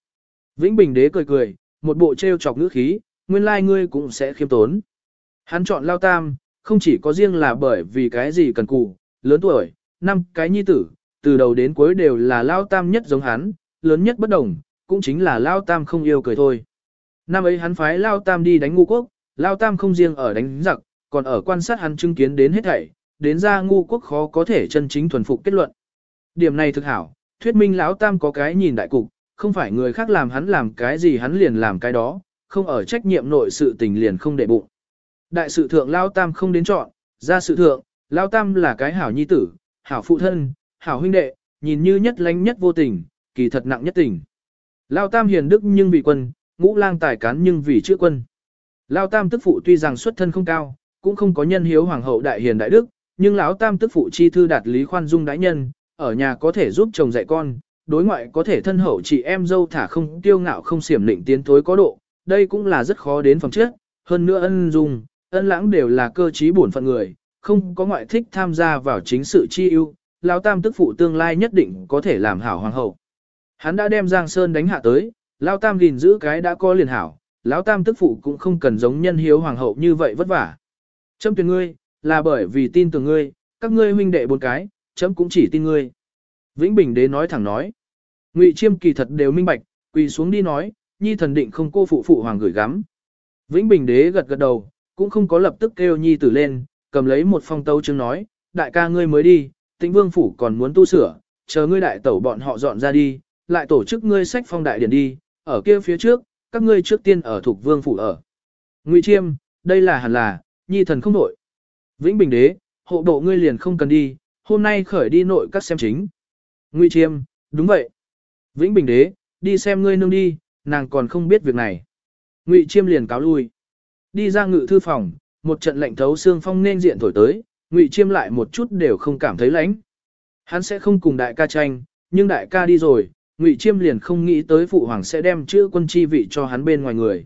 Vĩnh Bình đế cười cười, một bộ trêu chọc ngữ khí, nguyên lai ngươi cũng sẽ khiêm tốn. Hắn chọn lao tam, không chỉ có riêng là bởi vì cái gì cần cù, lớn tuổi, năm cái nhi tử, từ đầu đến cuối đều là lao tam nhất giống hắn, lớn nhất bất đồng, cũng chính là lao tam không yêu cười thôi. Năm ấy hắn phái lao tam đi đánh ngu quốc, lao tam không riêng ở đánh giặc, còn ở quan sát hắn chứng kiến đến hết thảy, đến ra ngu quốc khó có thể chân chính thuần phục kết luận. Điểm này thực hảo, thuyết minh lão tam có cái nhìn đại cục, không phải người khác làm hắn làm cái gì hắn liền làm cái đó, không ở trách nhiệm nội sự tình liền không để bụng. Đại sự thượng lão tam không đến chọn, ra sự thượng, lão Tam là cái hảo nhi tử, hảo phụ thân, hảo huynh đệ, nhìn như nhất lánh nhất vô tình, kỳ thật nặng nhất tình. lão Tam hiền đức nhưng vì quân, ngũ lang tài cán nhưng vì chữa quân. lão Tam tức phụ tuy rằng xuất thân không cao, cũng không có nhân hiếu hoàng hậu đại hiền đại đức, nhưng lão Tam tức phụ chi thư đạt lý khoan dung đãi nhân, ở nhà có thể giúp chồng dạy con, đối ngoại có thể thân hậu chị em dâu thả không tiêu ngạo không xiểm lịnh tiến tối có độ, đây cũng là rất khó đến phẩm chất, hơn nữa ân dung, ân lãng đều là cơ trí bổn phận người, không có ngoại thích tham gia vào chính sự chi ưu, lão tam tức phụ tương lai nhất định có thể làm hảo hoàng hậu. Hắn đã đem Giang Sơn đánh hạ tới, lão tam gìn giữ cái đã có liền hảo, lão tam tức phụ cũng không cần giống nhân hiếu hoàng hậu như vậy vất vả. Chấm tuyển ngươi, là bởi vì tin tưởng ngươi, các ngươi huynh đệ bốn cái, chấm cũng chỉ tin ngươi. Vĩnh Bình đế nói thẳng nói. Ngụy Chiêm kỳ thật đều minh bạch, quỳ xuống đi nói, nhi thần định không cô phụ phụ hoàng gửi gắm. Vĩnh Bình đế gật gật đầu, cũng không có lập tức kêu nhi tử lên, cầm lấy một phong tấu chứng nói, đại ca ngươi mới đi, tĩnh vương phủ còn muốn tu sửa, chờ ngươi đại tẩu bọn họ dọn ra đi, lại tổ chức ngươi sách phong đại điển đi, ở kia phía trước, các ngươi trước tiên ở thuộc vương phủ ở. Ngụy Chiêm, đây là hẳn là, nhi thần không đổi. Vĩnh Bình đế, hộ độ ngươi liền không cần đi, hôm nay khởi đi nội các xem chính. Ngụy Chiêm, đúng vậy. Vĩnh Bình đế, đi xem ngươi nương đi, nàng còn không biết việc này. Ngụy Chiêm liền cáo lui. Đi ra ngự thư phòng, một trận lạnh thấu xương phong nên diện thổi tới, Ngụy Chiêm lại một chút đều không cảm thấy lạnh. Hắn sẽ không cùng đại ca tranh, nhưng đại ca đi rồi, Ngụy Chiêm liền không nghĩ tới phụ hoàng sẽ đem chữ quân chi vị cho hắn bên ngoài người.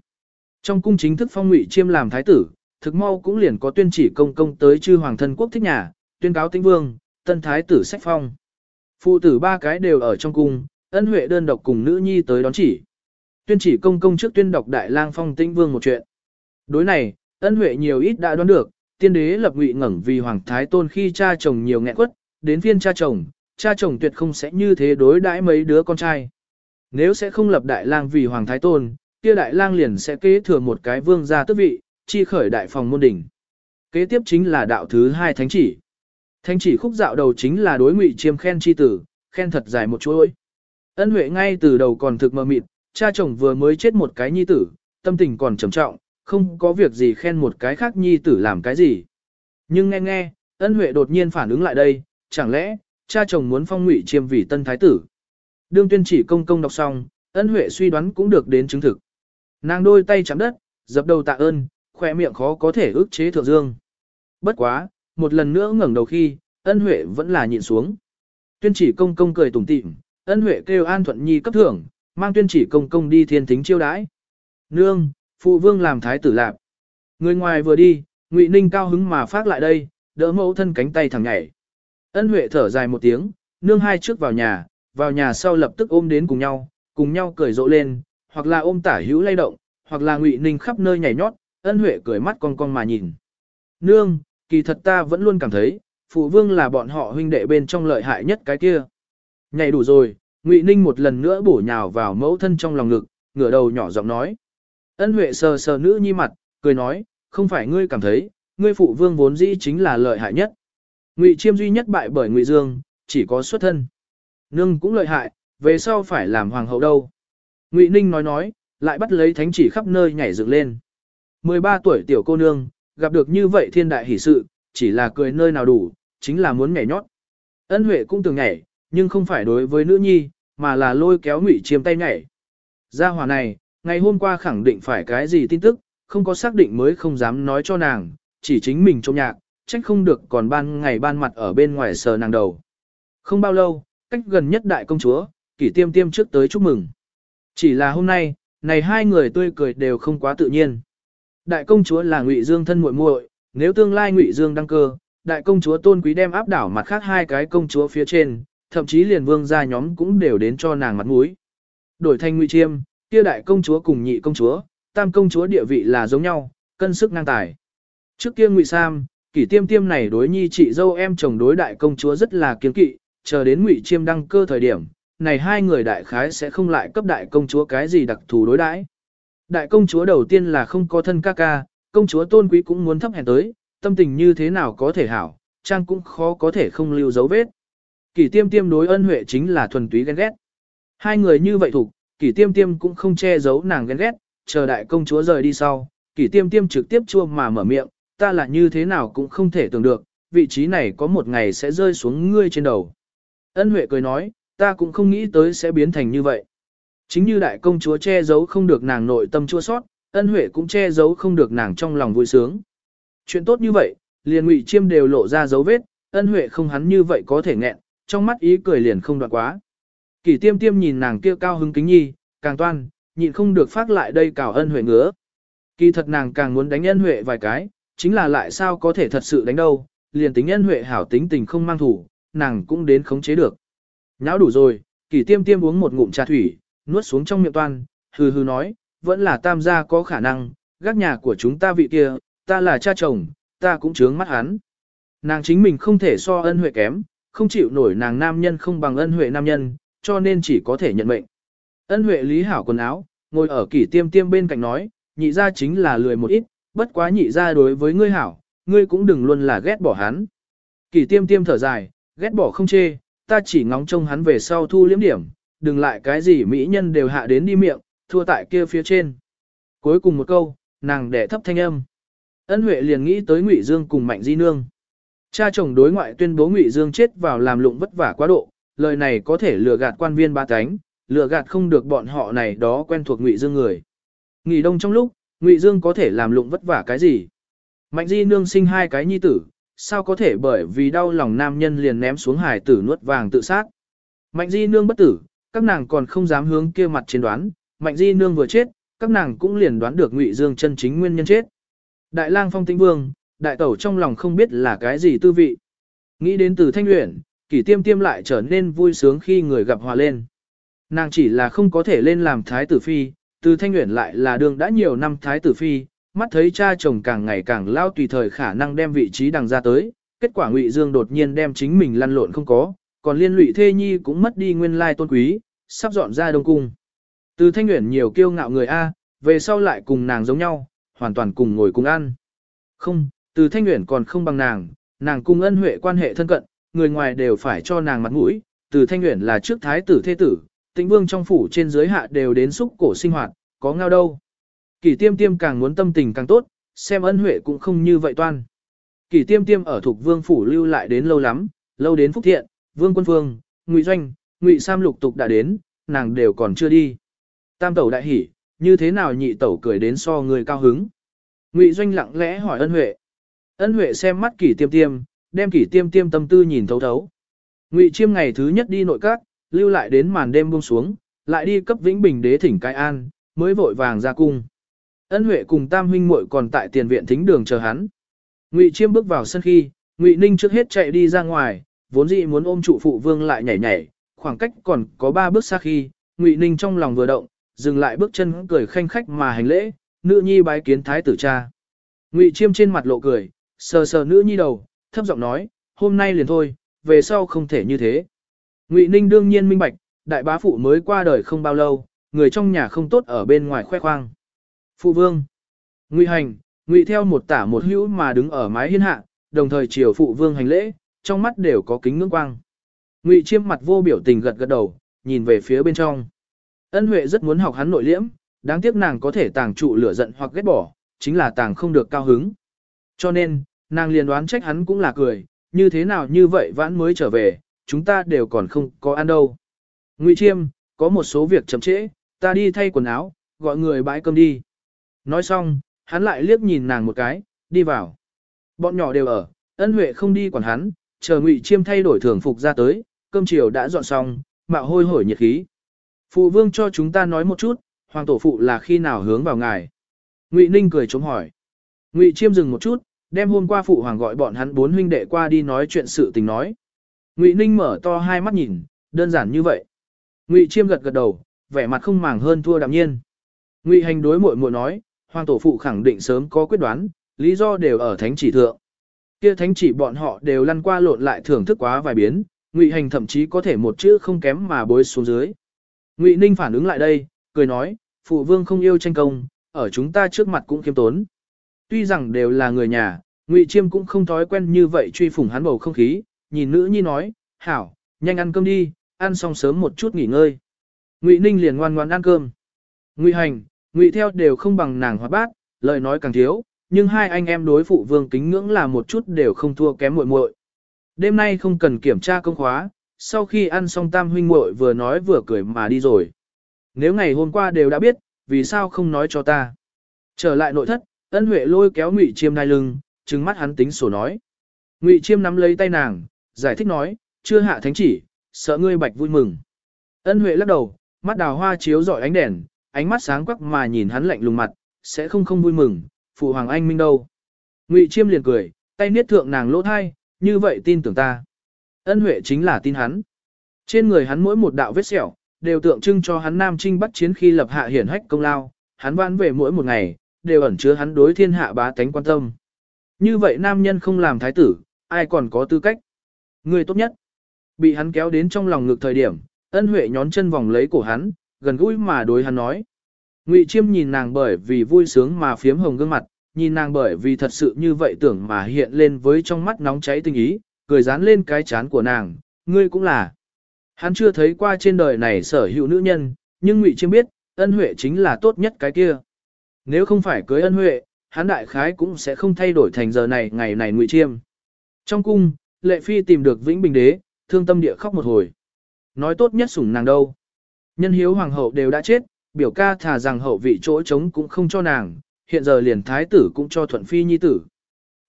Trong cung chính thức phong Ngụy Chiêm làm thái tử, thực mau cũng liền có tuyên chỉ công công tới chư hoàng thân quốc thích nhà, tuyên cáo tĩnh vương, tân thái tử sách phong. Phụ tử ba cái đều ở trong cung, ân huệ đơn độc cùng nữ nhi tới đón chỉ. Tuyên chỉ công công trước tuyên đọc đại lang phong tĩnh vương một chuyện. Đối này, ân huệ nhiều ít đã đoán được, tiên đế lập ngụy ngẩng vì hoàng thái tôn khi cha chồng nhiều nghẹn quất, đến phiên cha chồng, cha chồng tuyệt không sẽ như thế đối đãi mấy đứa con trai. Nếu sẽ không lập đại lang vì hoàng thái tôn, kia đại lang liền sẽ kế thừa một cái vương gia tước vị, chi khởi đại phòng môn đỉnh. Kế tiếp chính là đạo thứ hai thánh chỉ. Thánh chỉ khúc dạo đầu chính là đối ngụy chiêm khen chi tử, khen thật dài một chuỗi. Ân Huệ ngay từ đầu còn thực mờ mịt, cha chồng vừa mới chết một cái nhi tử, tâm tình còn trầm trọng, không có việc gì khen một cái khác nhi tử làm cái gì. Nhưng nghe nghe, Ân Huệ đột nhiên phản ứng lại đây, chẳng lẽ, cha chồng muốn phong ngụy chiêm vì tân thái tử. Đương tuyên chỉ công công đọc xong, Ân Huệ suy đoán cũng được đến chứng thực. Nàng đôi tay chạm đất, dập đầu tạ ơn, khỏe miệng khó có thể ức chế thượng dương. Bất quá, một lần nữa ngẩng đầu khi, ân huệ vẫn là nhịn xuống. Tuyên chỉ công công cười tủm tỉm, ân huệ kêu an thuận nhi cấp thưởng, mang tuyên chỉ công công đi thiên thính chiêu đãi. Nương, phụ vương làm thái tử lạp. Người ngoài vừa đi, Ngụy Ninh cao hứng mà phát lại đây, đỡ mẫu thân cánh tay thẳng nhảy. Ân huệ thở dài một tiếng, nương hai trước vào nhà, vào nhà sau lập tức ôm đến cùng nhau, cùng nhau cười rộ lên, hoặc là ôm tả hữu lay động, hoặc là Ngụy Ninh khắp nơi nhảy nhót, ân huệ cười mắt con con mà nhìn. Nương, kỳ thật ta vẫn luôn cảm thấy, phụ vương là bọn họ huynh đệ bên trong lợi hại nhất cái kia. Nhảy đủ rồi, Ngụy Ninh một lần nữa bổ nhào vào mẫu thân trong lòng ngực, ngửa đầu nhỏ giọng nói. Ân Huệ sờ sờ nữ nhi mặt, cười nói, không phải ngươi cảm thấy, ngươi phụ vương vốn dĩ chính là lợi hại nhất. Ngụy Chiêm duy nhất bại bởi Ngụy Dương, chỉ có xuất thân. Nương cũng lợi hại, về sau phải làm hoàng hậu đâu. Ngụy Ninh nói nói, lại bắt lấy thánh chỉ khắp nơi nhảy dựng lên. 13 tuổi tiểu cô nương, gặp được như vậy thiên đại hỷ sự, chỉ là cười nơi nào đủ, chính là muốn nhảy nhót. Ân Huệ cũng từng nhảy, nhưng không phải đối với nữ nhi, mà là lôi kéo Ngụy Chiêm tay nhảy. Gia hỏa này, ngày hôm qua khẳng định phải cái gì tin tức, không có xác định mới không dám nói cho nàng, chỉ chính mình trong nhạc, trách không được còn ban ngày ban mặt ở bên ngoài sờ nàng đầu. Không bao lâu, cách gần nhất đại công chúa, kỷ tiêm tiêm trước tới chúc mừng. Chỉ là hôm nay, này hai người tươi cười đều không quá tự nhiên. Đại công chúa là Ngụy Dương thân muội muội, nếu tương lai Ngụy Dương đăng cơ, đại công chúa Tôn Quý đem áp đảo mặt khác hai cái công chúa phía trên, thậm chí liền vương gia nhóm cũng đều đến cho nàng mặt mũi. Đổi thành Ngụy Chiêm, kia đại công chúa cùng nhị công chúa, tam công chúa địa vị là giống nhau, cân sức ngang tài. Trước kia Ngụy Sam, kỷ tiêm tiêm này đối nhi chị dâu em chồng đối đại công chúa rất là kiên kỵ, chờ đến Ngụy Chiêm đăng cơ thời điểm, này hai người đại khái sẽ không lại cấp đại công chúa cái gì đặc thù đối đãi. Đại công chúa đầu tiên là không có thân ca ca, công chúa tôn quý cũng muốn thấp hèn tới, tâm tình như thế nào có thể hảo, trang cũng khó có thể không lưu dấu vết. Kỷ tiêm tiêm đối ân huệ chính là thuần túy ghen ghét. Hai người như vậy thủ, kỷ tiêm tiêm cũng không che giấu nàng ghen ghét, chờ đại công chúa rời đi sau, kỷ tiêm tiêm trực tiếp chua mà mở miệng, ta là như thế nào cũng không thể tưởng được, vị trí này có một ngày sẽ rơi xuống ngươi trên đầu. Ân Huệ cười nói, ta cũng không nghĩ tới sẽ biến thành như vậy. Chính như đại công chúa che giấu không được nàng nội tâm chua sót, ân huệ cũng che giấu không được nàng trong lòng vui sướng. Chuyện tốt như vậy, liền ngụy chiêm đều lộ ra dấu vết, ân huệ không hắn như vậy có thể nghẹn, trong mắt ý cười liền không đoạn quá. Kỷ tiêm tiêm nhìn nàng kia cao hứng kính nhi, càng toan, nhịn không được phát lại đây cào ân huệ ngứa. Kỳ thật nàng càng muốn đánh ân huệ vài cái, chính là lại sao có thể thật sự đánh đâu, liền tính ân huệ hảo tính tình không mang thủ, nàng cũng đến khống chế được. Nháo đủ rồi, kỷ tiêm tiêm uống một ngụm trà thủy, nuốt xuống trong miệng toan, hừ hừ nói, vẫn là tam gia có khả năng, gác nhà của chúng ta vị kia, ta là cha chồng, ta cũng chướng mắt hắn. Nàng chính mình không thể so ân huệ kém, không chịu nổi nàng nam nhân không bằng ân huệ nam nhân, cho nên chỉ có thể nhận mệnh. Ân huệ lý hảo quần áo, ngồi ở kỷ tiêm tiêm bên cạnh nói, nhị gia chính là lười một ít, bất quá nhị gia đối với ngươi hảo, ngươi cũng đừng luôn là ghét bỏ hắn. Kỷ tiêm tiêm thở dài, ghét bỏ không chê, ta chỉ ngóng trông hắn về sau thu liếm điểm, đừng lại cái gì mỹ nhân đều hạ đến đi miệng, thua tại kia phía trên. Cuối cùng một câu, nàng đẻ thấp thanh âm. Ân Huệ liền nghĩ tới Ngụy Dương cùng Mạnh Di Nương. Cha chồng đối ngoại tuyên bố Ngụy Dương chết vào làm lụng vất vả quá độ, lời này có thể lừa gạt quan viên ba cánh, lừa gạt không được bọn họ này đó quen thuộc Ngụy Dương người. Nghỉ đông trong lúc, Ngụy Dương có thể làm lụng vất vả cái gì? Mạnh Di Nương sinh hai cái nhi tử, sao có thể bởi vì đau lòng nam nhân liền ném xuống hải tử nuốt vàng tự sát? Mạnh Di Nương bất tử, các nàng còn không dám hướng kia mặt trên đoán, Mạnh Di Nương vừa chết, các nàng cũng liền đoán được Ngụy Dương chân chính nguyên nhân chết. Đại lang phong tĩnh vương, đại tẩu trong lòng không biết là cái gì tư vị. Nghĩ đến từ thanh luyện, kỷ tiêm tiêm lại trở nên vui sướng khi người gặp hòa lên. Nàng chỉ là không có thể lên làm thái tử phi, từ thanh luyện lại là đường đã nhiều năm thái tử phi, mắt thấy cha chồng càng ngày càng lao tùy thời khả năng đem vị trí đằng ra tới, kết quả Ngụy Dương đột nhiên đem chính mình lăn lộn không có, còn liên lụy thê nhi cũng mất đi nguyên lai tôn quý, sắp dọn ra đông cung. Từ thanh nguyện nhiều kiêu ngạo người A, về sau lại cùng nàng giống nhau, hoàn toàn cùng ngồi cùng ăn. Không, từ thanh nguyện còn không bằng nàng, nàng cùng ân huệ quan hệ thân cận, người ngoài đều phải cho nàng mặt mũi, từ thanh nguyện là trước thái tử thế tử, tĩnh vương trong phủ trên dưới hạ đều đến xúc cổ sinh hoạt, có ngao đâu. Kỷ tiêm tiêm càng muốn tâm tình càng tốt, xem ân huệ cũng không như vậy toan. Kỷ tiêm tiêm ở thuộc vương phủ lưu lại đến lâu lắm, lâu đến phúc thiện, vương quân phương, ngụy doanh, ngụy sam lục tục đã đến, nàng đều còn chưa đi. Tam tẩu đại hỉ, như thế nào nhị tẩu cười đến so người cao hứng. Ngụy Doanh lặng lẽ hỏi ân huệ. Ân huệ xem mắt kỷ tiêm tiêm, đem kỷ tiêm tiêm tâm tư nhìn thấu thấu. Ngụy chiêm ngày thứ nhất đi nội các, lưu lại đến màn đêm buông xuống, lại đi cấp vĩnh bình đế thỉnh cai an, mới vội vàng ra cung. Ân huệ cùng tam huynh muội còn tại tiền viện thính đường chờ hắn. Ngụy chiêm bước vào sân khi, Ngụy ninh trước hết chạy đi ra ngoài, vốn dĩ muốn ôm trụ phụ vương lại nhảy nhảy, khoảng cách còn có ba bước xa khi, Ngụy ninh trong lòng vừa động, dừng lại bước chân cười khanh khách mà hành lễ, nữ nhi bái kiến thái tử cha. Ngụy Chiêm trên mặt lộ cười, sờ sờ nữ nhi đầu, thấp giọng nói, hôm nay liền thôi, về sau không thể như thế. Ngụy Ninh đương nhiên minh bạch, đại bá phụ mới qua đời không bao lâu, người trong nhà không tốt ở bên ngoài khoe khoang. Phụ vương. Ngụy Hành, Ngụy theo một tả một hữu mà đứng ở mái hiên hạ, đồng thời chiều phụ vương hành lễ, trong mắt đều có kính ngưỡng quang. Ngụy Chiêm mặt vô biểu tình gật gật đầu, nhìn về phía bên trong. Ân Huệ rất muốn học hắn nội liễm, đáng tiếc nàng có thể tàng trụ lửa giận hoặc ghét bỏ, chính là tàng không được cao hứng. Cho nên, nàng liền đoán trách hắn cũng là cười, như thế nào như vậy vãn mới trở về, chúng ta đều còn không có ăn đâu. Ngụy Chiêm, có một số việc chậm trễ, ta đi thay quần áo, gọi người bãi cơm đi. Nói xong, hắn lại liếc nhìn nàng một cái, đi vào. Bọn nhỏ đều ở, ân huệ không đi quản hắn, chờ Ngụy Chiêm thay đổi thường phục ra tới, cơm chiều đã dọn xong, mạo hôi hổi nhiệt khí. Phụ vương cho chúng ta nói một chút, hoàng tổ phụ là khi nào hướng vào ngài. Ngụy Ninh cười chống hỏi. Ngụy Chiêm dừng một chút, đem hôm qua phụ hoàng gọi bọn hắn bốn huynh đệ qua đi nói chuyện sự tình nói. Ngụy Ninh mở to hai mắt nhìn, đơn giản như vậy. Ngụy Chiêm gật gật đầu, vẻ mặt không màng hơn thua đạm nhiên. Ngụy Hành đối muội muội nói, hoàng tổ phụ khẳng định sớm có quyết đoán, lý do đều ở thánh chỉ thượng. Kia thánh chỉ bọn họ đều lăn qua lộn lại thưởng thức quá vài biến, Ngụy Hành thậm chí có thể một chữ không kém mà bối xuống dưới. Ngụy Ninh phản ứng lại đây, cười nói, phụ vương không yêu tranh công, ở chúng ta trước mặt cũng kiêm tốn. Tuy rằng đều là người nhà, Ngụy Chiêm cũng không thói quen như vậy truy phủng hắn bầu không khí, nhìn nữ nhi nói, hảo, nhanh ăn cơm đi, ăn xong sớm một chút nghỉ ngơi. Ngụy Ninh liền ngoan ngoan ăn cơm. Ngụy Hành, Ngụy Theo đều không bằng nàng hóa bát, lời nói càng thiếu, nhưng hai anh em đối phụ vương kính ngưỡng là một chút đều không thua kém muội muội. Đêm nay không cần kiểm tra công khóa, sau khi ăn xong tam huynh muội vừa nói vừa cười mà đi rồi. Nếu ngày hôm qua đều đã biết, vì sao không nói cho ta? Trở lại nội thất, ân huệ lôi kéo ngụy chiêm đai lưng, trừng mắt hắn tính sổ nói. Ngụy chiêm nắm lấy tay nàng, giải thích nói, chưa hạ thánh chỉ, sợ ngươi bạch vui mừng. Ân huệ lắc đầu, mắt đào hoa chiếu rọi ánh đèn, ánh mắt sáng quắc mà nhìn hắn lạnh lùng mặt, sẽ không không vui mừng, phụ hoàng anh minh đâu. Ngụy chiêm liền cười, tay niết thượng nàng lỗ thai, như vậy tin tưởng ta. Ân huệ chính là tin hắn. Trên người hắn mỗi một đạo vết sẹo, đều tượng trưng cho hắn nam trinh bắt chiến khi lập hạ hiển hách công lao, hắn vãn về mỗi một ngày, đều ẩn chứa hắn đối thiên hạ bá tánh quan tâm. Như vậy nam nhân không làm thái tử, ai còn có tư cách. Người tốt nhất. Bị hắn kéo đến trong lòng ngực thời điểm, ân huệ nhón chân vòng lấy cổ hắn, gần gũi mà đối hắn nói. Ngụy Chiêm nhìn nàng bởi vì vui sướng mà phiếm hồng gương mặt, nhìn nàng bởi vì thật sự như vậy tưởng mà hiện lên với trong mắt nóng cháy tình ý, cười dán lên cái chán của nàng, ngươi cũng là. Hắn chưa thấy qua trên đời này sở hữu nữ nhân, nhưng Ngụy Chiêm biết, ân huệ chính là tốt nhất cái kia. Nếu không phải cưới ân huệ, hắn đại khái cũng sẽ không thay đổi thành giờ này ngày này Ngụy Chiêm. Trong cung, Lệ Phi tìm được Vĩnh Bình Đế, thương tâm địa khóc một hồi. Nói tốt nhất sủng nàng đâu. Nhân hiếu hoàng hậu đều đã chết, biểu ca thà rằng hậu vị chỗ trống cũng không cho nàng, hiện giờ liền thái tử cũng cho thuận phi nhi tử.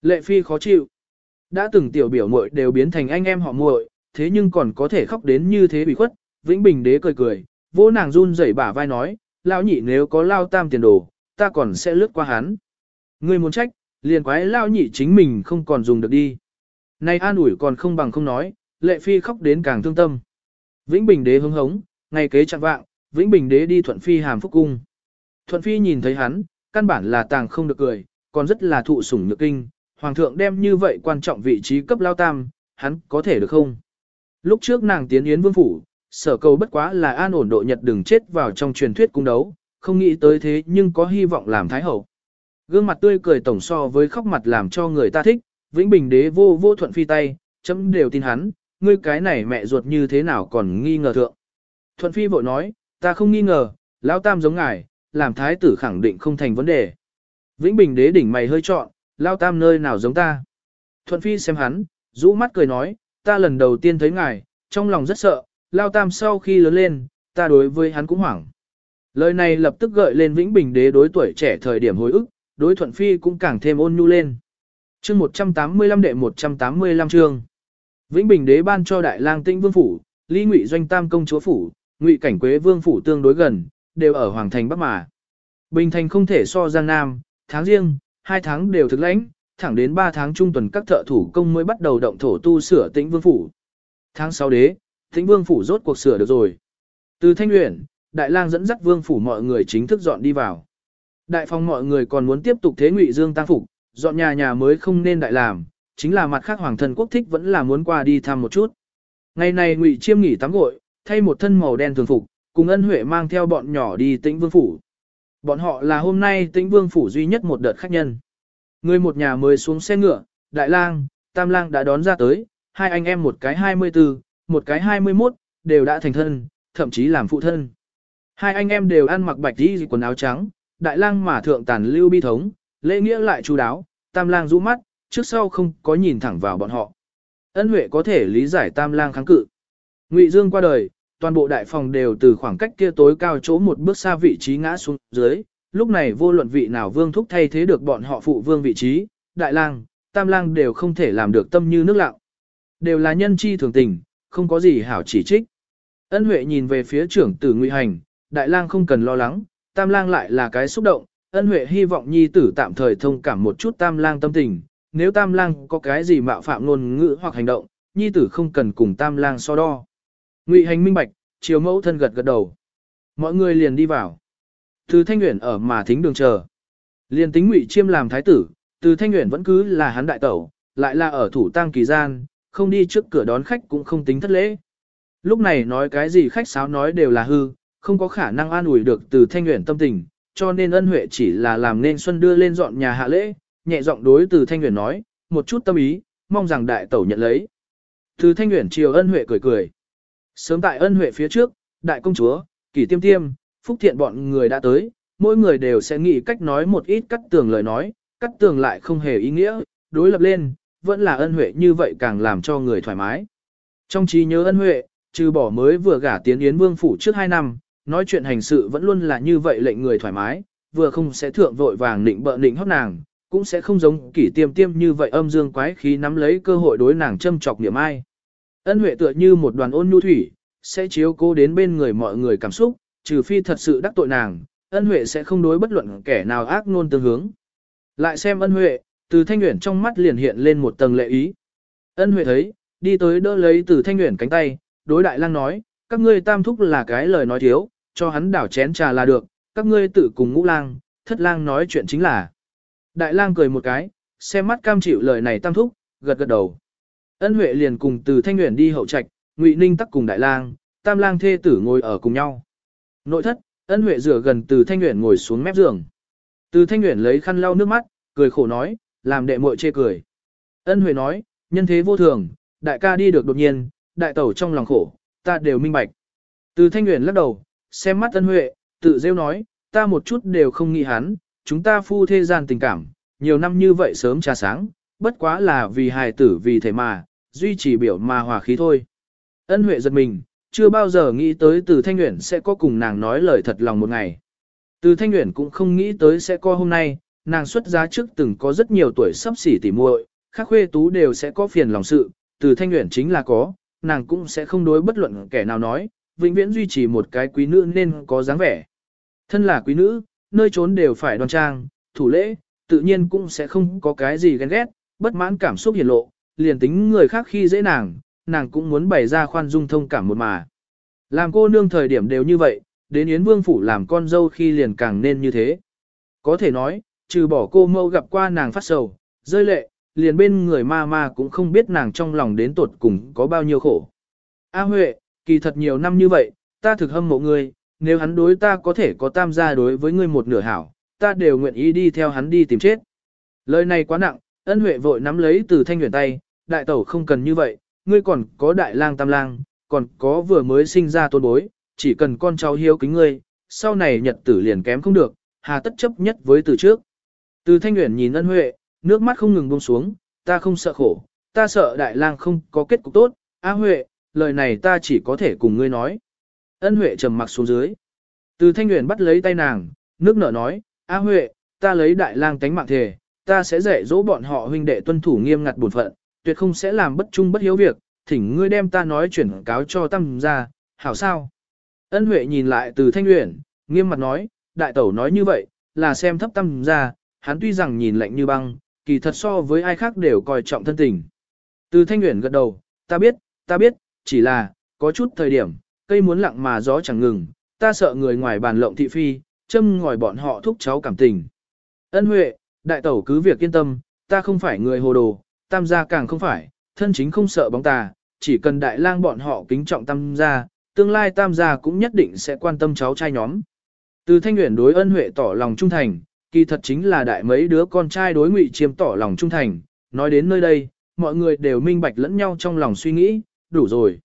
Lệ phi khó chịu. Đã từng tiểu biểu muội đều biến thành anh em họ muội, thế nhưng còn có thể khóc đến như thế bị khuất, Vĩnh Bình đế cười cười, vỗ nàng run rẩy bả vai nói, lão nhị nếu có lao tam tiền đồ, ta còn sẽ lướt qua hắn. Ngươi muốn trách, liền quái lao nhị chính mình không còn dùng được đi. nay an ủi còn không bằng không nói, lệ phi khóc đến càng thương tâm. Vĩnh Bình đế hứng hống, ngày kế chặn vạng, Vĩnh Bình đế đi thuận phi hàm phúc cung. Thuận phi nhìn thấy hắn, căn bản là tàng không được cười, còn rất là thụ sủng nhược kinh, hoàng thượng đem như vậy quan trọng vị trí cấp lao tam, hắn có thể được không? Lúc trước nàng tiến yến vương phủ, sở cầu bất quá là an ổn độ nhật đừng chết vào trong truyền thuyết cung đấu, không nghĩ tới thế nhưng có hy vọng làm thái hậu. Gương mặt tươi cười tổng so với khóc mặt làm cho người ta thích, Vĩnh Bình đế vô vô thuận phi tay, chấm đều tin hắn, ngươi cái này mẹ ruột như thế nào còn nghi ngờ thượng. Thuận phi vội nói, ta không nghi ngờ, lão tam giống ngài, làm thái tử khẳng định không thành vấn đề. Vĩnh Bình đế đỉnh mày hơi trọn, lão tam nơi nào giống ta. Thuận phi xem hắn, rũ mắt cười nói, ta lần đầu tiên thấy ngài, trong lòng rất sợ, lão tam sau khi lớn lên, ta đối với hắn cũng hoảng. Lời này lập tức gợi lên Vĩnh Bình đế đối tuổi trẻ thời điểm hồi ức, đối thuận phi cũng càng thêm ôn nhu lên. Chương 185 đệ 185 chương. Vĩnh Bình đế ban cho Đại Lang Tĩnh Vương phủ, Ly Ngụy Doanh Tam công chúa phủ, Ngụy Cảnh Quế Vương phủ tương đối gần, đều ở Hoàng thành Bắc mà. Bình thành không thể so Giang Nam, tháng riêng, hai tháng đều thực lãnh, thẳng đến ba tháng trung tuần các thợ thủ công mới bắt đầu động thổ tu sửa Tĩnh Vương phủ. Tháng sau đế, Tĩnh Vương phủ rốt cuộc sửa được rồi. Từ Thanh Uyển, Đại Lang dẫn dắt Vương phủ mọi người chính thức dọn đi vào. Đại phòng mọi người còn muốn tiếp tục thế Ngụy Dương tăng phục, dọn nhà nhà mới không nên đại làm, chính là mặt khác hoàng thân quốc thích vẫn là muốn qua đi thăm một chút. Ngày này Ngụy Chiêm nghỉ tắm gội, thay một thân màu đen thường phục, cùng ân huệ mang theo bọn nhỏ đi tĩnh vương phủ. Bọn họ là hôm nay tĩnh vương phủ duy nhất một đợt khách nhân. Người một nhà mới xuống xe ngựa, đại lang, tam lang đã đón ra tới, hai anh em một cái 24, một cái 21, đều đã thành thân, thậm chí làm phụ thân. Hai anh em đều ăn mặc bạch đi quần áo trắng, đại lang mà thượng tàn lưu bi thống, lễ nghĩa lại chú đáo, tam lang rũ mắt, trước sau không có nhìn thẳng vào bọn họ. Ân Huệ có thể lý giải tam lang kháng cự. Ngụy Dương qua đời, toàn bộ đại phòng đều từ khoảng cách kia tối cao chỗ một bước xa vị trí ngã xuống dưới, lúc này vô luận vị nào vương thúc thay thế được bọn họ phụ vương vị trí, đại lang, tam lang đều không thể làm được tâm như nước lặng. Đều là nhân chi thường tình, không có gì hảo chỉ trích. Ân Huệ nhìn về phía trưởng tử Ngụy Hành, đại lang không cần lo lắng, tam lang lại là cái xúc động, ân Huệ hy vọng nhi tử tạm thời thông cảm một chút tam lang tâm tình, nếu tam lang có cái gì mạo phạm ngôn ngữ hoặc hành động, nhi tử không cần cùng tam lang so đo. Ngụy hành minh bạch, chiều mẫu thân gật gật đầu. Mọi người liền đi vào. Từ Thanh Uyển ở mà thính đường chờ. Liền tính Ngụy Chiêm làm thái tử, từ Thanh Uyển vẫn cứ là hắn đại tẩu, lại là ở thủ tang kỳ gian, không đi trước cửa đón khách cũng không tính thất lễ. Lúc này nói cái gì khách sáo nói đều là hư, không có khả năng an ủi được từ Thanh Uyển tâm tình, cho nên ân huệ chỉ là làm nên xuân đưa lên dọn nhà hạ lễ, nhẹ giọng đối từ Thanh Uyển nói, một chút tâm ý, mong rằng đại tẩu nhận lấy. Từ Thanh Uyển chiều ân huệ cười cười. Sớm tại ân huệ phía trước, đại công chúa, kỷ tiêm tiêm, phúc thiện bọn người đã tới, mỗi người đều sẽ nghĩ cách nói một ít cắt tường lời nói, cắt tường lại không hề ý nghĩa, đối lập lên, vẫn là ân huệ như vậy càng làm cho người thoải mái. Trong trí nhớ ân huệ, trừ bỏ mới vừa gả tiến Yến Vương phủ trước 2 năm, nói chuyện hành sự vẫn luôn là như vậy lệnh người thoải mái, vừa không sẽ thượng vội vàng định bợ định hót nàng, cũng sẽ không giống kỷ tiêm tiêm như vậy âm dương quái khí nắm lấy cơ hội đối nàng châm chọc niệm ai. Ân huệ tựa như một đoàn ôn nhu thủy, sẽ chiếu cố đến bên người mọi người cảm xúc, trừ phi thật sự đắc tội nàng, ân huệ sẽ không đối bất luận kẻ nào ác nôn tương hướng. Lại xem ân huệ, từ thanh nguyện trong mắt liền hiện lên một tầng lệ ý. Ân huệ thấy, đi tới đỡ lấy từ thanh nguyện cánh tay, đối đại lang nói, các ngươi tam thúc là cái lời nói thiếu, cho hắn đảo chén trà là được, các ngươi tự cùng ngũ lang, thất lang nói chuyện chính là. Đại lang cười một cái, xem mắt cam chịu lời này tam thúc, gật gật đầu. Ân Huệ liền cùng từ Thanh Nguyễn đi hậu trạch, Ngụy Ninh tắc cùng Đại lang, Tam lang thê tử ngồi ở cùng nhau. Nội thất, Ân Huệ rửa gần từ Thanh Nguyễn ngồi xuống mép giường. Từ Thanh Nguyễn lấy khăn lau nước mắt, cười khổ nói, làm đệ muội chê cười. Ân Huệ nói, nhân thế vô thường, đại ca đi được đột nhiên, đại tẩu trong lòng khổ, ta đều minh bạch. Từ Thanh Nguyễn lắc đầu, xem mắt Ân Huệ, tự rêu nói, ta một chút đều không nghĩ hắn, chúng ta phu thế gian tình cảm, nhiều năm như vậy sớm trà sáng, bất quá là vì hài tử vì thể mà, duy trì biểu mà hòa khí thôi. Ân Huệ giật mình, chưa bao giờ nghĩ tới từ Thanh Nguyễn sẽ có cùng nàng nói lời thật lòng một ngày. Từ Thanh Nguyễn cũng không nghĩ tới sẽ có hôm nay, nàng xuất giá trước từng có rất nhiều tuổi sắp xỉ tỉ muội, khác khuê tú đều sẽ có phiền lòng sự, từ Thanh Nguyễn chính là có, nàng cũng sẽ không đối bất luận kẻ nào nói, vĩnh viễn duy trì một cái quý nữ nên có dáng vẻ. Thân là quý nữ, nơi trốn đều phải đoan trang, thủ lễ, tự nhiên cũng sẽ không có cái gì ghen ghét, bất mãn cảm xúc hiển lộ, liền tính người khác khi dễ nàng, nàng cũng muốn bày ra khoan dung thông cảm một mà. Làm cô nương thời điểm đều như vậy, đến Yến Vương Phủ làm con dâu khi liền càng nên như thế. Có thể nói, trừ bỏ cô mâu gặp qua nàng phát sầu, rơi lệ, liền bên người ma ma cũng không biết nàng trong lòng đến tột cùng có bao nhiêu khổ. A Huệ, kỳ thật nhiều năm như vậy, ta thực hâm mộ ngươi, nếu hắn đối ta có thể có tam gia đối với ngươi một nửa hảo, ta đều nguyện ý đi theo hắn đi tìm chết. Lời này quá nặng, ân huệ vội nắm lấy từ thanh huyền tay, đại tẩu không cần như vậy, ngươi còn có đại lang tam lang, còn có vừa mới sinh ra tôn bối, chỉ cần con cháu hiếu kính ngươi, sau này nhật tử liền kém không được, hà tất chấp nhất với từ trước. Từ thanh huyền nhìn ân huệ, nước mắt không ngừng buông xuống, ta không sợ khổ, ta sợ đại lang không có kết cục tốt, a huệ, lời này ta chỉ có thể cùng ngươi nói. Ân Huệ trầm mặc xuống dưới. Từ Thanh Nguyễn bắt lấy tay nàng, nước nở nói, A Huệ, ta lấy đại lang tánh mạng thề, ta sẽ dạy dỗ bọn họ huynh đệ tuân thủ nghiêm ngặt bổn phận, tuyệt không sẽ làm bất trung bất hiếu việc, thỉnh ngươi đem ta nói chuyển cáo cho tâm ra, hảo sao? Ân Huệ nhìn lại từ Thanh uyển, nghiêm mặt nói, đại tẩu nói như vậy, là xem thấp tâm ra, hắn tuy rằng nhìn lạnh như băng, kỳ thật so với ai khác đều coi trọng thân tình. Từ Thanh uyển gật đầu, ta biết, ta biết, chỉ là, có chút thời điểm, cây muốn lặng mà gió chẳng ngừng, ta sợ người ngoài bàn lộng thị phi, châm ngòi bọn họ thúc cháu cảm tình. Ân Huệ, đại tẩu cứ việc yên tâm, ta không phải người hồ đồ, tam gia càng không phải, thân chính không sợ bóng tà, chỉ cần đại lang bọn họ kính trọng tam gia, tương lai tam gia cũng nhất định sẽ quan tâm cháu trai nhóm. Từ thanh nguyện đối ân Huệ tỏ lòng trung thành, kỳ thật chính là đại mấy đứa con trai đối ngụy chiêm tỏ lòng trung thành, nói đến nơi đây, mọi người đều minh bạch lẫn nhau trong lòng suy nghĩ, đủ rồi.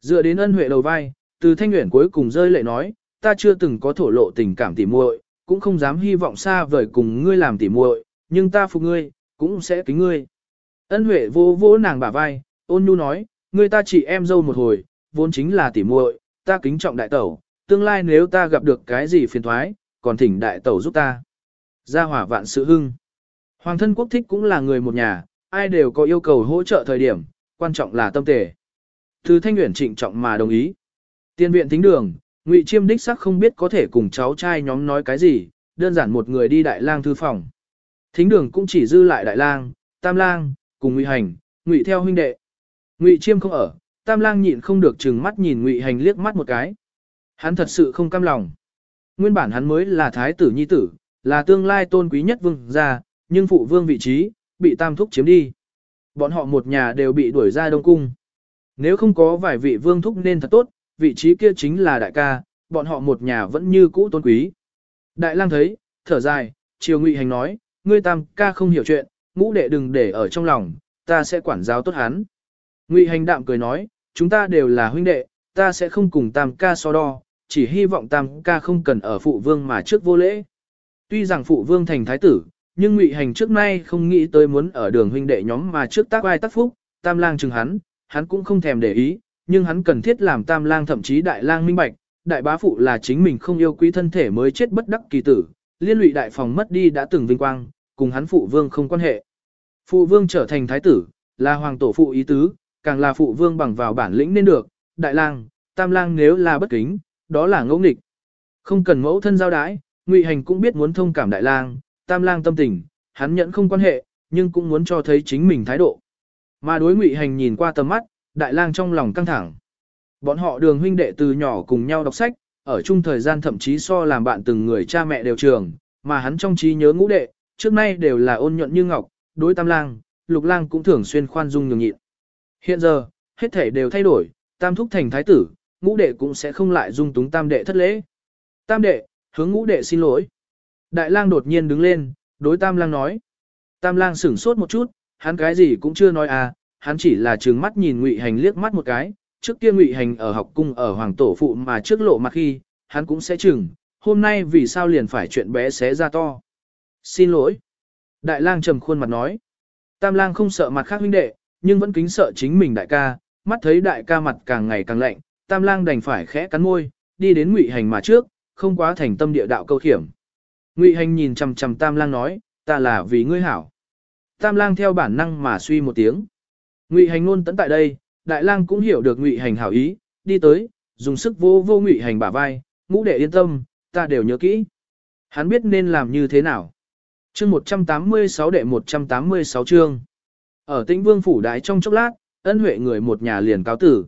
Dựa đến ân huệ đầu vai, từ thanh nguyện cuối cùng rơi lệ nói, ta chưa từng có thổ lộ tình cảm tỉ muội, cũng không dám hy vọng xa vời cùng ngươi làm tỉ muội, nhưng ta phục ngươi, cũng sẽ kính ngươi. Ân huệ vô vô nàng bả vai, ôn nhu nói, ngươi ta chỉ em dâu một hồi, vốn chính là tỉ muội, ta kính trọng đại tẩu, tương lai nếu ta gặp được cái gì phiền thoái, còn thỉnh đại tẩu giúp ta. Gia hỏa vạn sự hưng. Hoàng thân quốc thích cũng là người một nhà, ai đều có yêu cầu hỗ trợ thời điểm, quan trọng là tâm tề. Từ thanh nguyện trịnh trọng mà đồng ý. Tiên viện tính đường, Ngụy Chiêm đích sắc không biết có thể cùng cháu trai nhóm nói cái gì, đơn giản một người đi đại lang thư phòng. Thính đường cũng chỉ dư lại đại lang, tam lang, cùng Ngụy Hành, Ngụy theo huynh đệ. Ngụy Chiêm không ở, tam lang nhịn không được chừng mắt nhìn Ngụy Hành liếc mắt một cái. Hắn thật sự không cam lòng. Nguyên bản hắn mới là thái tử nhi tử, là tương lai tôn quý nhất vương gia, nhưng phụ vương vị trí, bị tam thúc chiếm đi. Bọn họ một nhà đều bị đuổi ra Đông Cung. Nếu không có vài vị vương thúc nên thật tốt, vị trí kia chính là đại ca, bọn họ một nhà vẫn như cũ tôn quý. Đại lang thấy, thở dài, chiều ngụy hành nói, ngươi tam ca không hiểu chuyện, ngũ đệ đừng để ở trong lòng, ta sẽ quản giáo tốt hắn. Ngụy hành đạm cười nói, chúng ta đều là huynh đệ, ta sẽ không cùng tam ca so đo, chỉ hy vọng tam ca không cần ở phụ vương mà trước vô lễ. Tuy rằng phụ vương thành thái tử, nhưng Ngụy Hành trước nay không nghĩ tới muốn ở đường huynh đệ nhóm mà trước tác ai tác phúc, Tam Lang chừng hắn, hắn cũng không thèm để ý, nhưng hắn cần thiết làm Tam Lang thậm chí Đại Lang minh bạch, đại bá phụ là chính mình không yêu quý thân thể mới chết bất đắc kỳ tử, liên lụy đại phòng mất đi đã từng vinh quang, cùng hắn phụ vương không quan hệ. Phụ vương trở thành thái tử, là hoàng tổ phụ ý tứ, càng là phụ vương bằng vào bản lĩnh nên được, đại lang, tam lang nếu là bất kính, đó là ngẫu nghịch. Không cần mẫu thân giao đái, ngụy hành cũng biết muốn thông cảm đại lang, tam lang tâm tình, hắn nhận không quan hệ, nhưng cũng muốn cho thấy chính mình thái độ. Mà đối ngụy hành nhìn qua tầm mắt, đại lang trong lòng căng thẳng. Bọn họ đường huynh đệ từ nhỏ cùng nhau đọc sách, ở chung thời gian thậm chí so làm bạn từng người cha mẹ đều trường, mà hắn trong trí nhớ ngũ đệ, trước nay đều là ôn nhuận như ngọc, đối tam lang, lục lang cũng thường xuyên khoan dung nhường nhịn. Hiện giờ, hết thể đều thay đổi, tam thúc thành thái tử, ngũ đệ cũng sẽ không lại dung túng tam đệ thất lễ. Tam đệ, hướng ngũ đệ xin lỗi. Đại lang đột nhiên đứng lên, đối tam lang nói. Tam lang sửng sốt một chút, hắn cái gì cũng chưa nói à, hắn chỉ là trừng mắt nhìn ngụy hành liếc mắt một cái, trước kia ngụy hành ở học cung ở hoàng tổ phụ mà trước lộ mặt khi, hắn cũng sẽ chừng, hôm nay vì sao liền phải chuyện bé xé ra to. Xin lỗi. Đại lang trầm khuôn mặt nói. Tam lang không sợ mặt khác huynh đệ, nhưng vẫn kính sợ chính mình đại ca, mắt thấy đại ca mặt càng ngày càng lạnh, tam lang đành phải khẽ cắn môi, đi đến ngụy hành mà trước, không quá thành tâm địa đạo câu hiểm. Ngụy hành nhìn chằm chằm tam lang nói, ta là vì ngươi hảo. Tam lang theo bản năng mà suy một tiếng. Ngụy hành luôn tận tại đây, đại lang cũng hiểu được ngụy hành hảo ý, đi tới, dùng sức vô vô ngụy hành bả vai, ngũ đệ yên tâm, ta đều nhớ kỹ. Hắn biết nên làm như thế nào. Chương 186 đệ 186 chương. Ở Tĩnh Vương phủ đái trong chốc lát, ân huệ người một nhà liền cáo tử.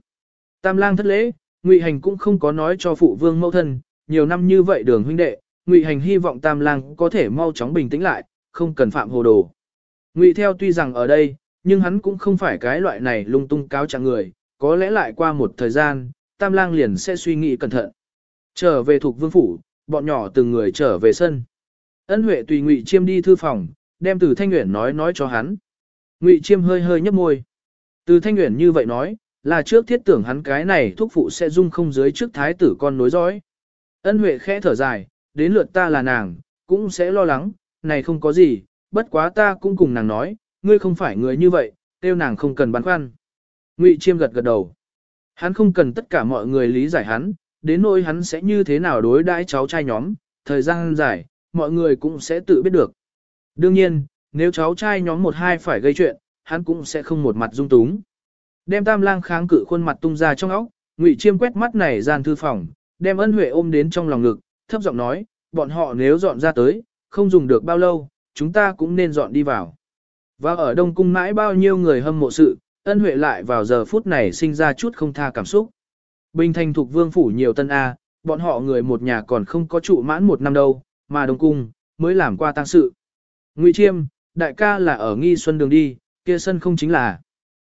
Tam lang thất lễ, Ngụy Hành cũng không có nói cho phụ vương mẫu thân, nhiều năm như vậy đường huynh đệ, Ngụy Hành hy vọng Tam lang có thể mau chóng bình tĩnh lại, không cần phạm hồ đồ. Ngụy theo tuy rằng ở đây, nhưng hắn cũng không phải cái loại này lung tung cáo trạng người, có lẽ lại qua một thời gian, Tam lang liền sẽ suy nghĩ cẩn thận. Trở về thuộc vương phủ, bọn nhỏ từng người trở về sân. Ân Huệ tùy Ngụy Chiêm đi thư phòng, đem từ Thanh Uyển nói nói cho hắn. Ngụy Chiêm hơi hơi nhấp môi. Từ Thanh Uyển như vậy nói, là trước thiết tưởng hắn cái này thuốc phụ sẽ dung không dưới trước thái tử con nối dõi. Ân Huệ khẽ thở dài, đến lượt ta là nàng, cũng sẽ lo lắng, này không có gì, bất quá ta cũng cùng nàng nói, ngươi không phải người như vậy, tiêu nàng không cần băn khoăn. Ngụy Chiêm gật gật đầu. Hắn không cần tất cả mọi người lý giải hắn, đến nỗi hắn sẽ như thế nào đối đãi cháu trai nhóm, thời gian dài, mọi người cũng sẽ tự biết được. Đương nhiên, nếu cháu trai nhóm một hai phải gây chuyện, hắn cũng sẽ không một mặt dung túng. Đem tam lang kháng cự khuôn mặt tung ra trong óc, ngụy chiêm quét mắt này gian thư phòng, đem ân huệ ôm đến trong lòng ngực, thấp giọng nói, bọn họ nếu dọn ra tới, không dùng được bao lâu, chúng ta cũng nên dọn đi vào. Và ở Đông Cung mãi bao nhiêu người hâm mộ sự, ân huệ lại vào giờ phút này sinh ra chút không tha cảm xúc. Bình thành thuộc vương phủ nhiều tân A, bọn họ người một nhà còn không có trụ mãn một năm đâu, mà Đông Cung, mới làm qua tang sự. Ngụy Chiêm, đại ca là ở nghi xuân đường đi, kia sân không chính là.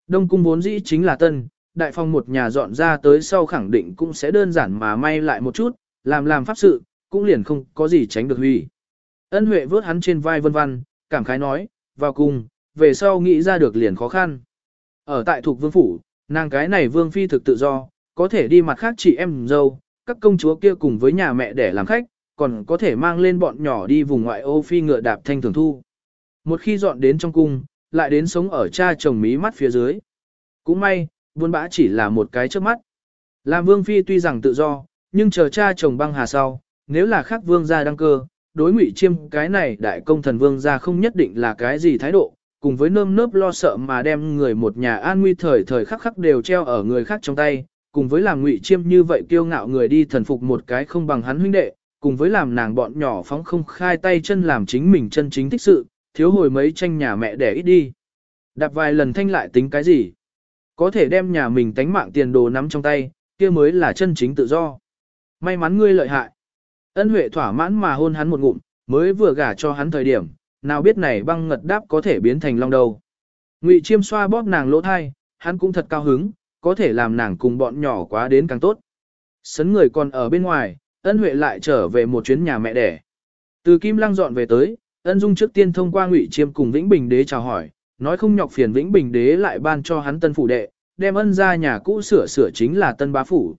Đông Cung vốn dĩ chính là tân, đại phong một nhà dọn ra tới sau khẳng định cũng sẽ đơn giản mà may lại một chút, làm làm pháp sự, cũng liền không có gì tránh được hủy. Ân Huệ vớt hắn trên vai vân vân, cảm khái nói, vào cung, về sau nghĩ ra được liền khó khăn. Ở tại thuộc vương phủ, nàng cái này vương phi thực tự do, có thể đi mặt khác chị em dâu, các công chúa kia cùng với nhà mẹ để làm khách, còn có thể mang lên bọn nhỏ đi vùng ngoại ô phi ngựa đạp thanh thường thu. Một khi dọn đến trong cung, lại đến sống ở cha chồng mí mắt phía dưới. Cũng may, buôn bã chỉ là một cái trước mắt. Làm vương phi tuy rằng tự do, nhưng chờ cha chồng băng hà sau, nếu là khác vương gia đăng cơ, đối ngụy chiêm cái này đại công thần vương gia không nhất định là cái gì thái độ, cùng với nơm nớp lo sợ mà đem người một nhà an nguy thời thời khắc khắc đều treo ở người khác trong tay, cùng với làm ngụy chiêm như vậy kiêu ngạo người đi thần phục một cái không bằng hắn huynh đệ, cùng với làm nàng bọn nhỏ phóng không khai tay chân làm chính mình chân chính thích sự, thiếu hồi mấy tranh nhà mẹ để ít đi. Đạp vài lần thanh lại tính cái gì? Có thể đem nhà mình tánh mạng tiền đồ nắm trong tay, kia mới là chân chính tự do. May mắn ngươi lợi hại. Ân Huệ thỏa mãn mà hôn hắn một ngụm, mới vừa gả cho hắn thời điểm, nào biết này băng ngật đáp có thể biến thành long đầu. Ngụy Chiêm xoa bóp nàng lỗ thai, hắn cũng thật cao hứng, có thể làm nàng cùng bọn nhỏ quá đến càng tốt. Sấn người còn ở bên ngoài, ân huệ lại trở về một chuyến nhà mẹ đẻ. Từ Kim Lăng dọn về tới, ân dung trước tiên thông qua ngụy chiêm cùng Vĩnh Bình Đế chào hỏi, nói không nhọc phiền Vĩnh Bình Đế lại ban cho hắn tân phủ đệ, đem ân ra nhà cũ sửa sửa chính là tân bá phủ.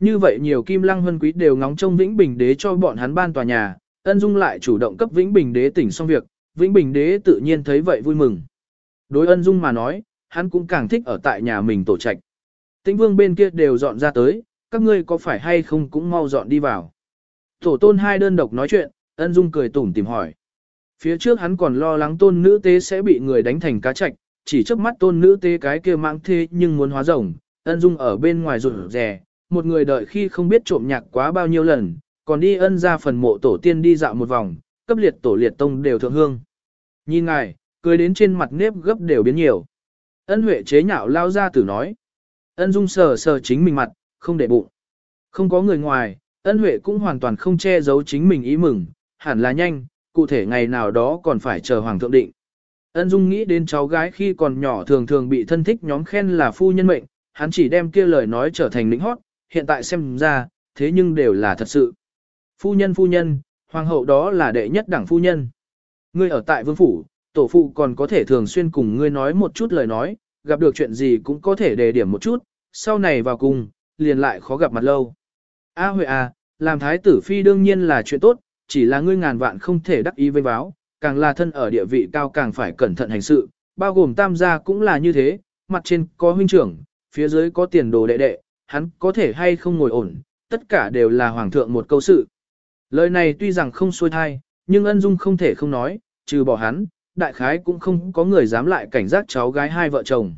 Như vậy nhiều Kim Lăng hân quý đều ngóng trông Vĩnh Bình Đế cho bọn hắn ban tòa nhà, ân dung lại chủ động cấp Vĩnh Bình Đế tỉnh xong việc, Vĩnh Bình đế tự nhiên thấy vậy vui mừng. Đối ân dung mà nói, hắn cũng càng thích ở tại nhà mình tổ trạch. Tĩnh vương bên kia đều dọn ra tới, các ngươi có phải hay không cũng mau dọn đi vào. Tổ tôn hai đơn độc nói chuyện, ân dung cười tủm tìm hỏi. Phía trước hắn còn lo lắng tôn nữ tế sẽ bị người đánh thành cá trạch chỉ trước mắt tôn nữ tế cái kia mạng thế nhưng muốn hóa rồng, ân dung ở bên ngoài rụt rè, một người đợi khi không biết trộm nhạc quá bao nhiêu lần, còn đi ân ra phần mộ tổ tiên đi dạo một vòng, cấp liệt tổ liệt tông đều thượng hương. Nhìn ngài, cười đến trên mặt nếp gấp đều biến nhiều. Ân huệ chế nhạo lao ra tử nói. Ân dung sờ sờ chính mình mặt, không để bụng. Không có người ngoài, ân huệ cũng hoàn toàn không che giấu chính mình ý mừng, hẳn là nhanh, cụ thể ngày nào đó còn phải chờ hoàng thượng định. Ân dung nghĩ đến cháu gái khi còn nhỏ thường thường bị thân thích nhóm khen là phu nhân mệnh, hắn chỉ đem kia lời nói trở thành lĩnh hót, hiện tại xem ra, thế nhưng đều là thật sự. Phu nhân phu nhân, hoàng hậu đó là đệ nhất đẳng phu nhân. Ngươi ở tại vương phủ, tổ phụ còn có thể thường xuyên cùng ngươi nói một chút lời nói, gặp được chuyện gì cũng có thể đề điểm một chút, sau này vào cùng, liền lại khó gặp mặt lâu. A Huệ à, làm thái tử phi đương nhiên là chuyện tốt, chỉ là ngươi ngàn vạn không thể đắc ý vây báo, càng là thân ở địa vị cao càng phải cẩn thận hành sự, bao gồm tam gia cũng là như thế, mặt trên có huynh trưởng, phía dưới có tiền đồ đệ đệ, hắn có thể hay không ngồi ổn, tất cả đều là hoàng thượng một câu sự. Lời này tuy rằng không xuôi thai, nhưng ân dung không thể không nói, trừ bỏ hắn, đại khái cũng không có người dám lại cảnh giác cháu gái hai vợ chồng.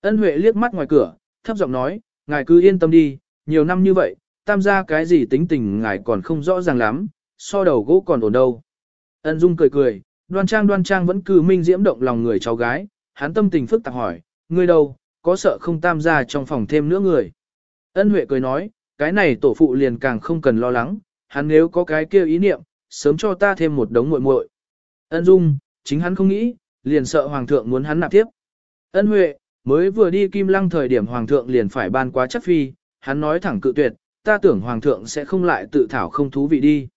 Ân Huệ liếc mắt ngoài cửa, thấp giọng nói, ngài cứ yên tâm đi, nhiều năm như vậy, tam gia cái gì tính tình ngài còn không rõ ràng lắm, so đầu gỗ còn ổn đâu. Ân Dung cười cười, đoan trang đoan trang vẫn cứ minh diễm động lòng người cháu gái, hắn tâm tình phức tạp hỏi, ngươi đâu, có sợ không tam gia trong phòng thêm nữa người. Ân Huệ cười nói, cái này tổ phụ liền càng không cần lo lắng, hắn nếu có cái kia ý niệm, sớm cho ta thêm một đống muội muội. Ân Dung, chính hắn không nghĩ, liền sợ hoàng thượng muốn hắn nạp tiếp. Ân Huệ, mới vừa đi Kim Lăng thời điểm hoàng thượng liền phải ban quá chất phi, hắn nói thẳng cự tuyệt, ta tưởng hoàng thượng sẽ không lại tự thảo không thú vị đi.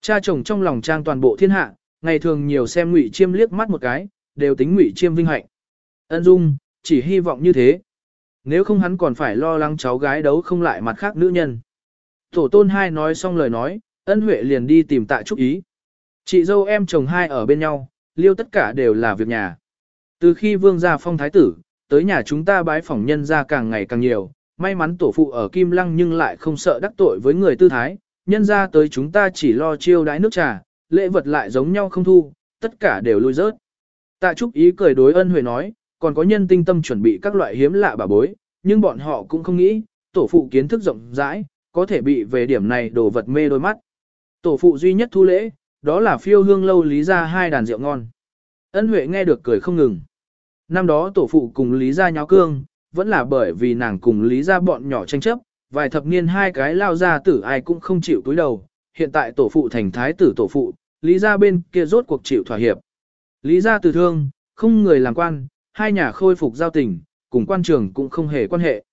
Cha chồng trong lòng trang toàn bộ thiên hạ, ngày thường nhiều xem ngụy chiêm liếc mắt một cái, đều tính ngụy chiêm vinh hạnh. Ân Dung, chỉ hy vọng như thế. Nếu không hắn còn phải lo lắng cháu gái đấu không lại mặt khác nữ nhân. Tổ tôn hai nói xong lời nói, ân huệ liền đi tìm tạ trúc ý. Chị dâu em chồng hai ở bên nhau, liêu tất cả đều là việc nhà. Từ khi vương gia phong thái tử, tới nhà chúng ta bái phỏng nhân ra càng ngày càng nhiều, may mắn tổ phụ ở Kim Lăng nhưng lại không sợ đắc tội với người tư thái, nhân ra tới chúng ta chỉ lo chiêu đái nước trà, lễ vật lại giống nhau không thu, tất cả đều lui rớt. Tạ Trúc Ý cười đối ân huệ nói, còn có nhân tinh tâm chuẩn bị các loại hiếm lạ bà bối, nhưng bọn họ cũng không nghĩ, tổ phụ kiến thức rộng rãi, có thể bị về điểm này đồ vật mê đôi mắt. Tổ phụ duy nhất thu lễ, đó là phiêu hương lâu lý ra hai đàn rượu ngon. Ân Huệ nghe được cười không ngừng. Năm đó tổ phụ cùng lý ra nháo cương, vẫn là bởi vì nàng cùng lý ra bọn nhỏ tranh chấp, vài thập niên hai cái lao ra tử ai cũng không chịu túi đầu, hiện tại tổ phụ thành thái tử tổ phụ, lý ra bên kia rốt cuộc chịu thỏa hiệp. Lý ra từ thương, không người làm quan, hai nhà khôi phục giao tình, cùng quan trường cũng không hề quan hệ.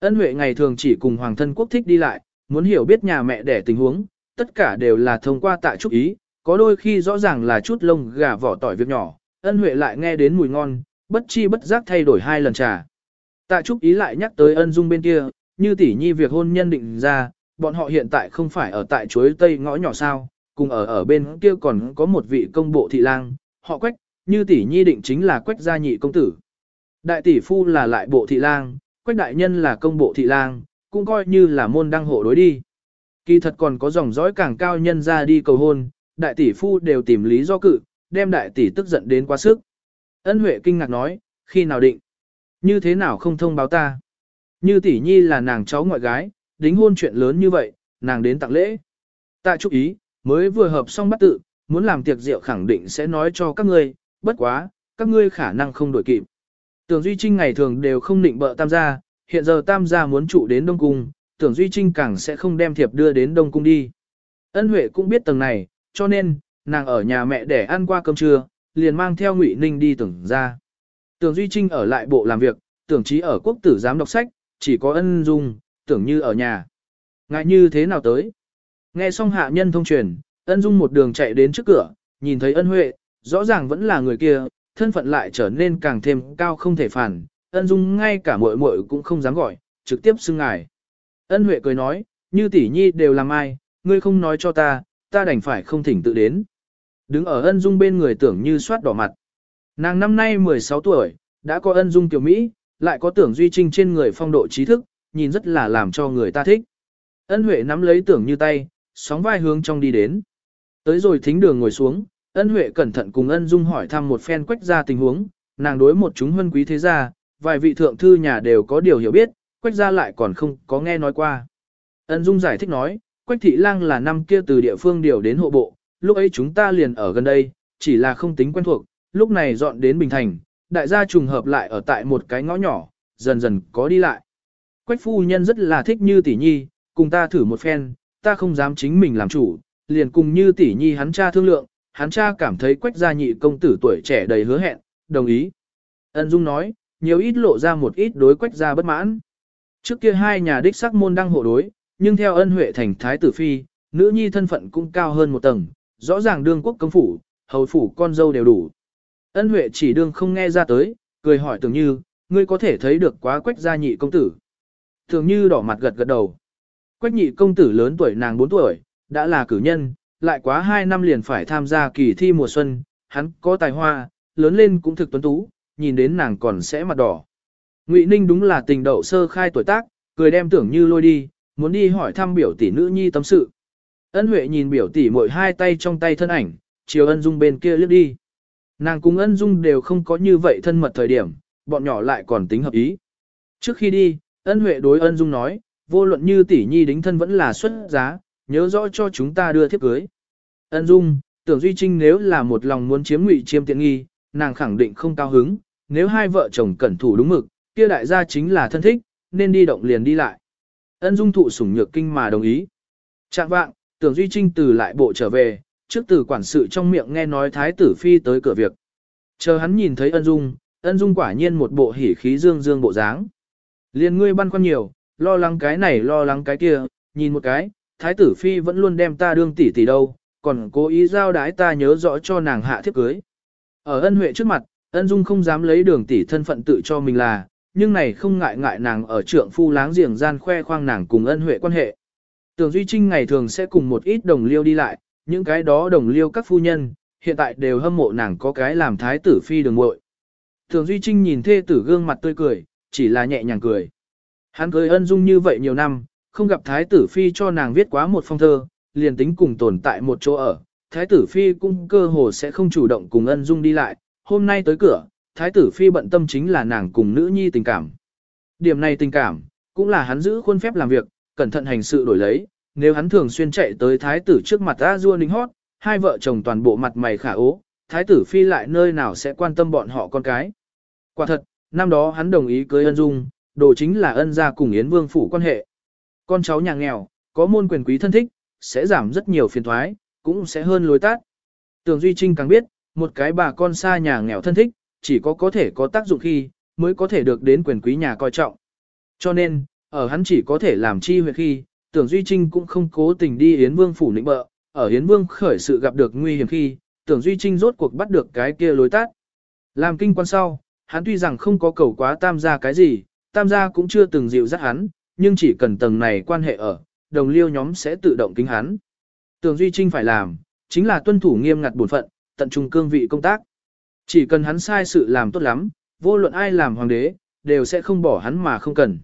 Ân Huệ ngày thường chỉ cùng hoàng thân quốc thích đi lại, muốn hiểu biết nhà mẹ đẻ tình huống, tất cả đều là thông qua tại trúc ý, có đôi khi rõ ràng là chút lông gà vỏ tỏi việc nhỏ, ân Huệ lại nghe đến mùi ngon, bất chi bất giác thay đổi hai lần trà. Tạ trúc ý lại nhắc tới ân dung bên kia, như tỷ nhi việc hôn nhân định ra, bọn họ hiện tại không phải ở tại chuối tây ngõ nhỏ sao, cùng ở ở bên kia còn có một vị công bộ thị lang, họ quách, như tỷ nhi định chính là quách gia nhị công tử. Đại tỷ phu là lại bộ thị lang, quách đại nhân là công bộ thị lang, cũng coi như là môn đăng hộ đối đi. Kỳ thật còn có dòng dõi càng cao nhân ra đi cầu hôn, đại tỷ phu đều tìm lý do cự, đem đại tỷ tức giận đến quá sức. Ân Huệ kinh ngạc nói, khi nào định? Như thế nào không thông báo ta? Như tỷ nhi là nàng cháu ngoại gái, đính hôn chuyện lớn như vậy, nàng đến tặng lễ. Ta chúc ý, mới vừa hợp xong bắt tự, muốn làm tiệc rượu khẳng định sẽ nói cho các ngươi, bất quá, các ngươi khả năng không đổi kịp. Tưởng Duy Trinh ngày thường đều không định bợ tam gia, hiện giờ tam gia muốn trụ đến Đông Cung, tưởng Duy Trinh càng sẽ không đem thiệp đưa đến Đông Cung đi. Ân Huệ cũng biết tầng này, cho nên, nàng ở nhà mẹ để ăn qua cơm trưa, liền mang theo Ngụy Ninh đi tưởng ra. Tưởng Duy Trinh ở lại bộ làm việc, tưởng chí ở quốc tử giám đọc sách, chỉ có ân dung, tưởng như ở nhà. Ngại như thế nào tới? Nghe xong hạ nhân thông truyền, ân dung một đường chạy đến trước cửa, nhìn thấy ân huệ, rõ ràng vẫn là người kia, thân phận lại trở nên càng thêm cao không thể phản, ân dung ngay cả muội muội cũng không dám gọi, trực tiếp xưng ngài. Ân huệ cười nói, như tỷ nhi đều làm ai, ngươi không nói cho ta, ta đành phải không thỉnh tự đến. đứng ở ân dung bên người tưởng như soát đỏ mặt. Nàng năm nay 16 tuổi, đã có ân dung tiểu Mỹ, lại có tưởng duy trinh trên người phong độ trí thức, nhìn rất là làm cho người ta thích. Ân Huệ nắm lấy tưởng như tay, sóng vai hướng trong đi đến. Tới rồi thính đường ngồi xuống, ân Huệ cẩn thận cùng ân dung hỏi thăm một phen quách Gia tình huống, nàng đối một chúng huân quý thế gia, vài vị thượng thư nhà đều có điều hiểu biết, quách Gia lại còn không có nghe nói qua. Ân dung giải thích nói, quách thị lang là năm kia từ địa phương điều đến hộ bộ, lúc ấy chúng ta liền ở gần đây, chỉ là không tính quen thuộc, lúc này dọn đến Bình Thành, đại gia trùng hợp lại ở tại một cái ngõ nhỏ, dần dần có đi lại. Quách phu nhân rất là thích như tỷ nhi, cùng ta thử một phen, ta không dám chính mình làm chủ, liền cùng như tỷ nhi hắn cha thương lượng, hắn cha cảm thấy quách gia nhị công tử tuổi trẻ đầy hứa hẹn, đồng ý. Ân Dung nói, nhiều ít lộ ra một ít đối quách gia bất mãn. Trước kia hai nhà đích sắc môn đăng hộ đối, nhưng theo ân huệ thành thái tử phi, nữ nhi thân phận cũng cao hơn một tầng, rõ ràng đương quốc công phủ, hầu phủ con dâu đều đủ. Ân huệ chỉ đương không nghe ra tới, cười hỏi tưởng như, ngươi có thể thấy được quá quách gia nhị công tử. Tưởng như đỏ mặt gật gật đầu. Quách nhị công tử lớn tuổi nàng 4 tuổi, đã là cử nhân, lại quá 2 năm liền phải tham gia kỳ thi mùa xuân, hắn có tài hoa, lớn lên cũng thực tuấn tú, nhìn đến nàng còn sẽ mặt đỏ. Ngụy Ninh đúng là tình đậu sơ khai tuổi tác, cười đem tưởng như lôi đi, muốn đi hỏi thăm biểu tỷ nữ nhi tâm sự. Ân Huệ nhìn biểu tỷ mỗi hai tay trong tay thân ảnh, chiều ân dung bên kia liếc đi. Nàng cùng ân dung đều không có như vậy thân mật thời điểm, bọn nhỏ lại còn tính hợp ý. Trước khi đi, ân Huệ đối ân dung nói, vô luận như tỷ nhi đính thân vẫn là xuất giá, nhớ rõ cho chúng ta đưa thiếp cưới. Ân dung, tưởng Duy Trinh nếu là một lòng muốn chiếm ngụy chiêm tiện nghi, nàng khẳng định không cao hứng, nếu hai vợ chồng cẩn thủ đúng mực, kia đại gia chính là thân thích, nên đi động liền đi lại. Ân dung thụ sủng nhược kinh mà đồng ý. Trạng vạng, tưởng Duy Trinh từ lại bộ trở về, trước từ quản sự trong miệng nghe nói thái tử phi tới cửa việc. Chờ hắn nhìn thấy ân dung, ân dung quả nhiên một bộ hỉ khí dương dương bộ dáng. Liên ngươi băn khoăn nhiều, lo lắng cái này lo lắng cái kia, nhìn một cái, thái tử phi vẫn luôn đem ta đương tỷ tỷ đâu, còn cố ý giao đái ta nhớ rõ cho nàng hạ thiếp cưới. Ở ân huệ trước mặt, ân dung không dám lấy đường tỷ thân phận tự cho mình là, nhưng này không ngại ngại nàng ở trượng phu láng giềng gian khoe khoang nàng cùng ân huệ quan hệ. Tưởng Duy Trinh ngày thường sẽ cùng một ít đồng liêu đi lại, những cái đó đồng liêu các phu nhân, hiện tại đều hâm mộ nàng có cái làm thái tử phi đường muội. Tưởng Duy Trinh nhìn thê tử gương mặt tươi cười, chỉ là nhẹ nhàng cười. Hắn cười ân dung như vậy nhiều năm, không gặp thái tử phi cho nàng viết quá một phong thơ, liền tính cùng tồn tại một chỗ ở. Thái tử phi cũng cơ hồ sẽ không chủ động cùng ân dung đi lại, hôm nay tới cửa, thái tử phi bận tâm chính là nàng cùng nữ nhi tình cảm. Điểm này tình cảm, cũng là hắn giữ khuôn phép làm việc, cẩn thận hành sự đổi lấy, nếu hắn thường xuyên chạy tới thái tử trước mặt A Dua Ninh Hót, hai vợ chồng toàn bộ mặt mày khả ố, thái tử phi lại nơi nào sẽ quan tâm bọn họ con cái. Quả thật, năm đó hắn đồng ý cưới ân dung, đồ chính là ân gia cùng Yến Vương phủ quan hệ. Con cháu nhà nghèo, có môn quyền quý thân thích, sẽ giảm rất nhiều phiền thoái, cũng sẽ hơn lối tát. Tường Duy Trinh càng biết, một cái bà con xa nhà nghèo thân thích, chỉ có có thể có tác dụng khi, mới có thể được đến quyền quý nhà coi trọng. Cho nên, ở hắn chỉ có thể làm chi huyệt khi, tưởng Duy Trinh cũng không cố tình đi Yến Vương phủ nịnh bợ, ở Yến Vương khởi sự gặp được nguy hiểm khi, tưởng Duy Trinh rốt cuộc bắt được cái kia lối tát. Làm kinh quan sau, hắn tuy rằng không có cầu quá tam gia cái gì, tam gia cũng chưa từng dịu dắt hắn, nhưng chỉ cần tầng này quan hệ ở, đồng liêu nhóm sẽ tự động kính hắn. Tưởng Duy Trinh phải làm, chính là tuân thủ nghiêm ngặt bổn phận, tận trung cương vị công tác. Chỉ cần hắn sai sự làm tốt lắm, vô luận ai làm hoàng đế, đều sẽ không bỏ hắn mà không cần.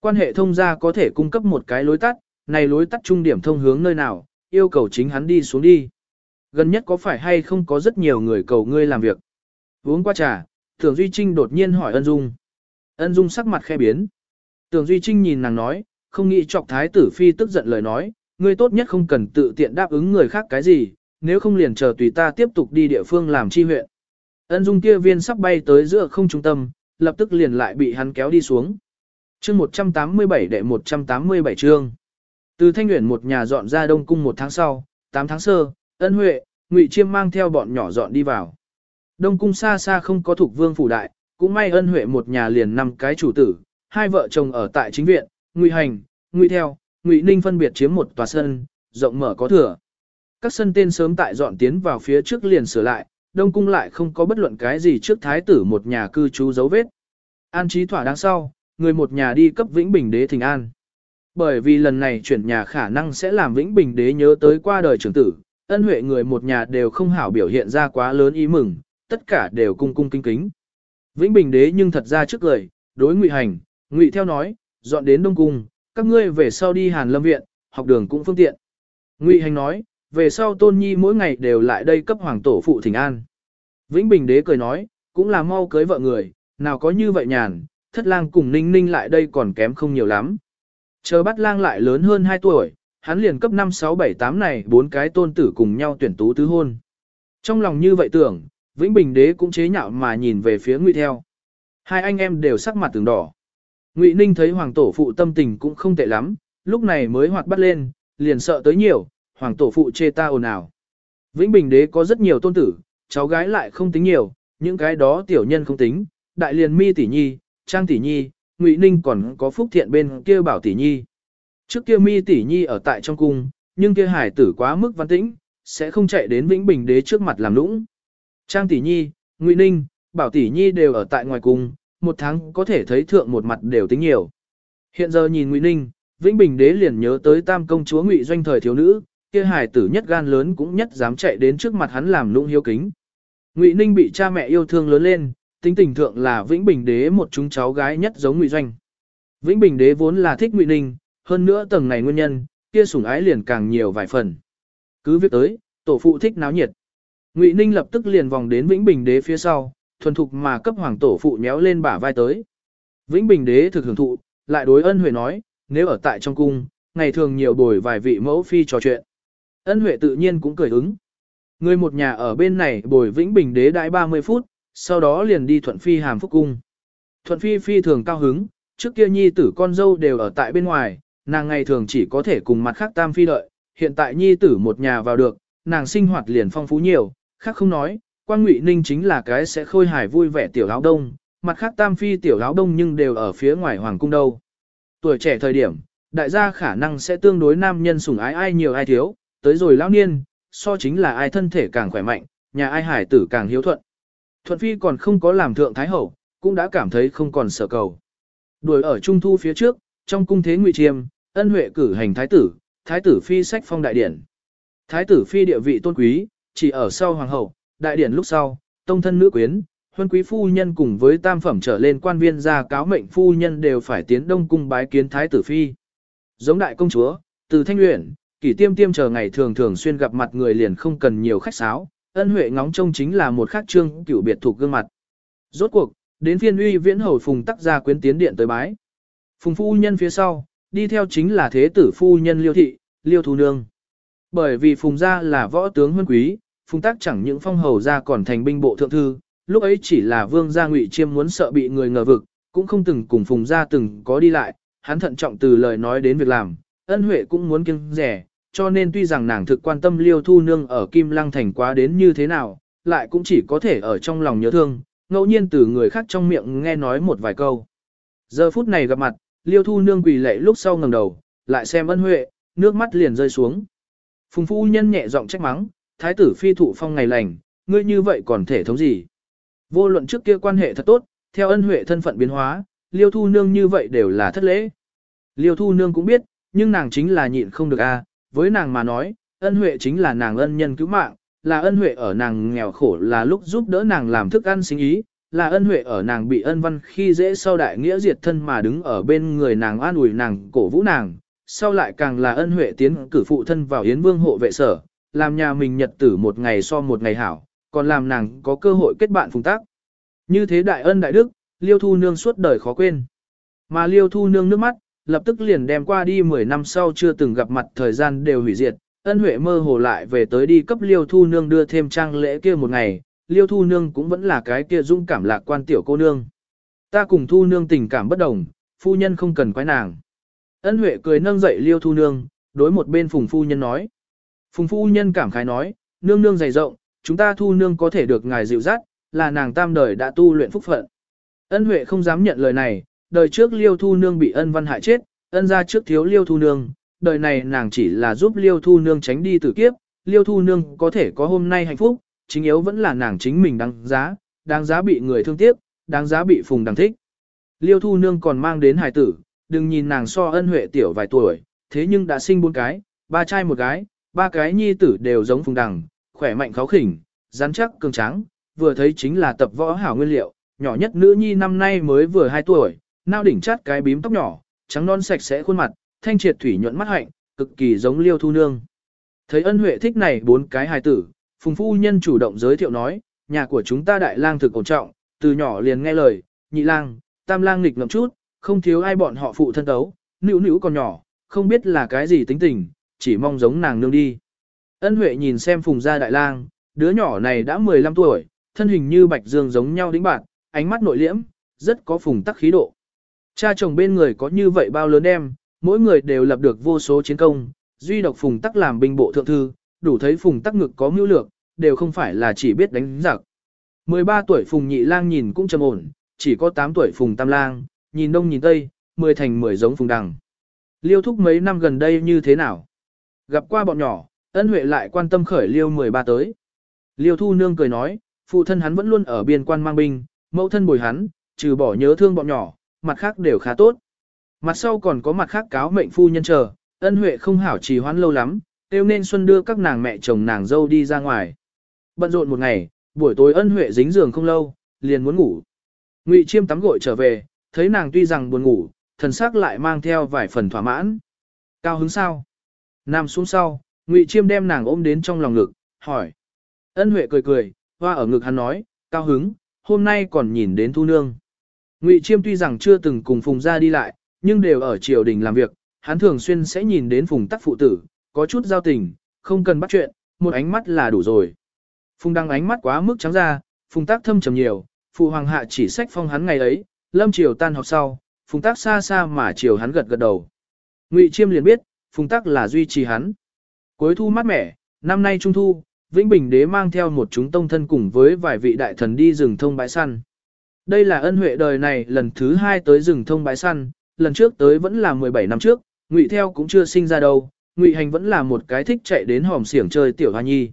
Quan hệ thông gia có thể cung cấp một cái lối tắt, này lối tắt trung điểm thông hướng nơi nào, yêu cầu chính hắn đi xuống đi. Gần nhất có phải hay không có rất nhiều người cầu ngươi làm việc. Uống qua trà, Tưởng Duy Trinh đột nhiên hỏi Ân Dung. Ân Dung sắc mặt khe biến. Tưởng Duy Trinh nhìn nàng nói, không nghĩ chọc thái tử phi tức giận lời nói, ngươi tốt nhất không cần tự tiện đáp ứng người khác cái gì, nếu không liền chờ tùy ta tiếp tục đi địa phương làm chi huyện. Ân Dung kia viên sắp bay tới giữa không trung tâm, lập tức liền lại bị hắn kéo đi xuống. Chương 187 đệ 187 chương. Từ Thanh nguyễn một nhà dọn ra Đông cung một tháng sau, 8 tháng sơ, Ân Huệ, Ngụy Chiêm mang theo bọn nhỏ dọn đi vào. Đông cung xa xa không có thuộc vương phủ đại, cũng may Ân Huệ một nhà liền năm cái chủ tử, hai vợ chồng ở tại chính viện, Ngụy Hành, Ngụy Theo, Ngụy Ninh phân biệt chiếm một tòa sân, rộng mở có thừa. Các sân tên sớm tại dọn tiến vào phía trước liền sửa lại, Đông cung lại không có bất luận cái gì trước thái tử một nhà cư trú dấu vết. An trí thỏa đáng sau, người một nhà đi cấp Vĩnh Bình đế thỉnh an. Bởi vì lần này chuyển nhà khả năng sẽ làm Vĩnh Bình đế nhớ tới qua đời trưởng tử, ân huệ người một nhà đều không hảo biểu hiện ra quá lớn ý mừng, tất cả đều cung cung kính kính. Vĩnh Bình đế nhưng thật ra trước lời, đối ngụy hành, ngụy theo nói, dọn đến Đông Cung, các ngươi về sau đi Hàn Lâm Viện, học đường cũng phương tiện. Ngụy hành nói, về sau tôn nhi mỗi ngày đều lại đây cấp hoàng tổ phụ thỉnh an. Vĩnh Bình đế cười nói, cũng là mau cưới vợ người, nào có như vậy nhàn, thất lang cùng ninh ninh lại đây còn kém không nhiều lắm. Chờ bắt lang lại lớn hơn 2 tuổi, hắn liền cấp 5 6 7 8 này bốn cái tôn tử cùng nhau tuyển tú tứ hôn. Trong lòng như vậy tưởng, Vĩnh Bình đế cũng chế nhạo mà nhìn về phía Ngụy Theo. Hai anh em đều sắc mặt từng đỏ. Ngụy Ninh thấy hoàng tổ phụ tâm tình cũng không tệ lắm, lúc này mới hoạt bắt lên, liền sợ tới nhiều, hoàng tổ phụ chê ta ồn ào. Vĩnh Bình đế có rất nhiều tôn tử, cháu gái lại không tính nhiều, những cái đó tiểu nhân không tính, đại liền mi tỷ nhi, trang tỷ nhi, Ngụy Ninh còn có phúc thiện bên kia bảo tỷ nhi. Trước kia mi tỷ nhi ở tại trong cung, nhưng kia hải tử quá mức văn tĩnh, sẽ không chạy đến Vĩnh Bình đế trước mặt làm lũng. Trang tỷ nhi, Ngụy Ninh, bảo tỷ nhi đều ở tại ngoài cung, một tháng có thể thấy thượng một mặt đều tính nhiều. Hiện giờ nhìn Ngụy Ninh, Vĩnh Bình đế liền nhớ tới tam công chúa Ngụy doanh thời thiếu nữ, kia hài tử nhất gan lớn cũng nhất dám chạy đến trước mặt hắn làm nũng hiếu kính. Ngụy Ninh bị cha mẹ yêu thương lớn lên, tính tình thượng là Vĩnh Bình đế một chúng cháu gái nhất giống Ngụy doanh. Vĩnh Bình đế vốn là thích Ngụy Ninh, hơn nữa tầng này nguyên nhân, kia sủng ái liền càng nhiều vài phần. Cứ việc tới, tổ phụ thích náo nhiệt. Ngụy Ninh lập tức liền vòng đến Vĩnh Bình đế phía sau, thuần thục mà cấp hoàng tổ phụ nhéo lên bả vai tới. Vĩnh Bình đế thực hưởng thụ, lại đối ân huệ nói, nếu ở tại trong cung, ngày thường nhiều bồi vài vị mẫu phi trò chuyện. Ân huệ tự nhiên cũng cười ứng. Người một nhà ở bên này bồi Vĩnh Bình đế đãi 30 phút, sau đó liền đi thuận phi hàm phúc cung. Thuận phi phi thường cao hứng, trước kia nhi tử con dâu đều ở tại bên ngoài, nàng ngày thường chỉ có thể cùng mặt khác tam phi đợi, hiện tại nhi tử một nhà vào được, nàng sinh hoạt liền phong phú nhiều, khác không nói, quan ngụy ninh chính là cái sẽ khôi hài vui vẻ tiểu áo đông, mặt khác tam phi tiểu áo đông nhưng đều ở phía ngoài hoàng cung đâu. Tuổi trẻ thời điểm, đại gia khả năng sẽ tương đối nam nhân sủng ái ai nhiều ai thiếu, tới rồi lão niên, so chính là ai thân thể càng khỏe mạnh, nhà ai hải tử càng hiếu thuận. Thuận phi còn không có làm thượng thái hậu, cũng đã cảm thấy không còn sợ cầu. Đuổi ở trung thu phía trước, trong cung thế ngụy chiêm, ân huệ cử hành thái tử, thái tử phi sách phong đại điển. Thái tử phi địa vị tôn quý, chỉ ở sau hoàng hậu, đại điển lúc sau, tông thân nữ quyến, huân quý phu nhân cùng với tam phẩm trở lên quan viên ra cáo mệnh phu nhân đều phải tiến đông cung bái kiến thái tử phi. Giống đại công chúa, từ thanh luyện, kỷ tiêm tiêm chờ ngày thường thường xuyên gặp mặt người liền không cần nhiều khách sáo, ân huệ ngóng trông chính là một khắc trương cửu biệt thuộc gương mặt. Rốt cuộc, đến phiên uy viễn hầu phùng tắc gia quyến tiến điện tới bái. Phùng phu nhân phía sau, đi theo chính là thế tử phu nhân liêu thị, liêu thu nương. Bởi vì phùng gia là võ tướng huân quý, phùng Tác chẳng những phong hầu gia còn thành binh bộ thượng thư, lúc ấy chỉ là vương gia ngụy chiêm muốn sợ bị người ngờ vực, cũng không từng cùng phùng gia từng có đi lại, hắn thận trọng từ lời nói đến việc làm, ân huệ cũng muốn kiêng rẻ, cho nên tuy rằng nàng thực quan tâm liêu thu nương ở Kim Lăng Thành quá đến như thế nào, lại cũng chỉ có thể ở trong lòng nhớ thương, ngẫu nhiên từ người khác trong miệng nghe nói một vài câu. Giờ phút này gặp mặt, liêu thu nương quỳ lệ lúc sau ngẩng đầu, lại xem ân huệ, nước mắt liền rơi xuống. Phùng phu nhân nhẹ giọng trách mắng, thái tử phi thụ phong ngày lành, ngươi như vậy còn thể thống gì? Vô luận trước kia quan hệ thật tốt, theo ân huệ thân phận biến hóa, liêu thu nương như vậy đều là thất lễ. Liêu thu nương cũng biết, nhưng nàng chính là nhịn không được a. với nàng mà nói, ân huệ chính là nàng ân nhân cứu mạng, là ân huệ ở nàng nghèo khổ là lúc giúp đỡ nàng làm thức ăn sinh ý, là ân huệ ở nàng bị ân văn khi dễ sau đại nghĩa diệt thân mà đứng ở bên người nàng an ủi nàng cổ vũ nàng, sau lại càng là ân huệ tiến cử phụ thân vào Yến Vương hộ vệ sở, làm nhà mình nhật tử một ngày so một ngày hảo, còn làm nàng có cơ hội kết bạn phùng tác. Như thế đại ân đại đức, Liêu Thu Nương suốt đời khó quên. Mà Liêu Thu Nương nước mắt, lập tức liền đem qua đi 10 năm sau chưa từng gặp mặt thời gian đều hủy diệt, ân huệ mơ hồ lại về tới đi cấp Liêu Thu Nương đưa thêm trang lễ kia một ngày, Liêu Thu Nương cũng vẫn là cái kia dung cảm lạc quan tiểu cô nương. Ta cùng Thu Nương tình cảm bất đồng, phu nhân không cần quái nàng. Ân Huệ cười nâng dậy Liêu Thu Nương, đối một bên Phùng Phu Nhân nói. Phùng Phu Nhân cảm khái nói, nương nương dày rộng, chúng ta Thu Nương có thể được ngài dịu dắt, là nàng tam đời đã tu luyện phúc phận. Ân Huệ không dám nhận lời này, đời trước Liêu Thu Nương bị ân văn hại chết, ân ra trước thiếu Liêu Thu Nương, đời này nàng chỉ là giúp Liêu Thu Nương tránh đi tử kiếp, Liêu Thu Nương có thể có hôm nay hạnh phúc, chính yếu vẫn là nàng chính mình đáng giá, đáng giá bị người thương tiếc, đáng giá bị phùng đằng thích. Liêu Thu Nương còn mang đến hài tử, đừng nhìn nàng so ân huệ tiểu vài tuổi, thế nhưng đã sinh bốn cái, ba trai một gái, ba cái nhi tử đều giống phùng đằng, khỏe mạnh kháo khỉnh, rắn chắc cường tráng, vừa thấy chính là tập võ hảo nguyên liệu, nhỏ nhất nữ nhi năm nay mới vừa 2 tuổi, nao đỉnh chát cái bím tóc nhỏ, trắng non sạch sẽ khuôn mặt, thanh triệt thủy nhuận mắt hạnh, cực kỳ giống liêu thu nương. Thấy ân huệ thích này bốn cái hài tử, phùng phu nhân chủ động giới thiệu nói, nhà của chúng ta đại lang thực ổn trọng, từ nhỏ liền nghe lời, nhị lang, tam lang nghịch ngậm chút, không thiếu ai bọn họ phụ thân tấu, nữ nữ còn nhỏ, không biết là cái gì tính tình, chỉ mong giống nàng nương đi. Ân Huệ nhìn xem phùng gia đại lang, đứa nhỏ này đã 15 tuổi, thân hình như bạch dương giống nhau đĩnh bạn, ánh mắt nội liễm, rất có phùng tắc khí độ. Cha chồng bên người có như vậy bao lớn em, mỗi người đều lập được vô số chiến công, duy độc phùng tắc làm binh bộ thượng thư, đủ thấy phùng tắc ngực có mưu lược, đều không phải là chỉ biết đánh giặc. 13 tuổi phùng nhị lang nhìn cũng trầm ổn, chỉ có 8 tuổi phùng tam lang, nhìn đông nhìn tây, 10 thành 10 giống phùng đằng. Liêu thúc mấy năm gần đây như thế nào? Gặp qua bọn nhỏ, ân huệ lại quan tâm khởi liêu 13 tới. Liêu thu nương cười nói, phụ thân hắn vẫn luôn ở biên quan mang binh, mẫu thân bồi hắn, trừ bỏ nhớ thương bọn nhỏ, mặt khác đều khá tốt. Mặt sau còn có mặt khác cáo mệnh phu nhân chờ, ân huệ không hảo trì hoãn lâu lắm, tiêu nên xuân đưa các nàng mẹ chồng nàng dâu đi ra ngoài. Bận rộn một ngày, buổi tối ân huệ dính giường không lâu, liền muốn ngủ. Ngụy chiêm tắm gội trở về, thấy nàng tuy rằng buồn ngủ, thần sắc lại mang theo vài phần thỏa mãn. Cao hứng sao? Nằm xuống sau, Ngụy chiêm đem nàng ôm đến trong lòng ngực, hỏi. Ân huệ cười cười, hoa ở ngực hắn nói, cao hứng, hôm nay còn nhìn đến thu nương. Ngụy chiêm tuy rằng chưa từng cùng phùng ra đi lại, nhưng đều ở triều đình làm việc, hắn thường xuyên sẽ nhìn đến phùng tắc phụ tử, có chút giao tình, không cần bắt chuyện, một ánh mắt là đủ rồi. Phùng đăng ánh mắt quá mức trắng ra, phùng Tắc thâm trầm nhiều, phụ hoàng hạ chỉ sách phong hắn ngày ấy, lâm triều tan học sau, phùng Tắc xa xa mà triều hắn gật gật đầu. Ngụy chiêm liền biết, phùng tắc là duy trì hắn. Cuối thu mát mẻ, năm nay trung thu, Vĩnh Bình đế mang theo một chúng tông thân cùng với vài vị đại thần đi rừng thông bãi săn. Đây là ân huệ đời này lần thứ hai tới rừng thông bãi săn, lần trước tới vẫn là 17 năm trước, Ngụy theo cũng chưa sinh ra đâu, Ngụy Hành vẫn là một cái thích chạy đến hòm xiển chơi tiểu hoa nhi.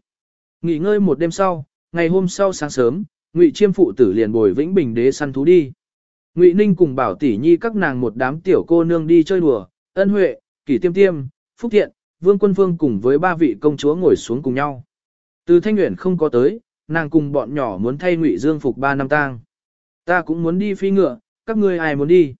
Nghỉ ngơi một đêm sau, ngày hôm sau sáng sớm, Ngụy Chiêm phụ tử liền bồi Vĩnh Bình đế săn thú đi. Ngụy Ninh cùng Bảo Tỷ Nhi các nàng một đám tiểu cô nương đi chơi đùa, Ân Huệ, Kỷ Tiêm Tiêm, Phúc Thiện, Vương Quân Vương cùng với ba vị công chúa ngồi xuống cùng nhau. Từ Thanh Uyển không có tới, nàng cùng bọn nhỏ muốn thay Ngụy Dương phục ba năm tang. Ta cũng muốn đi phi ngựa, các ngươi ai muốn đi?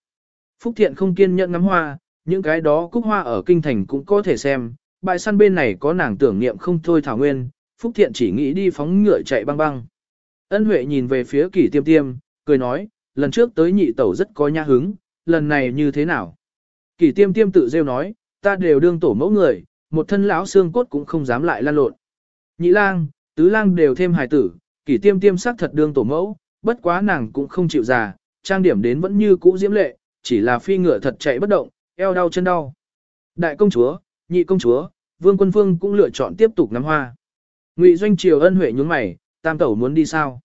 Phúc Thiện không kiên nhẫn ngắm hoa, những cái đó cúc hoa ở kinh thành cũng có thể xem, bãi săn bên này có nàng tưởng niệm không thôi thảo nguyên, Phúc Thiện chỉ nghĩ đi phóng ngựa chạy băng băng. Ân Huệ nhìn về phía kỷ tiêm tiêm, cười nói, lần trước tới nhị tẩu rất có nha hứng, lần này như thế nào? Kỷ tiêm tiêm tự rêu nói, ta đều đương tổ mẫu người, một thân lão xương cốt cũng không dám lại lan lộn. Nhị lang, tứ lang đều thêm hài tử, kỷ tiêm tiêm sắc thật đương tổ mẫu, bất quá nàng cũng không chịu già, trang điểm đến vẫn như cũ diễm lệ, chỉ là phi ngựa thật chạy bất động, eo đau chân đau. Đại công chúa, nhị công chúa, vương quân vương cũng lựa chọn tiếp tục ngắm hoa. Ngụy doanh triều ân huệ nhướng mày, tam tẩu muốn đi sao?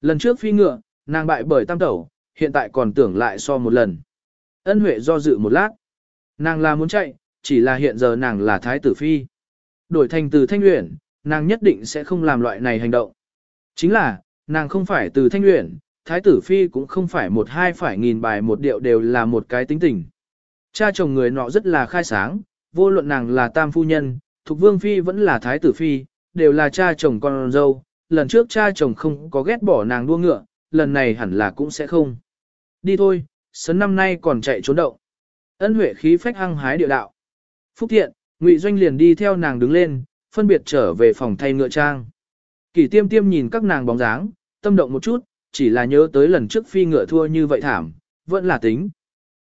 Lần trước phi ngựa, nàng bại bởi tam tẩu, hiện tại còn tưởng lại so một lần. Ân huệ do dự một lát. Nàng là muốn chạy, chỉ là hiện giờ nàng là thái tử phi. Đổi thành từ thanh luyện, nàng nhất định sẽ không làm loại này hành động. Chính là, nàng không phải từ thanh luyện, thái tử phi cũng không phải một hai phải nghìn bài một điệu đều là một cái tính tình. Cha chồng người nọ rất là khai sáng, vô luận nàng là tam phu nhân, thuộc vương phi vẫn là thái tử phi, đều là cha chồng con dâu. Lần trước cha chồng không có ghét bỏ nàng đua ngựa, lần này hẳn là cũng sẽ không. Đi thôi, sấn năm nay còn chạy trốn động. Ân huệ khí phách hăng hái địa đạo. Phúc thiện, Ngụy Doanh liền đi theo nàng đứng lên, phân biệt trở về phòng thay ngựa trang. Kỷ tiêm tiêm nhìn các nàng bóng dáng, tâm động một chút, chỉ là nhớ tới lần trước phi ngựa thua như vậy thảm, vẫn là tính.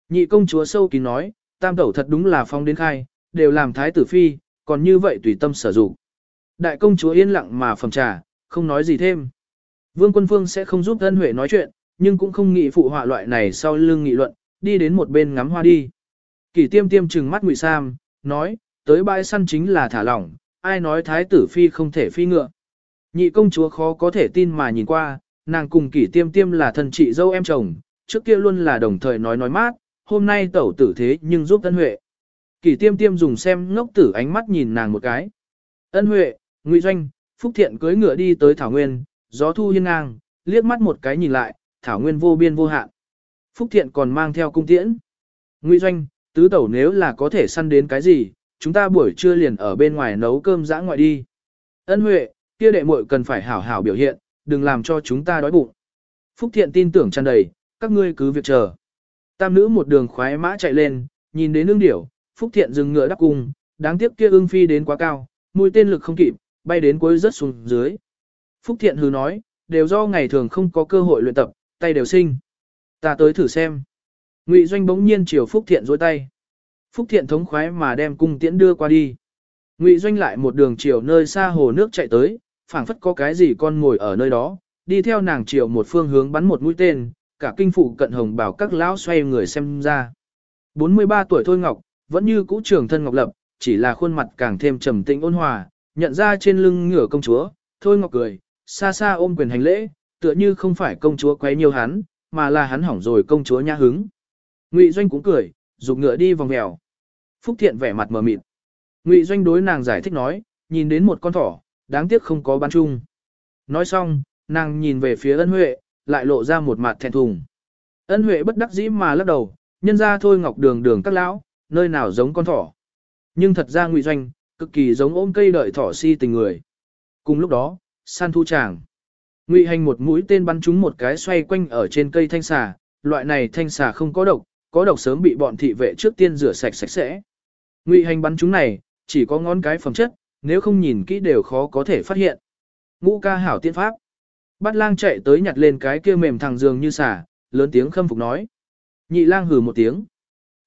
Nhị công chúa sâu kín nói, tam tẩu thật đúng là phong đến khai, đều làm thái tử phi, còn như vậy tùy tâm sở dụng. Đại công chúa yên lặng mà phẩm trà, không nói gì thêm. Vương quân phương sẽ không giúp thân huệ nói chuyện, nhưng cũng không nghĩ phụ họa loại này sau lưng nghị luận, đi đến một bên ngắm hoa đi. Kỷ tiêm tiêm trừng mắt ngụy Sam, nói, tới bãi săn chính là thả lỏng, ai nói thái tử phi không thể phi ngựa. Nhị công chúa khó có thể tin mà nhìn qua, nàng cùng kỷ tiêm tiêm là thân chị dâu em chồng, trước kia luôn là đồng thời nói nói mát, hôm nay tẩu tử thế nhưng giúp ân huệ. Kỷ tiêm tiêm dùng xem ngốc tử ánh mắt nhìn nàng một cái. Ân huệ, ngụy doanh, phúc thiện cưới ngựa đi tới thảo nguyên, gió thu hiên ngang, liếc mắt một cái nhìn lại, thảo nguyên vô biên vô hạn. Phúc thiện còn mang theo cung tiễn. Ngụy doanh, tứ tẩu nếu là có thể săn đến cái gì, chúng ta buổi trưa liền ở bên ngoài nấu cơm dã ngoại đi. Ân Huệ, kia đệ muội cần phải hảo hảo biểu hiện, đừng làm cho chúng ta đói bụng. Phúc Thiện tin tưởng tràn đầy, các ngươi cứ việc chờ. Tam nữ một đường khoái mã chạy lên, nhìn đến ương điểu, Phúc Thiện dừng ngựa đắp cung, đáng tiếc kia ương phi đến quá cao, mũi tên lực không kịp, bay đến cuối rất xuống dưới. Phúc Thiện hừ nói, đều do ngày thường không có cơ hội luyện tập, tay đều sinh. Ta tới thử xem. Ngụy Doanh bỗng nhiên chiều Phúc Thiện dối tay. Phúc Thiện thống khoái mà đem cung tiễn đưa qua đi. Ngụy Doanh lại một đường chiều nơi xa hồ nước chạy tới, phảng phất có cái gì con ngồi ở nơi đó, đi theo nàng chiều một phương hướng bắn một mũi tên, cả kinh phụ cận hồng bảo các lão xoay người xem ra. 43 tuổi Thôi Ngọc, vẫn như cũ trưởng thân Ngọc Lập, chỉ là khuôn mặt càng thêm trầm tĩnh ôn hòa, nhận ra trên lưng ngửa công chúa, Thôi Ngọc cười, xa xa ôm quyền hành lễ, tựa như không phải công chúa quấy nhiều hắn, mà là hắn hỏng rồi công chúa nhã hứng. Ngụy Doanh cũng cười, dục ngựa đi vòng mèo. Phúc Thiện vẻ mặt mờ mịt. Ngụy Doanh đối nàng giải thích nói, nhìn đến một con thỏ, đáng tiếc không có bán chung. Nói xong, nàng nhìn về phía ân huệ, lại lộ ra một mặt thẹn thùng. Ân huệ bất đắc dĩ mà lắc đầu, nhân ra thôi ngọc đường đường các lão, nơi nào giống con thỏ. Nhưng thật ra Ngụy Doanh, cực kỳ giống ôm cây đợi thỏ si tình người. Cùng lúc đó, san thu tràng. Ngụy hành một mũi tên bắn trúng một cái xoay quanh ở trên cây thanh xà, loại này thanh xà không có độc, có độc sớm bị bọn thị vệ trước tiên rửa sạch sạch sẽ. Ngụy hành bắn chúng này, chỉ có ngón cái phẩm chất, nếu không nhìn kỹ đều khó có thể phát hiện. Ngũ ca hảo tiên pháp. Bát lang chạy tới nhặt lên cái kia mềm thằng giường như xà, lớn tiếng khâm phục nói. Nhị lang hừ một tiếng.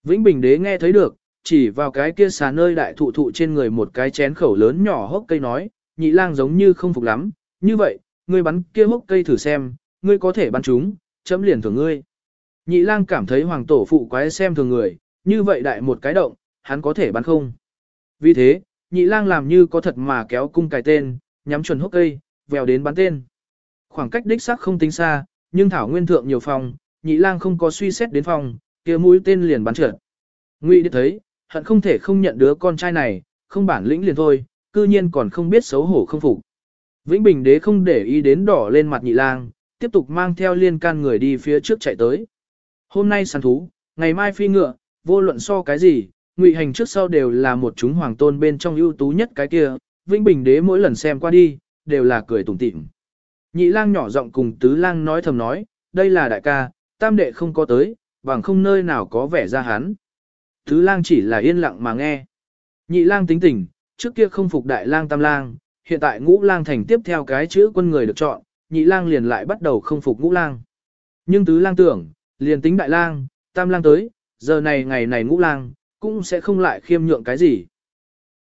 Vĩnh Bình đế nghe thấy được, chỉ vào cái kia xà nơi đại thụ thụ trên người một cái chén khẩu lớn nhỏ hốc cây nói, nhị lang giống như không phục lắm, như vậy, ngươi bắn kia hốc cây thử xem, ngươi có thể bắn chúng, chấm liền thưởng ngươi. Nhị lang cảm thấy hoàng tổ phụ quái xem thường người, như vậy đại một cái động, hắn có thể bắn không. Vì thế, nhị lang làm như có thật mà kéo cung cài tên, nhắm chuẩn hốc cây, vèo đến bắn tên. Khoảng cách đích xác không tính xa, nhưng thảo nguyên thượng nhiều phòng, nhị lang không có suy xét đến phòng, kia mũi tên liền bắn trượt. Ngụy đi thấy, hận không thể không nhận đứa con trai này, không bản lĩnh liền thôi, cư nhiên còn không biết xấu hổ không phục. Vĩnh Bình đế không để ý đến đỏ lên mặt nhị lang, tiếp tục mang theo liên can người đi phía trước chạy tới. Hôm nay săn thú, ngày mai phi ngựa, vô luận so cái gì, ngụy hành trước sau đều là một chúng hoàng tôn bên trong ưu tú nhất cái kia, Vĩnh Bình đế mỗi lần xem qua đi, đều là cười tủm tỉm. Nhị lang nhỏ giọng cùng tứ lang nói thầm nói, đây là đại ca, tam đệ không có tới, bằng không nơi nào có vẻ ra hắn. Tứ lang chỉ là yên lặng mà nghe. Nhị lang tính tình, trước kia không phục đại lang tam lang, hiện tại ngũ lang thành tiếp theo cái chữ quân người được chọn, nhị lang liền lại bắt đầu không phục ngũ lang. Nhưng tứ lang tưởng, liền tính đại lang, tam lang tới, giờ này ngày này ngũ lang, cũng sẽ không lại khiêm nhượng cái gì.